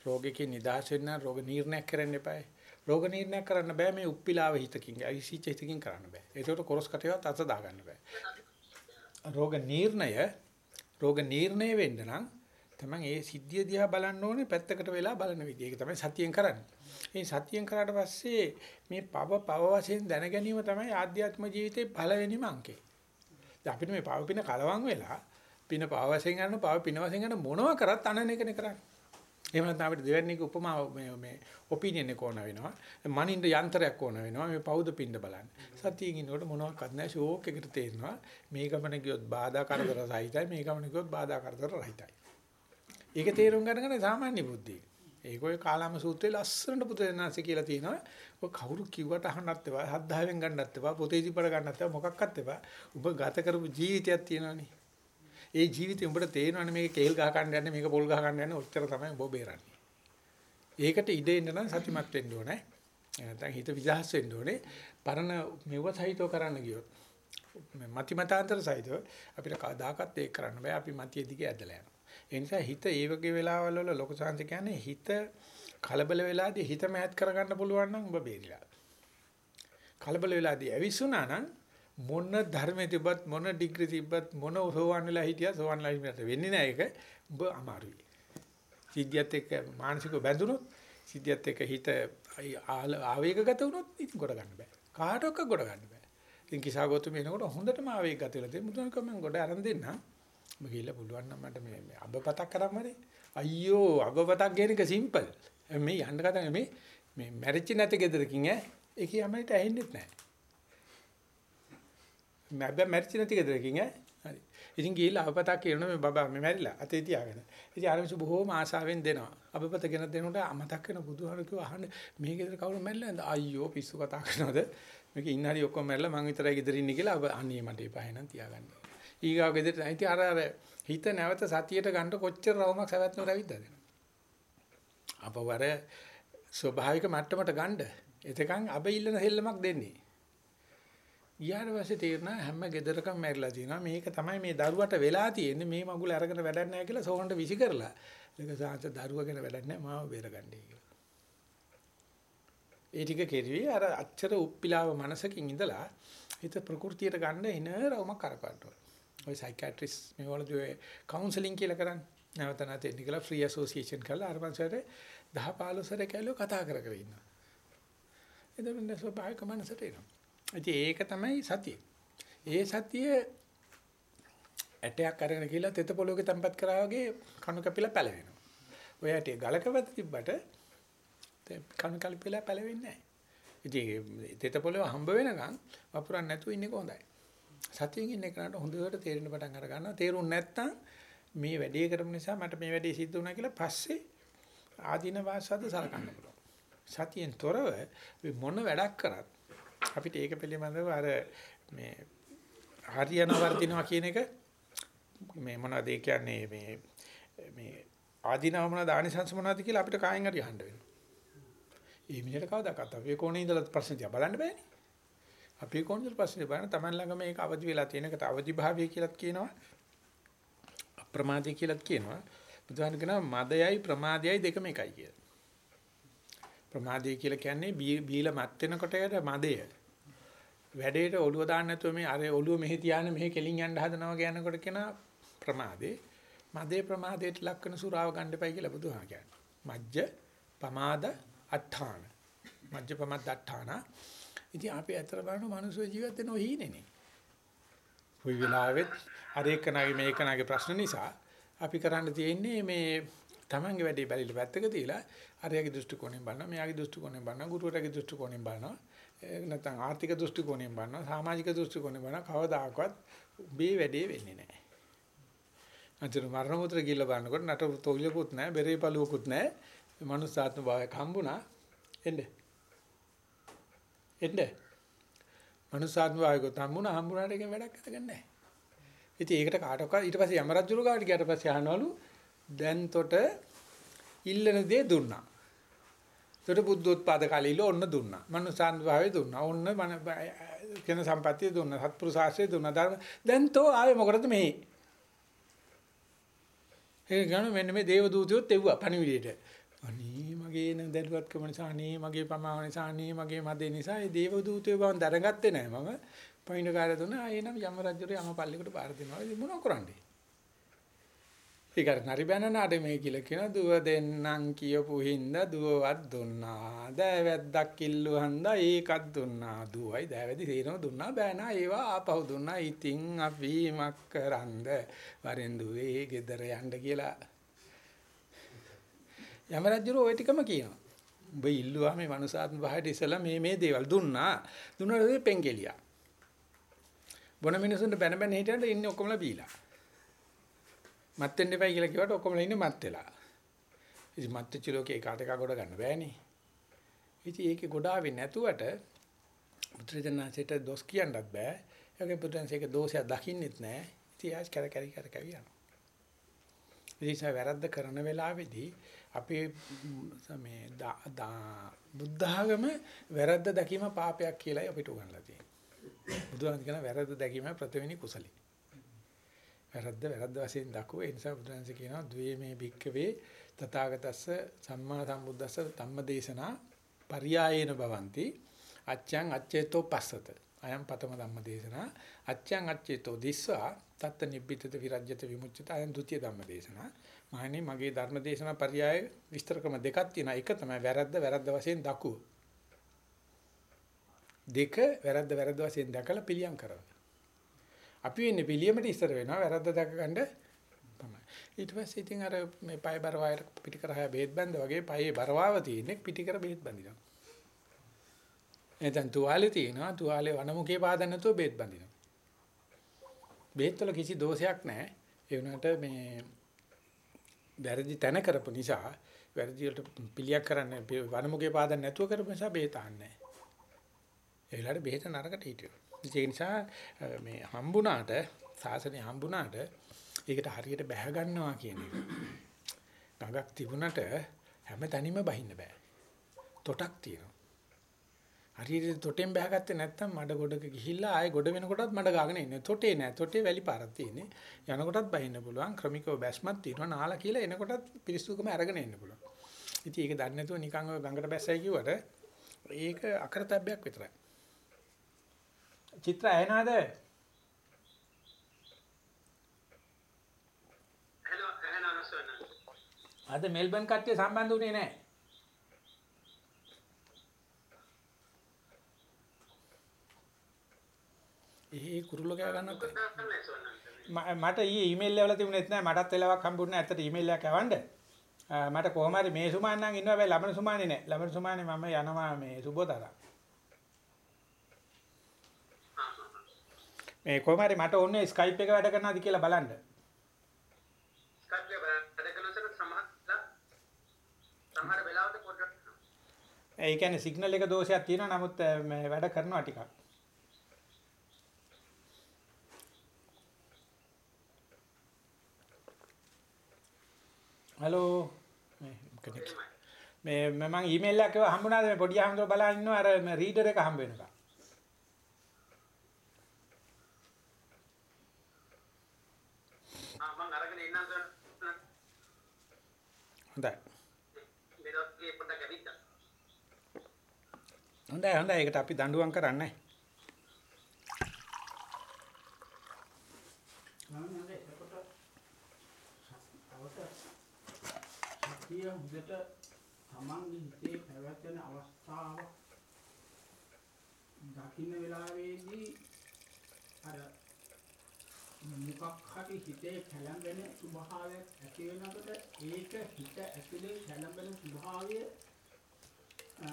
Speaker 1: රෝගයකින් නිදහස් වෙන්න රෝග නිర్ణයක් කරන්න එපායි. රෝග නිర్ణයක් කරන්න බෑ මේ උප්පිලාව හිතකින්, අයිසිච හිතකින් කරන්න බෑ. ඒකට කොරස් කටේවත් අත දාගන්න බෑ. රෝග නිర్ణය රෝග නිర్ణය වෙන්න නම් තමන් ඒ සිද්ධිය දිහා බලන්න ඕනේ පැත්තකට වෙලා බලන විදිය. ඒක තමයි සතියෙන් කරන්නේ. ඒ සතියෙන් කරාට පස්සේ මේ පව පව වශයෙන් දැන ගැනීම තමයි ආධ්‍යාත්ම ජීවිතේ පළවෙනිම අංකය. දැන් අපිට මේ පව පින කලවම් වෙලා පින පව වශයෙන් ගන්න පව පින වශයෙන් ගන්න මොනවා කරත් අනන එකනේ කරන්නේ. එහෙම නැත්නම් අපිට දෙවැනි එක උපමාව මේ මේ ඔපිනියන් එක ඕන වෙනවා. මනින්ද යන්ත්‍රයක් ඕන වෙනවා. මේ පෞද පින්ඩ බලන්න. සතියෙන් ඉන්නකොට මොනවක්වත් නැහැ. ෂෝක් එකට තේරෙනවා. මේ ගමන ගියොත් බාධා කරදර සහිතයි. මේ ගමන ගියොත් බාධා කරදර රහිතයි. ඒක තේරුම් ගන්න සාමාන්‍ය බුද්ධිය. ඒක ඔය කාලාම සූත්‍රයේ ලස්සනට පුතේනාසි කියලා තියෙනවා. ඔය කවුරු කිව්වට අහන්නත් එපා, හද්දාවෙන් ගන්නත් එපා, පොතේ ඉතිපර ගන්නත් එපා, මොකක්වත් එපා. ඔබ ගත කරපු ජීවිතයක් තියෙනවනේ. ඒ ජීවිතේ උඹට තේරෙනවනේ මේක කේල් ගහ ගන්න යන්නේ, මේක පොල් ගහ ගන්න යන්නේ, ඔච්චර තමයි ඔබ බේරන්නේ. ඒකට ඉඩ එන්න නම් සතිමත් වෙන්න ඕනේ. නැත්නම් හිත විදහස් වෙන්න ඕනේ. පරණ මෙව සහිතව කරන්න ගියොත් මති මතාන්තර සහිතව අපිට කවදාකවත් ඒක කරන්න බෑ. අපි මතිය දිගේ ඇදලා යනවා. ඒ නිසා හිත ඒ වගේ වෙලාවල් වල ලොකු සාන්ති කියන්නේ හිත කලබල වෙලාදී හිත මෑත් කරගන්න පුළුවන් නම් ඔබ බේරිලා. කලබල වෙලාදී ඇවිස්සුනා නම් මොන ධර්මයේ තිබ්බත් මොන ඩිග්‍රී තිබ්බත් මොන සෝවන් වෙලා හිටියා සෝවන් ලයිමට වෙන්නේ නැහැ ඒක ඔබ අමාරුයි. සිද්ධියත් එක්ක මානසිකව බැඳුනොත් සිද්ධියත් එක්ක හිත ආවේගගත වුණොත් ඉතින් ගොඩ ගන්න බෑ. කාටවත් ගොඩ ගන්න බෑ. ඉතින් කිසాగොතුම එනකොට හොඳටම ආවේගගත වෙලා තියෙන මුතුන් කමෙන් ගොඩ අරන් දෙන්න. ඔබ ගිහිල්ලා පුළුවන් නම් මට මේ අබපතක් කරාමනේ. අයියෝ අබපතක් කියන එක සිම්පල්. මේ යන්න කතා මේ මේ මැරිච්ච නැති ගෙදරකින් ඈ ඒක යමයිට ඇහෙන්නේ නැහැ. මැබ මැරිච්ච නැති ගෙදරකින් ඈ හරි. ඉතින් ගිහිල්ලා අපපතක් කියනවා මේ බබා මේ මැරිලා අතේ තියාගෙන. ඉතින් ආරම්භ බොහෝම ආසාවෙන් දෙනවා. අපපත ගෙන දෙනකොට අමතක් වෙන බුදුහාර කිව්වා අහන්න මේ ගෙදර කවුරු මැරිලාද? අයියෝ පිස්සු කතා කරනවද? මේක ඉන්න හරි ඔක්කොම මැරිලා මං විතරයි ගෙදර ඉන්නේ කියලා අනේ මට එපා එහෙනම් තියාගන්න. ඊගාව ගෙදරට නැති අර අර හිත නැවත සතියට ගන්න කොච්චර රවුමක් සවැත් නුර ඇවිද්දාද? අපවර ස්වභාවික මට්ටමට ගන්න. එතකන් අබ ඉල්ලන හෙල්ලමක් දෙන්නේ. ඊට පස්සේ තේරෙනවා හැම ගෙදරකම මැරිලා තියෙනවා. මේක තමයි මේ දරුවට වෙලා තියෙන්නේ. මේ මගුල අරගෙන වැඩක් නැහැ කියලා සෝහන්ට විසි කරලා. ඒක සාංශ දරුවගෙන වැඩක් නැහැ. මාව බේරගන්නයි කියලා. ඒ ටික කෙරුවේ අර අච්චර උප්පිලාව මනසකින් ඉඳලා හිත ප්‍රകൃතියට ගන්න එන රවුමක් කරකවන්න ඕන. ඔය සයිකියාට්‍රිස් මේවලදී ඔය කවුන්සලින් කියලා කරන්නේ. නැවත නැති එන්න කියලා ෆ්‍රී ඇසෝසියේෂන් කරලා අර පන්සලට 10 15 සැර කැලෝ කතා කර කර ඉන්නවා. එතකොට ස්වභාවික මනසට එනවා. ඉතින් ඒක තමයි සතිය. ඒ සතිය ඇටයක් අරගෙන ගිහලා තෙත පොළොවේ තැම්පත් කරා වගේ කණු කැපිලා පැලවෙනවා. ඔය ඇටේ ගලක වැද තිබ්බට කණු කැපිලා පැලවෙන්නේ නැහැ. ඉතින් තෙත පොළොව හම්බ වෙනකන් වපුරන්න නැතුව ඉන්නේ කොහොඳයි. සතියෙන් ඉන්න කෙනාට හොඳට තේරෙන පටන් අර ගන්නවා. තේරුම් නැත්නම් මේ වැඩේ කරපු නිසා මට මේ වැඩේ සිද්ධ වුණා කියලා පස්සේ ආදීන වාසද්ද සලකන්න පුළුවන්. සතියෙන් තොරව මොන වැඩක් කරත් අපිට ඒක පිළිබඳව අර මේ හරියන වර්ධිනවා කියන එක මේ මොනවද ඒ කියන්නේ මේ මේ ආදීනව මොනවද ආනිසංස මොනවද කියලා අපිට කායෙන් හරි අහන්න වෙනවා. ඒ මිනිහට කවදාකවත් අපි කොහොනේ ඉඳලා ප්‍රශ්න තියා බලන්න බෑනේ. අපි කොහොමද ප්‍රශ්නේ බලන්න Taman ළඟ මේක අවදි වෙලා තියෙන එකට අවදි භාවය කියලාත් කියනවා. අප්‍රමාදය කියලාත් කියනවා. බුදුහාම කියනවා මදයයි ප්‍රමාදයයි දෙකම එකයි කියලා. ප්‍රමාදය කියලා කියන්නේ බීලා මත් වෙනකොට යන මදය. වැඩේට ඔළුව දාන්න නැතුව මේ අර ඔළුව මෙහෙ තියාන මෙහෙ කෙලින් යන්න හදනවා කියනකොට කියන ප්‍රමාදේ. මදේ ප්‍රමාදයට ලක් වෙන සුරාව ගන්න එපයි කියලා බුදුහාම කියන්නේ. මජ්ජ පමාද අට්ඨාන. මජ්ජ පමාද අට්ඨාන. ඉතින් අපි ඇතර බලන මනුස්ස ජීවිත වෙන ඔහීනේනේ. කොයි වෙලාවෙත් අර එකනාගේ මේ එකනාගේ ප්‍රශ්න නිසා අපි කරන්න තියෙන්නේ මේ තමන්ගේ වැඩේ බැරිලා පැත්තක තියලා අරයාගේ දෘෂ්ටි කෝණයෙන් බලනවා මෙයාගේ දෘෂ්ටි කෝණයෙන් බලනවා ගුරුවරයාගේ දෘෂ්ටි කෝණයෙන් බලනවා නැත්නම් ආර්ථික දෘෂ්ටි කෝණයෙන් බලනවා සමාජික දෘෂ්ටි කෝණයෙන් බලනවා කවදාකවත් මේ වැඩේ වෙන්නේ නැහැ. අතන මරණ මුත්‍ර ගිල්ල බලනකොට නට තොවිලකුත් නැහැ බෙරේ පළුවකුත් නැහැ මනුස්සාත්ම භාවයක් හම්බුණා එන්න එන්න මනුස්සාත්ම භාවයකට හම්බුණා හම්බුණාට එකෙන් වැඩක් අතගන්නේ නැහැ. ඉතින් ඒකට කාටවත් ඊට පස්සේ යම රජුරු ගාවට ගියාට පස්සේ අහනවලු දැන් තොට ඉල්ලන දේ දුන්නා. තොට බුද්ධෝත්පාද කාලීල ඔන්න දුන්නා. මනුස්සාන්ත භාවයේ දුන්නා. ඔන්න මන කෙන සම්පත්තිය දුන්නා. සත්පුරුෂ ආශ්‍රය දුන්නා. ධර්ම දැන් තෝ ආවේ මොකටද මෙහි? ඒ ගන්න මෙන්න මේ දේව දූතයොත් එව්වා පණිවිඩයට. අනේ මගේ න දැඩුවත්කම නිසා අනේ මගේ පමාව නිසා අනේ මගේ මදේ නිසා ඒ දේව දූතයෝ බව දැනගත්තේ නැහැ මම. පයින් කාර්ය දුන්න ආයේ නම් යම රජුට යම පල්ලෙකට බාර දෙනවා. ඉතින් මොනව කරන්නේ? ඒකට නරි බැන නාඩේ කියලා කියන දුව දෙන්නම් කියපු හින්දා දුවවත් දුන්නා. දෑවැද්දක් කිල්ලුහන්දා ඒකත් දුන්නා. දුවයි දෑවැදි සේනම දුන්නා බෑනා ඒවා ආපහු දුන්නා. ඉතින් අපි මක් කරන්ද වරෙන් දුවේ ගෙදර යන්න කියලා. යම රජුරෝ ওই ටිකම කියනවා. උඹ ඉල්ලුවා මේ මනුසාත්ම භාවයට ඉස්සලා මේ මේ දේවල් දුන්නා. දුන්නාට පෙන්කෙලියා. බොන මිනිසුන්ට බැන බැන හිටියන්ට ඉන්නේ ඔක්කොමලා බීලා. මත් වෙන්න එපයි කියලා කිව්වට ඔක්කොමලා ඉන්නේ මත් වෙලා. ඉතින් මත් වෙච්ච ලෝකේ කාට එකක් ගොඩ ගන්න බෑනේ. ඉතින් ඒකේ ගොඩාවේ නැතුවට පුත්‍රයන්ාසයට දොස් කියන්නත් බෑ. ඒකේ පුත්‍රයන්සේක දෝෂයක් දකින්නෙත් නෑ. ඉතින් ආස් කර කර කර කර යනවා. ඉතින් වැරද්ද කරන වෙලාවේදී අපේ මේ බුද්ධ ආගම වැරද්ද දැකීම පාපයක් කියලායි අපිට උගන්ලා තියෙන්නේ. බුදුහාම කියන වැරද්ද දැකීම ප්‍රතිවෙනි කුසලයි. වැරද්ද වැරද්ද වශයෙන් දක්ව ඒ නිසා බුදුන්සේ කියනවා ද්වේමේ භික්කවේ තථාගතස්ස සම්මා සම්බුද්දස්ස ධම්මදේශනා පරියායේන භවಂತಿ අච්ඡං අච්චේතෝ පස්සත. අයම් පතම ධම්මදේශනා අච්ඡං අච්චේතෝ දිස්වා තත්ත නිබ්බිතත විරජ්‍යත විමුච්ඡත. අයම් ဒ ුතිය ධම්මදේශනා මහණේ මගේ ධර්මදේශනා පරියාය විස්තර ක්‍රම දෙකක් තියෙනවා. එක තමයි වැරද්ද වැරද්ද වශයෙන් දකුව දෙක වැරද්ද වැරද්ද වශයෙන් දැකලා පිළියම් කරනවා. අපි වෙන්නේ පිළියමට ඉස්සර වෙනවා වැරද්ද දැක ගන්න තමයි. ඊට පස්සේ ඉතින් අර මේ පය බර වයර පිටි කර හය බෙහෙත් බඳ වගේ පයේ බරවාව තියෙන්නේ පිටි කර බෙහෙත් බඳිනවා. එතෙන් තුවාලේ තියෙනවා තුවාලේ වනමුකේ පාදන්න නැතුව බෙහෙත් බඳිනවා. බෙහෙත් වල කිසි දෝෂයක් නැහැ. ඒ වුණාට මේ වැරදි තැන කරපු නිසා වැරදි වලට පිළියක් කරන්න වනමුකේ පාදන්න නැතුව කරපු නිසා බෙහෙත් ආන්නේ නැහැ. ඒ වෙලාවට බෙහෙත නරකට හිටියෝ. ඒ නිසා මේ හම්බුණාට සාසනේ හම්බුණාට ඒකට හරියට බැහැ ගන්නවා කියන එක. ගඟක් තිබුණට හැම තැනින්ම බහින්න බෑ. තොටක් තියෙනවා. හරියට තොටෙන් බැහැගත්තේ නැත්නම් මඩ ගොඩක ගිහිල්ලා ආයෙ ගොඩ වෙනකොටත් මඩ ගාගෙන ඉන්නේ. තොටේ නෑ. තොටේ වැලි පාරක් තියෙන්නේ. යනකොටත් බහින්න පුළුවන්. ක්‍රමිකව බැස්මක් තියෙනවා. නාලා කියලා එනකොටත් පිරිසුදුකම අරගෙන එන්න පුළුවන්. ඉතින් ඒක දන්නේ නැතුව නිකන් ඔය ගඟට බැස්සයි කිව්වට ඒක අකරතැබ්බයක් විතරයි. චිත්‍ර ඇහෙනවද? අද මෙල්බන් කට්ටිය සම්බන්ධ වුණේ නැහැ. ඒ කුරුල්ල කෑ ගන්නත් මට ඊයේ ඊමේල් එකවල තිබුණෙත් නැහැ මටත් වෙලාවක් හම්බුනේ නැහැ ඇත්තට ඊමේල් එකක් යවන්න මට කොහොම හරි මේ සුමාන නම් ඉන්නවා. හැබැයි ලබන සුමානේ නැහැ ලබන සුමානේ මම යනවා මේ සුබෝදරා මේ කොහොම හරි මට ඕනේ Skype එක වැඩ කරනවාද කියලා බලන්න.
Speaker 7: Skype එක වැඩ කරනකොට සමහර සමහර වෙලාවට පොඩ්ඩක්
Speaker 1: ඒ කියන්නේ සිග්නල් එක දෝෂයක් තියෙනවා නමුත් මේ වැඩ කරනවා ටිකක්. හලෝ මේ මම ඊමේල් එකක් හම්බුණාද? මේ පොඩි අහම්දුර බලන් ඉන්නවා. අර රීඩර් එක හම්බ වෙනකම්
Speaker 7: ආ මම අරගෙන ඉන්නම් සර්
Speaker 1: හොඳයි. හොඳයි හොඳයි. ඒකට අපි දඬුවම් කරන්නේ.
Speaker 2: සතිය හුදට තමන්ගේ හිතේ පැවැත්වෙන අවස්ථාව දකින්න වෙලාවේදී අර මොකක් හරි හිතේ කැළඹෙන ස්වභාවයක් ඇති වෙනකොට ඒක හිත ඇතුලේ කැළඹෙන ස්වභාවය අ,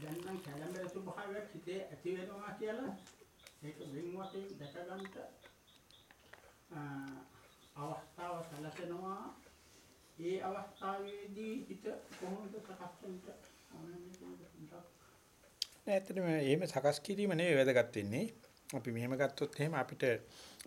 Speaker 2: දැන් නම් කැළඹෙන ස්වභාවයක් හිතේ ඇති වෙනවා කියලා ඒක වෙන වශයෙන් දැක ගන්නට අවස්ථාව සැලසෙනවා ඒ අවස්ථාවේදී හිත කොහොමද සකස් වෙන්නේ
Speaker 1: ඇත්තටම එහෙම සකස් කිරීම නෙවෙයි වැදගත් වෙන්නේ. අපි මෙහෙම ගත්තොත් එහෙම අපිට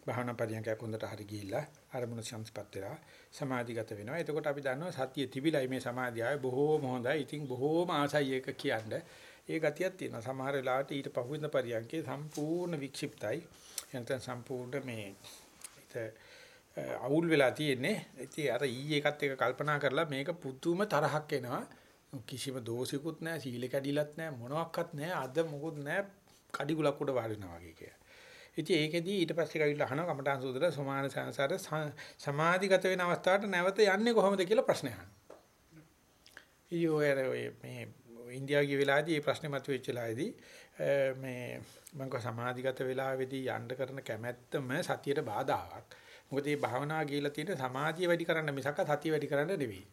Speaker 1: භාවනා පරියන්කයක් හොඳට හරි ගිහිල්ලා අරමුණ සංස්පත් වෙලා සමාධිගත වෙනවා. එතකොට අපි දන්නවා සතිය තිබිලයි මේ සමාධිය ආවේ බොහෝම හොඳයි. ඉතින් බොහෝම ආසයි ඒක කියන්නේ. ඒ ගතියක් තියෙනවා. සමහර වෙලාවට ඊට පහුවෙන පරියන්කේ සම්පූර්ණ වික්ෂිප්තයි. එතන සම්පූර්ණ මේ අවුල් වෙලා තියෙන්නේ. ඉතින් අර ඊයේ එකත් එක කල්පනා කරලා මේක පුදුම තරහක් එනවා. කිසිම දෝෂිකුත් නැහැ, සීල කැඩිලත් නැහැ, මොනවත් නැහැ. අද මොකුත් නැහැ. කඩිගුලක් උඩ වාඩිනවා වගේ කියලා. ඉතින් ඒකෙදී ඊට පස්සේ කවිලා අහනවා කමඨාන් සූත්‍ර සමාන සංසාර සමාධිගත වෙන අවස්ථාවට නැවත යන්නේ කොහොමද කියලා ප්‍රශ්නය අහනවා. ඊයෝ මේ ඉන්දියාව ගිය වෙලාවේදී මේ ප්‍රශ්නේ මතුවෙච්ච වෙලාවේදී මේ මම කව සමාධිගත වෙලාවේදී යන්න කරන කැමැත්තම සතියට බාධාවක්. මොකද මේ භාවනා කියලා තියෙන සමාධිය වැඩි කරන්න මිසක සතිය වැඩි කරන්න නෙවෙයි.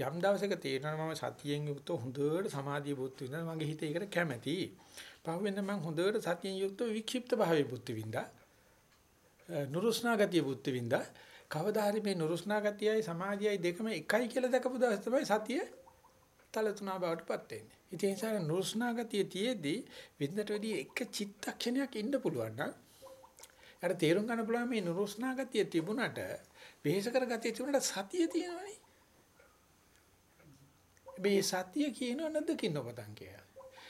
Speaker 1: යම් දවසක තේරෙනවා මම සතියෙන් යුක්ත හොඳට සමාධිය බුද්ධ විඳිනවා මගේ හිත ඒකට කැමැති. පහුවෙන්ද මම හොඳට සතියෙන් යුක්ත වික්ෂිප්ත භාවයේ බුද්ධ විඳා. නුරුස්නා ගතිය බුද්ධ විඳා. කවදා හරි මේ නුරුස්නා ගතියයි සමාධියයි දෙකම එකයි කියලා දැකපු දවස් තමයි සතිය තලතුණා බවට පත් වෙන්නේ. ඉතින් ඒ නිසා නුරුස්නා ගතිය තියේදී විඳට වැඩි එක චිත්තක්ෂණයක් ඉන්න පුළුවන් නම් අර තේරුම් ගන්න පුළුවන් මේ නුරුස්නා ගතිය තිබුණට වෙහෙස කර ගතිය තිබුණට සතිය තියෙනවනේ. මේ සතිය කියනව නැද්දකින් නොපතන් කියලා.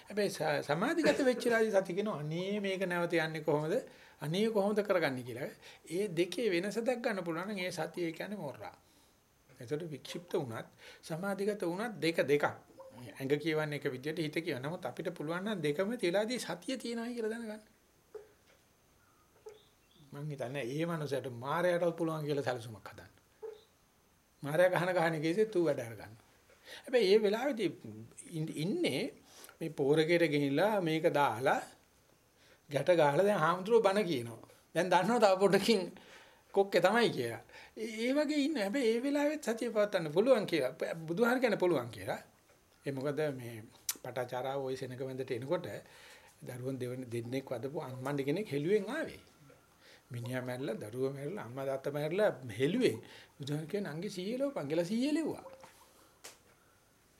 Speaker 1: හැබැයි සමාධිගත වෙච්ච රාජි සතිය කියනවා අනේ මේක නැවත යන්නේ කොහොමද? අනේ කොහොමද කරගන්නේ කියලා. ඒ දෙකේ වෙනස දැක් ගන්න පුළුවන් නම් ඒ සතිය කියන්නේ මොරා. එතකොට වික්ෂිප්ත වුණත් සමාධිගත වුණත් දෙක දෙකක්. ඇඟ කියවන්නේ එක විදියට හිත කියව. නමුත් අපිට පුළුවන් නම් දෙකම තියලාදී සතිය තියෙනවා කියලා දැනගන්න. මං හිතන්නේ ඒ මනුස්සයට මායයටත් පුළුවන් කියලා සැලසුමක් හදන්න. මායя ගහන ගහන කේසේ තු වැඩ අරගන්න. හැබැයි මේ වෙලාවේදී ඉන්නේ මේ පෝරකේට ගිහිල්ලා මේක දාලා ගැට ගහලා දැන් හාමුදුරුවෝ බණ කියනවා. දැන් දන්නවා තව පොඩකින් කොක්කේ තමයි කියලා. ඒ වගේ ඉන්න හැබැයි ඒ වෙලාවෙත් සතිය පවත්වන්න පුළුවන් කියලා බුදුහාර කියන්නේ පුළුවන් කියලා. ඒ මොකද මේ පටාචාරාව ওই සෙනග වෙන්දට එනකොට දරුවන් දෙවෙනි දෙන්නෙක් වදපු අම්මණ්ඩ කෙනෙක් හෙළුවෙන් ආවේ. මිනිහා මැරලා දරුවා මැරලා අම්මා තාත්තා මැරලා හෙළුවේ. බුදුහාර කියන්නේ අංගේ සීයේ ලෝපන් කියලා සීයේ ලෙව්වා.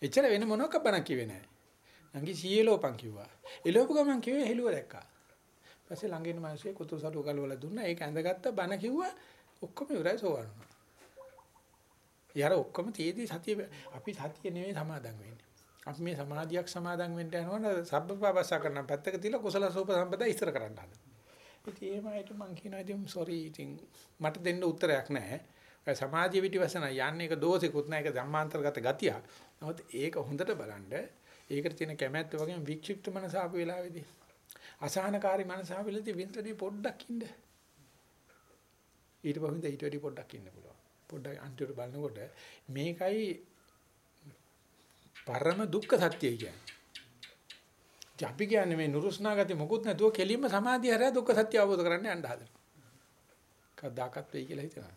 Speaker 1: එච්චර වෙන මොනවක් බණක් කිව්වේ නැහැ. අංගේ සීයේ ලෝපන් කිව්වා. ඒ ලෝප ගමන් කිව්වේ හෙළුව දැක්කා. පස්සේ ළඟ ඉන්න මිනිස්සේ කුතු සතු කලවල දුන්නා. ඒක ඇඳගත්ත බණ කිව්වා. ඔක්කොම ඉවරයි සෝවන්න. යාර ඔක්කොම තියේදී සතිය අපි සතිය නෙවෙයි සමාදන් වෙන්නේ. අපි මේ සමාධියක් සමාදන් වෙන්න යනවනේ සබ්බපාපස්ස කරන පැත්තක තියලා කුසල සෝප සම්පදා ඉස්සර කරන්න හදන. ඉතින් ඒ මායිට මං කියනවා ඉතින් සෝරි ඉතින් මට දෙන්න උත්තරයක් නැහැ. ඒ සමාධිය පිටිවසන යන්නේ ඒක දෝෂිකුත් නැහැ ඒක ධම්මාන්තරගත ගතිය. නමුත් ඒක හොඳට බලන්න ඒකට තියෙන කැමැත්ත වගේම වික්ෂිප්ත මනස ආපු වෙලාවේදී අසහනකාරී මනස ආපු වෙලාවේදී වින්තරදී පොඩ්ඩක් ඉන්න. ඊට පස්සේ ඊට වැඩි පොඩ්ඩක් ඉන්න පුළුවන්. පොඩ්ඩක් අන්තිමට බලනකොට මේකයි පරම දුක්ඛ සත්‍යය කියන්නේ. අපි කියන්නේ මේ නුරුස්නා ගති මොකුත් නැතුව කෙලින්ම සමාධිය හරහා දුක්ඛ සත්‍ය අවබෝධ කරගන්න යන්න හදනවා. කවදාකත් වෙයි කියලා හිතනවා.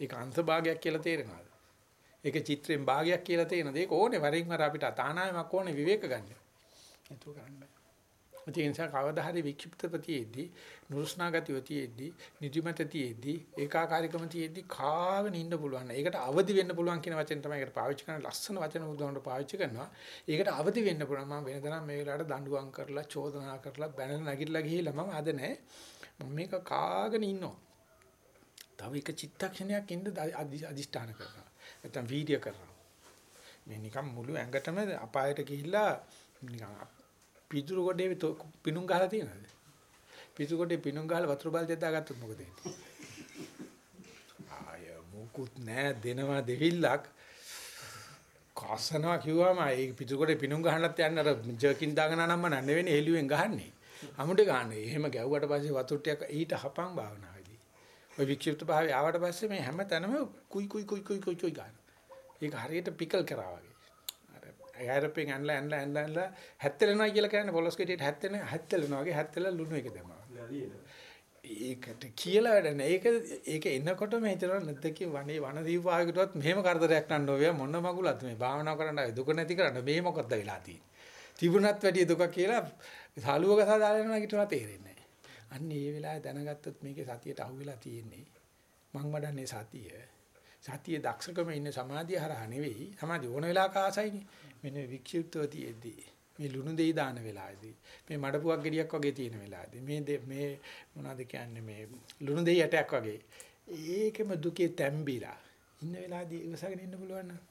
Speaker 1: ඒක අංශ භාගයක් කියලා තේරෙනවද? ඒක චිත්‍රයෙන් භාගයක් කියලා තේරෙනද? ඒක ඕනේ වරින් වර අපිට තානායමක් ඕනේ විවේක ගන්න. ඒතු කරන්න බෑ. ඒ නිසා කවදා හරි වික්ෂිප්ත ප්‍රතියේදී නුරුස්නා ගතිය තියෙද්දී නිදිමත තියෙද්දී ඒකාකාරීකම තියෙද්දී කාගෙන ඉන්න පුළුවන්. ඒකට අවදි වෙන්න පුළුවන් කියන වචන තමයි ඒකට පාවිච්චි කරන ලස්සන වචන බුදුහාමුදුරුවෝ පාවිච්චි කරනවා. ඒකට අවදි වෙන්න පුළුවන්. මම වෙනදනම් මේ වෙලාවට දඬුවම් කරලා චෝදනා කරලා බැනලා නැගිටලා ගිහිල්ලා මම අද නැහැ. මම මේක කාගෙන ඉන්නවා. තව එක චිත්තක්ෂණයක් ඉන්න අදිෂ්ඨාන කරනවා. නැත්නම් වීර්ය කරනවා. මේ නිකන් මුළු ඇඟටම අපායට ගිහිල්ලා නිකන් පිටුරු කොටේ පිණුම් ගහලා තියෙනවද? පිටුරු කොටේ පිණුම් ගහලා වතුර බල්දියක් දාගත්තොත් මොකද වෙන්නේ? ආය මොකුත් නෑ දෙනවා දෙවිල්ලක් කසනවා කිව්වම ඒ පිටුරු කොටේ පිණුම් ගහන්නත් යන්න අර ජර්කින් දාගෙන නම් මම නෙවෙයි හෙළුවෙන් ගහන්නේ. අමුඩ ගහන්නේ. එහෙම ගැව්වට පස්සේ වතුර ටික ඊට හපන් භාවනාවේදී. ඔය වික්ෂිප්ත භාවය ආවට පස්සේ මේ හැම තැනම කුයි කුයි කුයි කුයි කුයි කුයි ගන්න. ඒක හරියට පිකල් කරා වගේ. ඇයරපෙන් ඇන්ලා ඇන්ලා ඇන්ලා ඇන්ලා හැත්තෙලනවා කියලා කියන්නේ පොලොස් කෙටියට හැත්තෙන හැත්තෙලනවා වගේ හැත්තෙලා ලුණු එක දැම්මා. ඒකට කියලා වැඩ නැහැ. ඒක ඒක එනකොටම හිතනවා නැද්ද කි වනේ වන දීපාවකටවත් මෙහෙම කරදරයක් නන්න ඕවිය මොන මගුලත් මේ භාවනා කරන්න දුක නැති කරන්න මේ මොකද්ද වෙලා තියෙන්නේ. තිබුණත් වැඩි දුක කියලා සාලුවක සාදාලා යනවා කිටුවා තේරෙන්නේ නැහැ. අන්න ඒ වෙලාවේ දැනගත්තොත් මේකේ සතියට අහුවෙලා තියෙන්නේ. මං වඩන්නේ සතිය. සතියේ දක්ෂකම ඉන්නේ සමාධිය හරහා නෙවෙයි. සමාධිය ඕන වෙලාවක ආසයිනේ. මෙන්න වික්ෂිප්තව තියෙද්දී මේ ලුණු දෙයි දාන වෙලාවේදී මේ මඩපුවක් ගෙඩියක් වගේ තියෙන වෙලාවේදී මේ මේ මොනවද කියන්නේ මේ ලුණු දෙයි යටයක් වගේ ඒකෙම දුකේ තැම්බිලා ඉන්න වෙලාවේදී ඉවසගෙන ඉන්න පුළුවන් නම්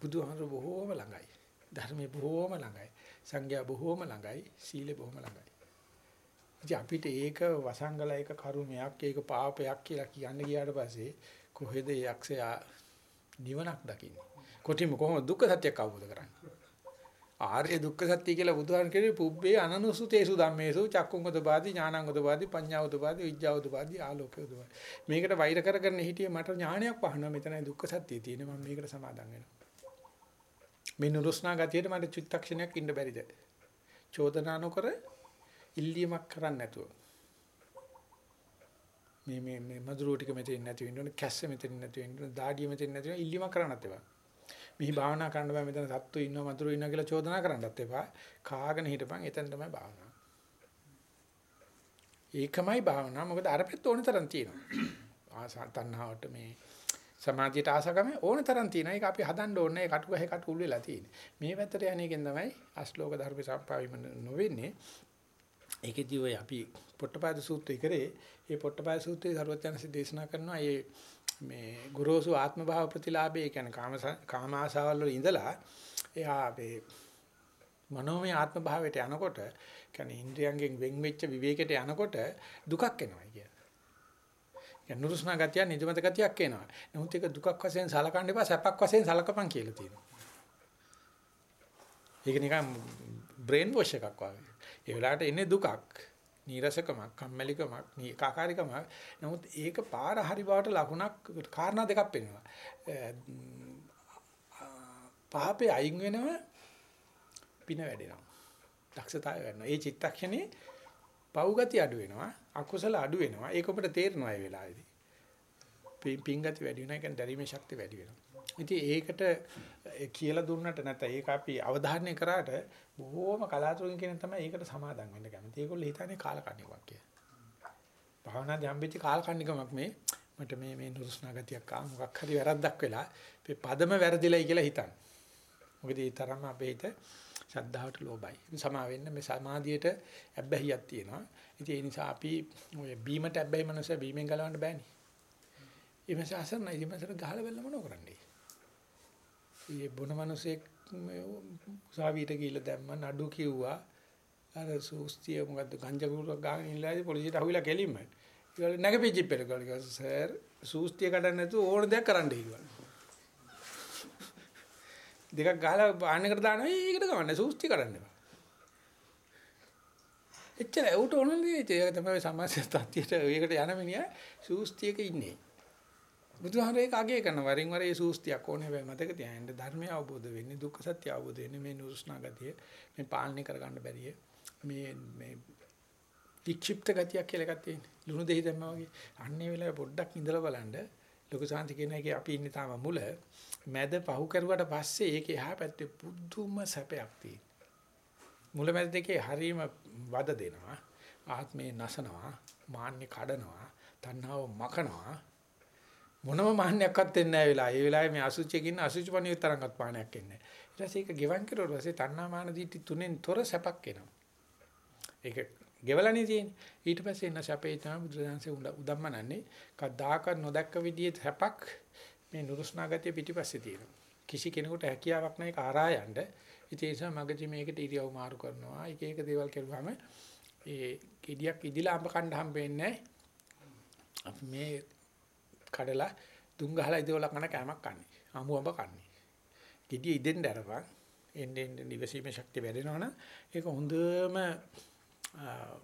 Speaker 1: බුදුහාමර බොහෝම ළඟයි ධර්මයේ බොහෝම ළඟයි සංඝයා බොහෝම ළඟයි සීලෙ බොහෝම ළඟයි ඉතින් අපිට ඒක වසංගල ඒක කරුමයක් ඒක පාපයක් කියලා කියන්න ගියාට පස්සේ කොහෙද යක්ෂයා නිවනක් දකින්නේ කොටිම කොහොමද දුක්ඛ සත්‍යයක් අවබෝධ කරන්නේ? ආර්ය දුක්ඛ සත්‍ය කියලා බුදුහාම කියන්නේ පුබ්බේ අනනුසුතේසු ධම්මේසු චක්කුංගතපාදි ඥානංගතපාදි පඤ්ඤාවතපාදි විඥාවතපාදි ආලෝකයතපාදි. මේකට වෛර කරගෙන හිටියේ මට ඥානයක් පහනවා මෙතනයි දුක්ඛ සත්‍යය තියෙන්නේ මම මේකට සමාදන් වෙනවා. මේ නුරුස්නා ගතියට මට චිත්තක්ෂණයක් ඉන්න බැරිද? චෝදනා නොකර ඉල්ලීමක් කරන්නේ නැතුව. මේ මේ මේ මధుරෝ ටික මෙතෙන් නැති වෙන්න ඕනේ කැස්ස මෙතෙන් නැති වෙන්න ඕනේ දාඩිය මෙතෙන් නැති වෙන්න ඉල්ලීමක් කරන්නත් එපා. මිහි භාවනා කරන්න බෑ මෙතන සත්තු ඉන්නවා මధుරෝ ඉන්නවා කියලා චෝදනා කරන්නත් එපා. කාගෙන හිටපන් එතන තමයි භාවනාව. ඒකමයි භාවනාව. මොකද අර පෙත් ඕන තරම් තියෙනවා. ආසා තණ්හාවට මේ සමාධියට ආසකම ඕන තරම් තියෙනවා. ඒක අපි හදන්න ඕනේ. ඒ කටු ගහේ කටු උල් වෙලා තියෙන්නේ. මේ පැත්තට යන්නේකින් තමයි අශ්ලෝක ධර්ම සම්පාවිම නොවෙන්නේ. ඒකෙදී ඔය අපි පොට්ටපාද සූත්‍රය කරේ. මේ පොට්ටපාද සූත්‍රයේ සරුවචනසි දේශනා කරනවා මේ මේ ගුරුසු ආත්ම භාව ප්‍රතිලාභය කියන්නේ කාම කාම ආසාවල් වල ඉඳලා එයා මේ මනෝමය ආත්ම භාවයට යනකොට කියන්නේ ඉන්ද්‍රියයන්ගෙන් වෙන් වෙච්ච විවේකයට යනකොට දුකක් එනවා කිය. කියන්නේ නුරුස්නා ගතිය නිදිමත ගතියක් එනවා. නමුත් ඒක දුකක් වශයෙන් සලකන්න එපා සැපක් වශයෙන් සලකපන් කියලා තියෙනවා. ඒක නිකන් බ්‍රේන් වොෂ් එකක් වගේ. ඒ වෙලාවට එන්නේ දුකක්. නීරසකමක්, කම්මැලිකමක්, ඒකාකාරීකමක්. නමුත් ඒක පාර හරි බවට ලකුණක් කාරණා දෙකක් පෙන්වනවා. පහපේ අයින් වෙනවා පින වැඩෙනවා. දක්ෂතාවය වැඩෙනවා. ඒ චිත්තක්ෂණේ පව්ගති අඩු වෙනවා, අකුසල අඩු වෙනවා. ඒක ඔබට තේරෙනවා ඒ වෙලාවේදී. පින්ගති වැඩි වෙනවා, ඒ කියන්නේ දැරීමේ ශක්තිය වැඩි වෙනවා. ඉතින් ඒකට කියලා දුන්නට නැත්නම් ඒක අපි අවධාරණය කරාට බොහෝම කලාතුරකින් කියන තමයි ඒකට සමාදම් වෙන්න කැමති. ඒගොල්ලෝ හිතන්නේ කාලකන්නිකමක් කියලා. භාවනාදී හම්බෙච්ච කාලකන්නිකමක් මේ මට මේ මේ නුරුස්නා ගතියක් ආ මොකක් හරි වැරද්දක් වෙලා මේ පදම වැරදිලයි කියලා හිතන්නේ. මොකද ඒ තරම අපේ හිත ශ්‍රද්ධාවට ලෝභයි. සමා වෙන්න මේ සමාධියට ඇබ්බැහියක් තියෙනවා. ඉතින් ඒ නිසා අපි ඔය බීමට ඇබ්බැහි මනස බීමෙන් ගලවන්න බෑනේ. ඒ මනස අසරණයි. ඒ මනසට ගහලා බැලලා මොනව කරන්නේ? ඒ බොන මිනිසෙක් උසාවියට ගිහිල්ලා දැම්ම නඩු කිව්වා. අර සූස්තිය මොකද්ද ගංජා ගාගෙන ඉල්ලයි පොලිසියට අහුවිලා කෙලින්ම. ඊවල නැගපිච්චි පෙර ගාලා සර් සූස්තිය කඩන්න නැතුව ඕන දෙයක් කරන්න කිව්වා දෙකක් ගහලා බාන්නකට දානවා ඒකට ගමන්නේ සූස්තිය කඩන්න එපා. එච්චර උට ඕනනේ ඒක තමයි සමාජ තත්ත්වයට ඒකට යන මිනිහා සූස්තියක ඉන්නේ. බුදුහාමරේ ඒක අගය කරන වරින් වර ඒ සූස්තියක් ඕනේ. හැබැයි මතක තියාගන්න ධර්මය අවබෝධ වෙන්නේ දුක්ඛ සත්‍ය අවබෝධ වෙන්නේ මේ නුරුස්නා ගතිය මේ පාලනය කරගන්න බැරිය මේ මේ වික්ෂිප්ත ගතියක් කියලා එකක් තියෙනවා ලුණු දෙහි දැම්මා වගේ. අන්නේ වෙලාවේ පොඩ්ඩක් ඉඳලා බලන්න. ලොකු සාන්ති කියන එකේ අපි ඉන්නේ තාම මුල. මැද පහු කරුවට පස්සේ ඒකේ එහා පැත්තේ පුදුම සැපයක් තියෙනවා. මුල මැද දෙකේ හරීම වද දෙනවා. ආත්මේ නසනවා. මාන්නේ කඩනවා. තණ්හාව මකනවා. මොනම මාන්නයක්වත් එන්නේ නැහැ වෙලාව. ඒ වෙලාවේ මේ අසුචියක ඉන්න අසුචි පණිය තරංගත් මානයක් එන්නේ නැහැ. ඊට පස්සේ ඒක ගෙවන් කරුවට පස්සේ තණ්හා මාන දීටි තුනෙන් තොර සැපක් එනවා. ඒක ගෙවලානේ තියෙන්නේ. ඊට පස්සේ එන සැපේ තමයි බුදුරජාන්සේ උදම්මනන්නේ. කද්දාක නොදැක්ක විදිහේ සැපක් මේ නුරුස්නා ගතිය පිටිපස්සේ තියෙනවා. කිසි කෙනෙකුට හැකියාවක් නැහැ ඒක ආරා යන්න. ඉතින් ඒ නිසා මගදී මේකට ඉරියව් මාරු කරනවා. එක එක දේවල් කරුවාම ඒ ගෙඩියක් ඉදිලා අඹ කණ්ඩ හම්බෙන්නේ අපි මේ කඩලා දුම් ගහලා ඉදවලා කන කෑමක් කන්නේ. අමු අඹ කන්නේ. ගෙඩිය ඉදෙන්න අරපන්. එන්නේ එන්නේ නිවසීමේ ශක්තිය වැඩෙනවනම් ඒක හොඳම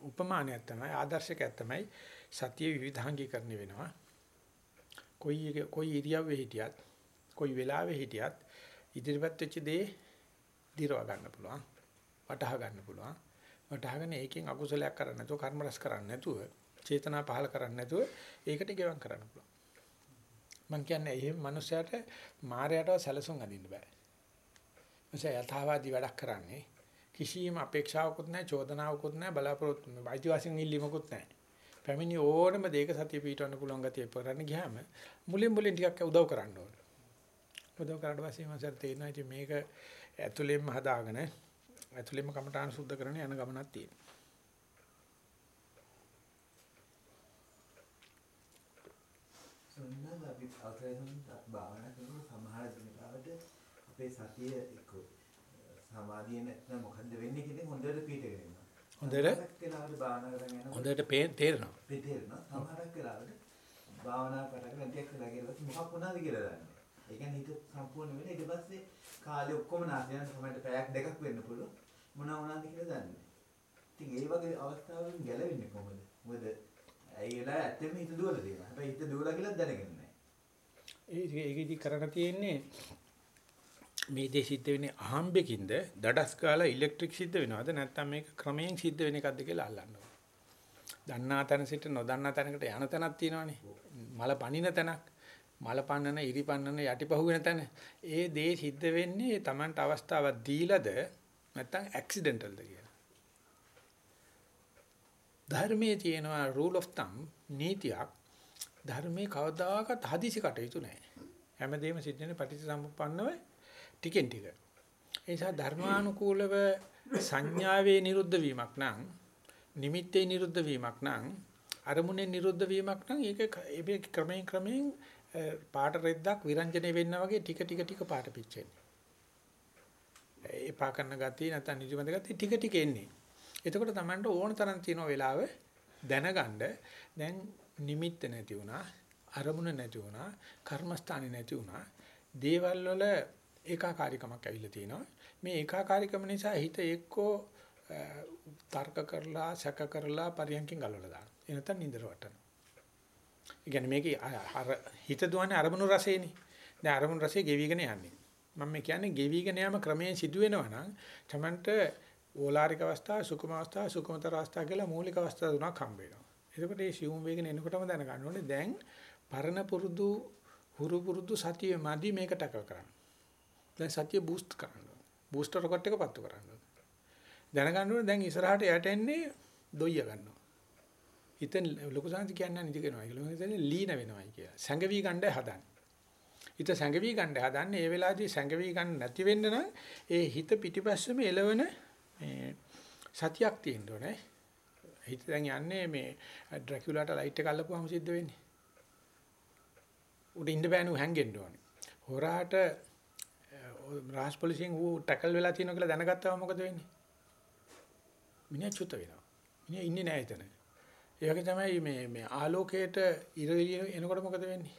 Speaker 1: උපමානයක් තමයි ආදර්ශකයක් තමයි සතිය විවිධාංගීකරණය වෙනවා. කොයි කොයි ඉරියව්වේ හිටියත් කොයි වෙලාවෙ හිටියත් ඉදිරිපත් වෙච්ච දේ දිරව ගන්න පුළුවන්. වටහා ගන්න පුළුවන්. වටහාගෙන ඒකෙන් අකුසලයක් කරන්නේ නැතුව කර්ම රැස් කරන්නේ නැතුව චේතනා පහල කරන්නේ නැතුව ඒකට ගෙවම් කරන්න පුළුවන්. මම කියන්නේ එහෙම මනුස්සයට මායයටව සැලසුම් අදින්න බෑ. මොකද යථාවාදී වැඩක් කරන්නේ කිසියම් අපේක්ෂාවකුත් නැහැ, චෝදනාවකුත් නැහැ, බලාපොරොත්තු නැහැ, අයිතිවාසිකම් ඉල්ලීමකුත් නැහැ. පැමිණි ඕනම දෙයක සතිය පිටවන්න පුළුවන් ගතිය පරන්න ගියාම මුලින් මුලින් ටිකක් උදව් කරන්න ඕනේ. උදව් කරාට පස්සේ මම සර් තේරෙනවා ඉතින් මේක ඇතුළෙන්ම හදාගෙන ඇතුළෙන්ම කමඨාන සුද්ධ කරන යන ගමනක් තියෙනවා.
Speaker 8: සොන්නම අවසරයෙන් භාවනා කරන සමහර දිනකට අපේ සතිය එක්ක සමාධිය නැත්නම් මොකද්ද වෙන්නේ කියලා හොඳට පිටගෙන යනවා.
Speaker 1: හොඳට හොඳට තේරෙනවා.
Speaker 8: තේරෙනවා. සමහරක් වෙලාවට භාවනා කරගෙන ටිකක් වෙලා ගියොත් මොකක් වුණාද කියලා දන්නේ. ඒ කියන්නේ හිත සම්පූර්ණ වෙලා ඊට පස්සේ කාලේ ඔක්කොම නැති යන සමහරට පැයක් දෙකක් වෙන්න පුළුවන්. මොනවා වුණාද කියලා දන්නේ. ඉතින් ඒ වගේ අවස්ථාවලින් ගැලවෙන්නේ කොහොමද? මොකද ඒ වෙලාව ඇත්තටම හිත දුවලා තියෙනවා. හැබැයි හිත දුවලා කියලා දැනගන්නේ නැහැ.
Speaker 1: ඒ ඒකෙදි කරණ තියෙන්නේ මේ දේ සිද්ධ වෙන්නේ අහම්බෙකින්ද දඩස් කාලා ඉලෙක්ට්‍රික් සිද්ධ වෙනවද නැත්නම් මේක ක්‍රමයෙන් සිද්ධ වෙන එකක්ද කියලා අල්ලන්න ඕනේ. දන්නා තැන සිට නොදන්නා තැනකට යන තැනක් තියෙනවානේ. මල පනින තැනක්. මල පන්නන, ඉරි පන්නන, යටිපහුවෙන තැන. ඒ දේ සිද්ධ වෙන්නේ Tamanට අවස්ථාවක් දීලාද නැත්නම් ඇක්සිඩන්ටල්ද කියලා. ධර්මයේ තියෙනවා rule of thumb නීතියක්. ධර්මයේ කවදාකවත් හදිසි කටයුතු නැහැ. හැමදේම සිද්ධ වෙන්නේ පටිච්චසමුප්පන්නව ටිකෙන් ටික. ඒ නිසා ධර්මානුකූලව සංඥාවේ නිරුද්ධ වීමක් නම් නිමිත්තේ නිරුද්ධ වීමක් නම් අරමුණේ නිරුද්ධ වීමක් නම් ඒක ඒ ක්‍රමයෙන් ක්‍රමයෙන් පාට රෙද්දක් විරංජනේ වෙන්න වගේ ටික ටික ටික පාට පිච්චෙන්නේ. එපා කරන ගතිය නැත්නම් නිදිමත ගතිය ටික ටික එන්නේ. එතකොට Tamanට ඕන තරම් තියෙන වෙලාව දැනගන්න දැන් නිමිත්ත නැති වුණා අරමුණ නැති වුණා කර්මස්ථානේ නැති වුණා. දේවල් වල ඒකාකාරීකමක් ඇවිල්ලා තියෙනවා. මේ ඒකාකාරීකම නිසා හිත එක්කෝ තර්ක කරලා සැක කරලා පරියන්කින් ගලවලා දානවා. ඒ නැත්නම් නින්දර වටනවා. ඒ කියන්නේ මේකේ අර හිත දුවන්නේ අරමුණු රසේනේ. දැන් අරමුණු රසයේ ගෙවිගෙන යන්නේ. මම මේ කියන්නේ ගෙවිගෙන යෑම ක්‍රමයෙන් සිදු වෙනවා නම් තමන්ට ඕලාරික අවස්ථාව සුකුම අවස්ථාව සුකුමතර අවස්ථාව කියලා මූලික අවස්ථා තුනක් හම්බ වෙනවා. එතකොට මේ සියුම් වේගන එනකොටම දැනගන්න ඕනේ දැන් පරණ පුරුදු හුරු පුරුදු සතිය මදි මේක ටැකල් කරන්න. දැන් සතිය බූස්ට් කරන්න. බූස්ටර් රොකට් එක පත්තු කරන්න. දැනගන්න ඕනේ දැන් ඉස්සරහට යට එන්නේ දොයිය ගන්නවා. හිතෙන් ලොකු සංසි කියන්නේ නිදි කරනවා. ඒක ලොකු හිතන්නේ ලීන වෙනවයි කියලා. සැඟවි ගන්නයි හදන්නේ. හිත සැඟවි ගන්න හදන්නේ ඒ වෙලාවේදී සැඟවි ගන්න නැති වෙන්න නම් ඒ හිත පිටිපස්සෙම එලවන මේ සතියක් තියෙන්න ඕනේ. හිත දැන් යන්නේ මේ ඩ්‍රැකියුලාට ලයිට් එක අල්ලපුවාම සිද්ධ වෙන්නේ. උඩ ඉන්න බෑනු හැංගෙන්න ඕනේ. හොරාට රාජ් පොලිසියෙන් ඌ ටැකල් වෙලා තියෙනවා කියලා දැනගත්තාම මොකද වෙන්නේ? මිනිහා චුත වෙනවා. මිනිහා ඉන්නේ නැහැ එතන. ඒ වගේ තමයි මේ මේ ආලෝකයට ඉර එනකොට මොකද වෙන්නේ?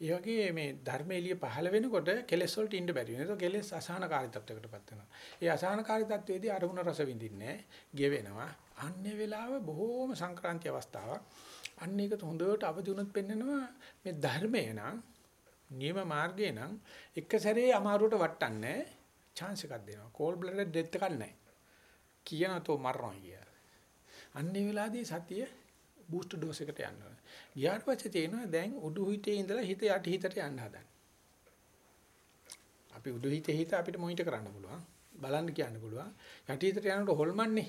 Speaker 1: ඒ වගේ මේ ධර්ම එළිය පහළ වෙනකොට කෙලෙස් වලට ඉන්න බැරි වෙනවා. ඒක කෙලෙස් අසහනකාරී තත්වයකටපත් වෙනවා. ඒ අසහනකාරී තත්වයේදී අරමුණ රස විඳින්නේ ගෙවෙනවා. අන්නේ වෙලාව බොහෝම සංක්‍රාන්ති අවස්ථාවක්. අන්න ඒකට හොඳට අවදි වුණොත් පෙන්නනවා මේ ධර්මය නම් නියම මාර්ගය නම් එක සැරේ අමාරුවට වටන්නේ chance එකක් දෙනවා. කෝල් බ්ලඩ් ඩෙත් එකක් නැහැ. කියනතෝ මරනවා කිය. අන්නේ වෙලාවේදී සතිය බූස්ට් ඩෝස් එකට යනවා. ගියාට පස්සේ තේනවා දැන් උඩු හිතේ ඉඳලා හිත යටි හිතට යන්න හදන්නේ. අපි උඩු හිතේ හිත අපිට මොනිටර් කරන්න පුළුවන්. බලන්න කියන්න පුළුවන්. යටි හිතට යනකොට හොල්මන්නේ.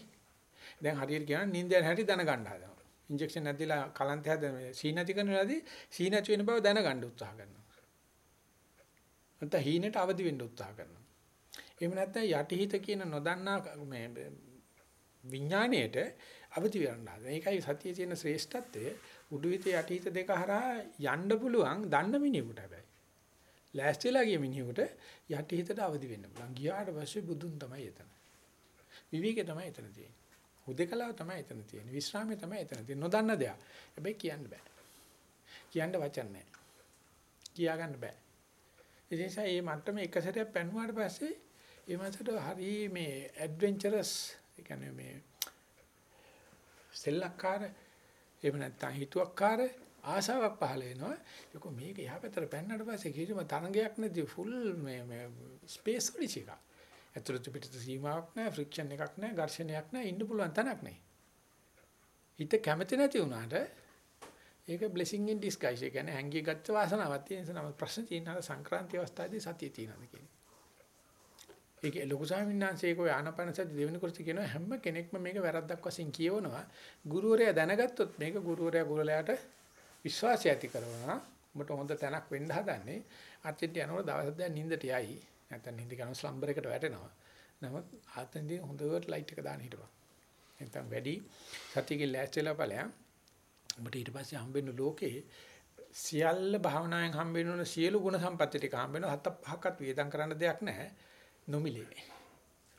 Speaker 1: දැන් හරියට කියනවා නිින්දෙන් හැටි දැනගන්න හදනවා. ඉන්ජෙක්ෂන් නැතිලා කලන්ත හැද සී නැති කරන වෙලාවේදී සී නැති වෙන බව දැනගන්න උත්සාහ කරනවා. නැත්නම් හීනෙට අවදි වෙන්න උත්සාහ කරනවා. එහෙම නැත්නම් යටිහිත කියන නොදන්නා මේ විඥාණයට අවදි වෙන්න හදනවා. ඒකයි සතියේ තියෙන ශ්‍රේෂ්ඨත්වය උඩුහිත යටිහිත දෙක හරහා යන්න පුළුවන් දන්න මිනිහෙකුට හැබැයි. ලෑස්තිලා ගිය මිනිහෙකුට යටිහිතට අවදි වෙන්න පුළුවන්. ගියාට පස්සේ බුදුන් තමයි එතන. විවිධක තමයි එතන තියෙන්නේ. හුදකලාව තමයි එතන තියෙන්නේ. විශ්‍රාමය තමයි එතන තියෙන්නේ. නොදන්න දෙයක්. හැබැයි කියන්න බෑ. කියන්න වචන නැහැ. කියා ගන්න බෑ. ඒ නිසා මේ මට්ටම එක සැරයක් පැනුවාට පස්සේ ඒ මාසට හරි මේ ඇඩ්වෙන්චරස් ඒ කියන්නේ මේ සෙල්ලක්කාර එහෙම නැත්නම් හිතුවක්කාර ආසාවක් පහළ වෙනවා. ඒක මේක යහපතට පැන්නට පස්සේ කිසිම තරංගයක් නැති ෆුල් මේ මේ ස්පේස් වලිච එකක්. ඇතුළත පිටත සීමාවක් නැහැ, ෆ්‍රික්ෂන් එකක් නැහැ, ඝර්ෂණයක් නැහැ, ඉන්න පුළුවන් තැනක් නැහැ. හිත කැමති නැති වුණාට ඒක බ්ලෙසිං ඉන් ඩිස්ගයිස්. ඒ කියන්නේ හැංගී ගත්ත වාසනාවක් තියෙන නිසා නම් ප්‍රශ්න තියෙන අර සංක්‍රාන්ති අවස්ථාවේදී සතිය තියෙනවද කියන්නේ. ඒක ලොකු ස්වාමීන් වහන්සේ ඒක ආනපන සති දෙවෙනි කොටස කියනවා හැම කෙනෙක්ම මේක වැරද්දක් වශයෙන් කියවනවා. ගුරුවරයා දැනගත්තොත් මේක ගුරුවරයා ගුරුලයාට විශ්වාසය ඇති කරනවා. ඔබට හොඳ තැනක් වෙන්න හදන්නේ. අර්ථිට යනකොට දවස් දෙකක් නිින්දට යයි. නැත්නම් නිින්ද කරන ස්ලම්බර් එකට වැටෙනවා. නමුත් ආතෙන්දී හොඳට ලයිට් එක දාන්න හිටපන්. නැත්නම් වැඩි සතියකින් ලෑස්තිලා ඵලයන්. ඔබට ඊට පස්සේ හම්බෙන්න ලෝකේ සියල්ල භාවනාවෙන් හම්බෙන්න ඕන සියලු ගුණ සම්පatti ටික හම්බෙන්න හත පහක්වත් වේදම් කරන්න දෙයක් නැහැ. නොමිලේ.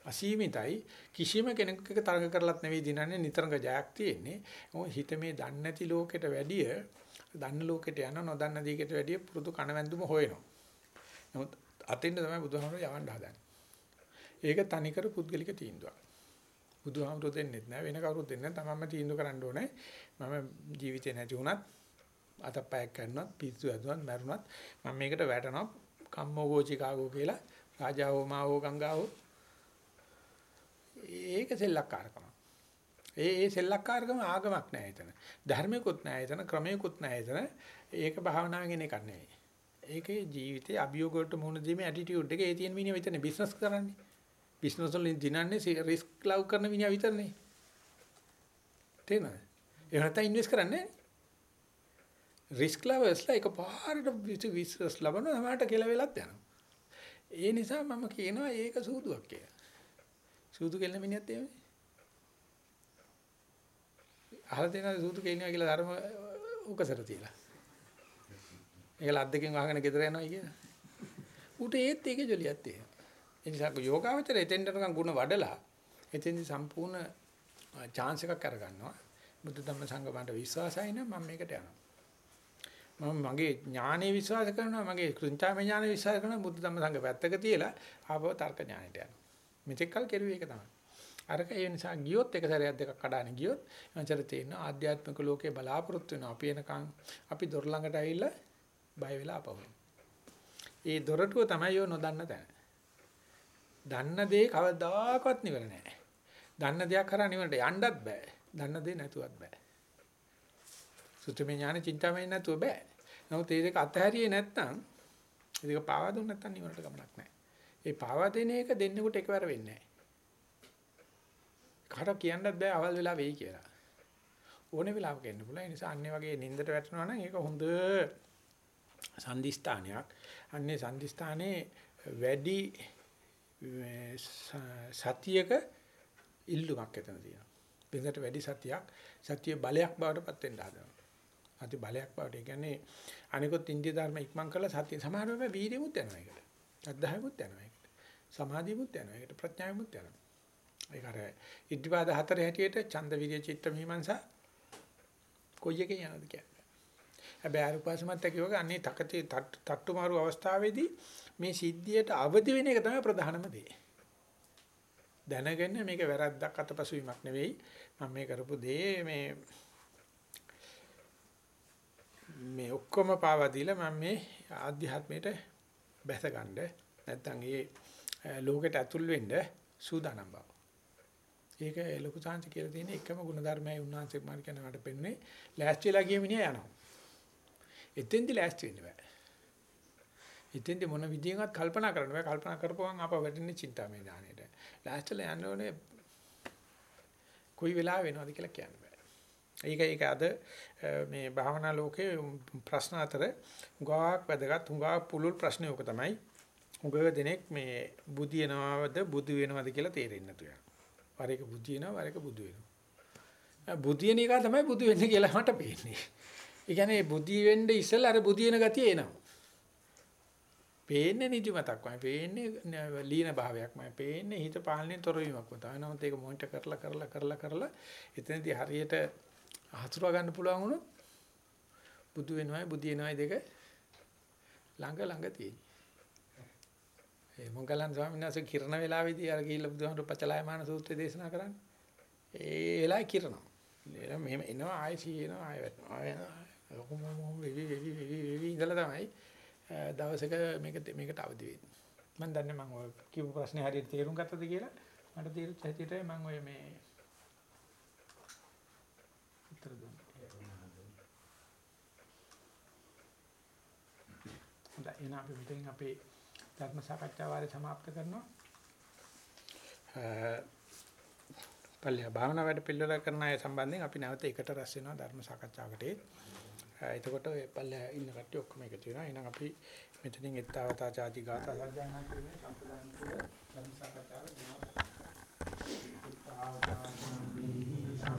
Speaker 1: අසීමිතයි කිසිම කෙනෙකුට එක තරඟ කරලත් නෙවෙයි දිනන්නේ නිතරම ජයක් තියෙන්නේ. මොකද හිත මේ දන්නේ නැති ලෝකෙට වැඩිය දන්න ලෝකෙට යන නොදන්න දෙයකට වැඩිය පුරුදු කණවැන්දුම හොයනවා. නමුත් අතින්න තමයි බුදුහාමුදුරුවෝ යවන්න හදන්නේ. ඒක තනිකර පුද්ගලික තීන්දුවක්. බුදුහාමුදුරුවෝ දෙන්නෙත් නෑ වෙන කවුරුත් දෙන්නේ නෑ තමන්ම තීන්දුව කරන්න ඕනේ. මම ජීවිතේ නැති වුණත් අතපයක් කරනවත් පිස්සු ඇදුනත් මැරුණත් මම මේකට වැටෙනවා කම්මෝගෝ චිකාගෝ කියලා රාජාවෝ මාවෝ ගංගාවෝ ඒක සෙල්ලක්කාරකම. ඒ ඒ සෙල්ලක්කාරකම ආගමක් නෑ එතන. ධර්මිකුත් නෑ එතන, ක්‍රමයකුත් නෑ එතන. ඒක භාවනාවෙන් එකක් නෙවෙයි. ඒකේ ජීවිතයේ අභියෝග වලට මුහුණ දීමේ ඇටිටියුඩ් එක ඒ තියෙන මිනිහ විතරනේ බිස්නස් කරන්නේ. බිස්නස් වලින් දිනන්නේ රිස්ක් ලව් කරන මිනිහා විතරනේ. තේරෙනවද? ඒ නැත්නම් ඉන්වෙස්ට් කරන්නේ රිස්ක් ලවර්ස්ලා එක පාරට විශ්වාස ලබන හැමකට කියලා වෙලත් යනවා. ඒ නිසා මම කියනවා ඒක සූදුවක් කියලා. සූදු කෙල්ල මිනිහත් එහෙමනේ. අහලා දෙනවා සූදු කෙල්ලනවා කියලා ධර්ම උකසර තියලා. ඒක ලද්දකින් වහගෙන ගෙදර යනවා කියන. ඌට ඒත් ඒකේ ජොලියක් තියෙනවා. ඒ නිසා යෝගාවචරය එතෙන්ට නිකන් ಗುಣ වඩලා එතෙන්දි සම්පූර්ණ chance එකක් අරගන්නවා. බුදු ධම්ම සංඝ බණ්ඩ විශ්වාසයි නම් මම මේකට යනවා. මම මගේ ඥානෙ විශ්වාස කරනවා මගේ කෘත්‍යාම ඥානෙ විශ්වාස කරනවා බුදු ධම්ම සංඝ පැත්තක තියලා ආපහු තර්ක ඥානෙට යනවා. මෙතෙක් කල් කෙරුවේ ඒක තමයි. අරක ඒ නිසා ගියොත් එක සැරයක් දෙකක් කඩාන ගියොත් එවන්චර තියෙන ආධ්‍යාත්මික ලෝකේ බලාපොරොත්තු වෙනවා. අපි එනකන් අපි දොර ළඟට ඇවිල්ලා බය වෙලා අපහු. ඒ දොරටුව තමයි යෝ නොදන්න තැන. දන්න දේ කවදාකවත් නිවර නෑ. දන්න දෙයක් කරා නිවරට යන්නත් බෑ. දන්න දේ නැතුවත් බෑ. සුත්‍රමය ඥාන චින්තාමය නැතුව බෑ. නමුත් ඒ දෙක අතහැරියේ නැත්නම් ඒ දෙක පාවා දුන්න නැත්නම් නිවරට ගමනක් නෑ. ඒ පාවා දෙන එක දෙන්නෙකුට එකවර වෙන්නේ නෑ. කාට කියන්නත් බෑ අවල් වෙලා වෙයි කියලා. ඕනේ වෙලාවක එන්න පුළුවන්. ඒ නිසා අන්නේ වගේ නින්දට වැටෙනවා නම් ඒක හොඳ සම්දිස්ථානයක්. අන්නේ සම්දිස්ථානේ වැඩි සතියක ඉල්ලුමක් එතන තියෙනවා. බින්දට වැඩි සතියක් සතිය බලයක් බවට පත් වෙන්න හදනවා. සති බලයක් බවට. ඒ කියන්නේ අනිකොත් ඉන්දිය ධර්ම ඉක්මන් කරලා සතිය සමහර වෙලාවට වීර්යමුත් යනවා ඒකට. අධ්‍යායමුත් යනවා ඒකට. සමාධියමුත් යනවා ඒකට. ප්‍රඥාවමුත් යනවා. ඒක අර ඉද්ධිපාද හතර හැටියට ඡන්ද විරිය චිත්ත මීමන්සා කොයි එකෙන් යනවද කියන්නේ. හැබැයි අරුපාසමත් කියවක අන්නේ තකති තට්ටු මාරු අවස්ථාවේදී මේ සිද්ධියට අවදි වෙන එක තමයි ප්‍රධානම දේ. දැනගෙන මේක වැරද්දක් අතපසු වීමක් නෙවෙයි මම මේ කරපු දේ මේ මේ ඔක්කොම පාවා දීලා මම මේ ආධ්‍යාත්මයට බැස ගන්න නැත්නම් ඒ ලෝකෙට ඇතුල් වෙන්න සූදානම් බව. ඒක ලොකු chance කියලා තියෙන එකම ಗುಣධර්මයයි උන්වහන්සේ මාර්ග කරනකට පෙන්නේ ලෑස්තිලා ගිය මිනිහා යනවා. එතෙන්දි ලෑස්ති වෙන්න බෑ. එතෙන්දි මොන විදියෙන්වත් කල්පනා කරන්න බෑ. කල්පනා කරපුවම අප වැටෙන්නේ චින්තාමය ඥානෙට. ලෑස්තිලා යන්න ඕනේ කොයි වෙලාව වෙනවද කියලා කියන්න බෑ. ඒක ඒක අද මේ භාවනා ලෝකේ ප්‍රශ්න අතර උගාවක් වැදගත් උගාවක් පුළුල් ප්‍රශ්නේ ඕක තමයි. උගව දෙනෙක් මේ බුදිනවද බුදු වෙනවද කියලා තේරෙන්නේ නැතු යනවා. වර එක බුදිනවා වර එක බුදු වෙනවා. බුදින එක තමයි බුදු වෙන්නේ කියලා මට පේන්නේ. ඒ කියන්නේ බුදි වෙන්න ඉස්සෙල්ලා අර බුදින ගතිය එනවා. පේන්නේ නිදිමතක් වයි පේන්නේ ලීන භාවයක් මම පේන්නේ හිත පාලනයෙන් තොර වීමක් තමයි. නමුත් ඒක මොනිටර් කරලා කරලා කරලා කරලා එතනදී හරියට හසුරව ගන්න පුළුවන් වුණොත් බුදු වෙනවයි බුදි වෙනවයි දෙක ළඟ ළඟ තියෙන්නේ. ඒ මොග්ගලන් ස්වාමීන් වහන්සේ කිරණ වෙලාවේදී අර ගිහිල්ලා බුදුහාමුදුරු පචලායමාන සූත්‍රය දේශනා කරන්නේ. ඒ වෙලාවේ කිරණම්. මෙහෙම එනවා ආයෙ සීනවා ආයෙ වැටෙනවා. ආයෙ කොහොම වෙවි වෙවි වෙවි වෙවි ඉඳලා තමයි දවසක මේක මේකට අවදි වෙන්නේ. මම දන්නේ මම ඔය කියපු ප්‍රශ්නේ හරියට තේරුම් ගත්තද කියලා. මට තේරුච්ච හැටියට මම ඔය මේ උත්තර දුන්නා. හොඳයි එහෙනම් අපි මෙතෙන් අපේ ධර්ම සාකච්ඡා වාරය સમાપ્ત කරනවා. පල්ලිය භාවනා වැඩ පිළිවෙල කරන අය සම්බන්ධයෙන් අපි නැවත එකට රැස් වෙනවා ධර්ම සාකච්ඡාවකට. එතකොට ඔය පල්ලෙහා ඉන්න කට්ටිය ඔක්කොම එකතු වෙනවා. එහෙනම් අපි මෙතනින් ඊත්තාවතා ಜಾති ගාථා සජ්ජායනා කිරීමේ සම්ප්‍රදාන කුල සම්සකතාව දෙනවා. ඊත්තාවතා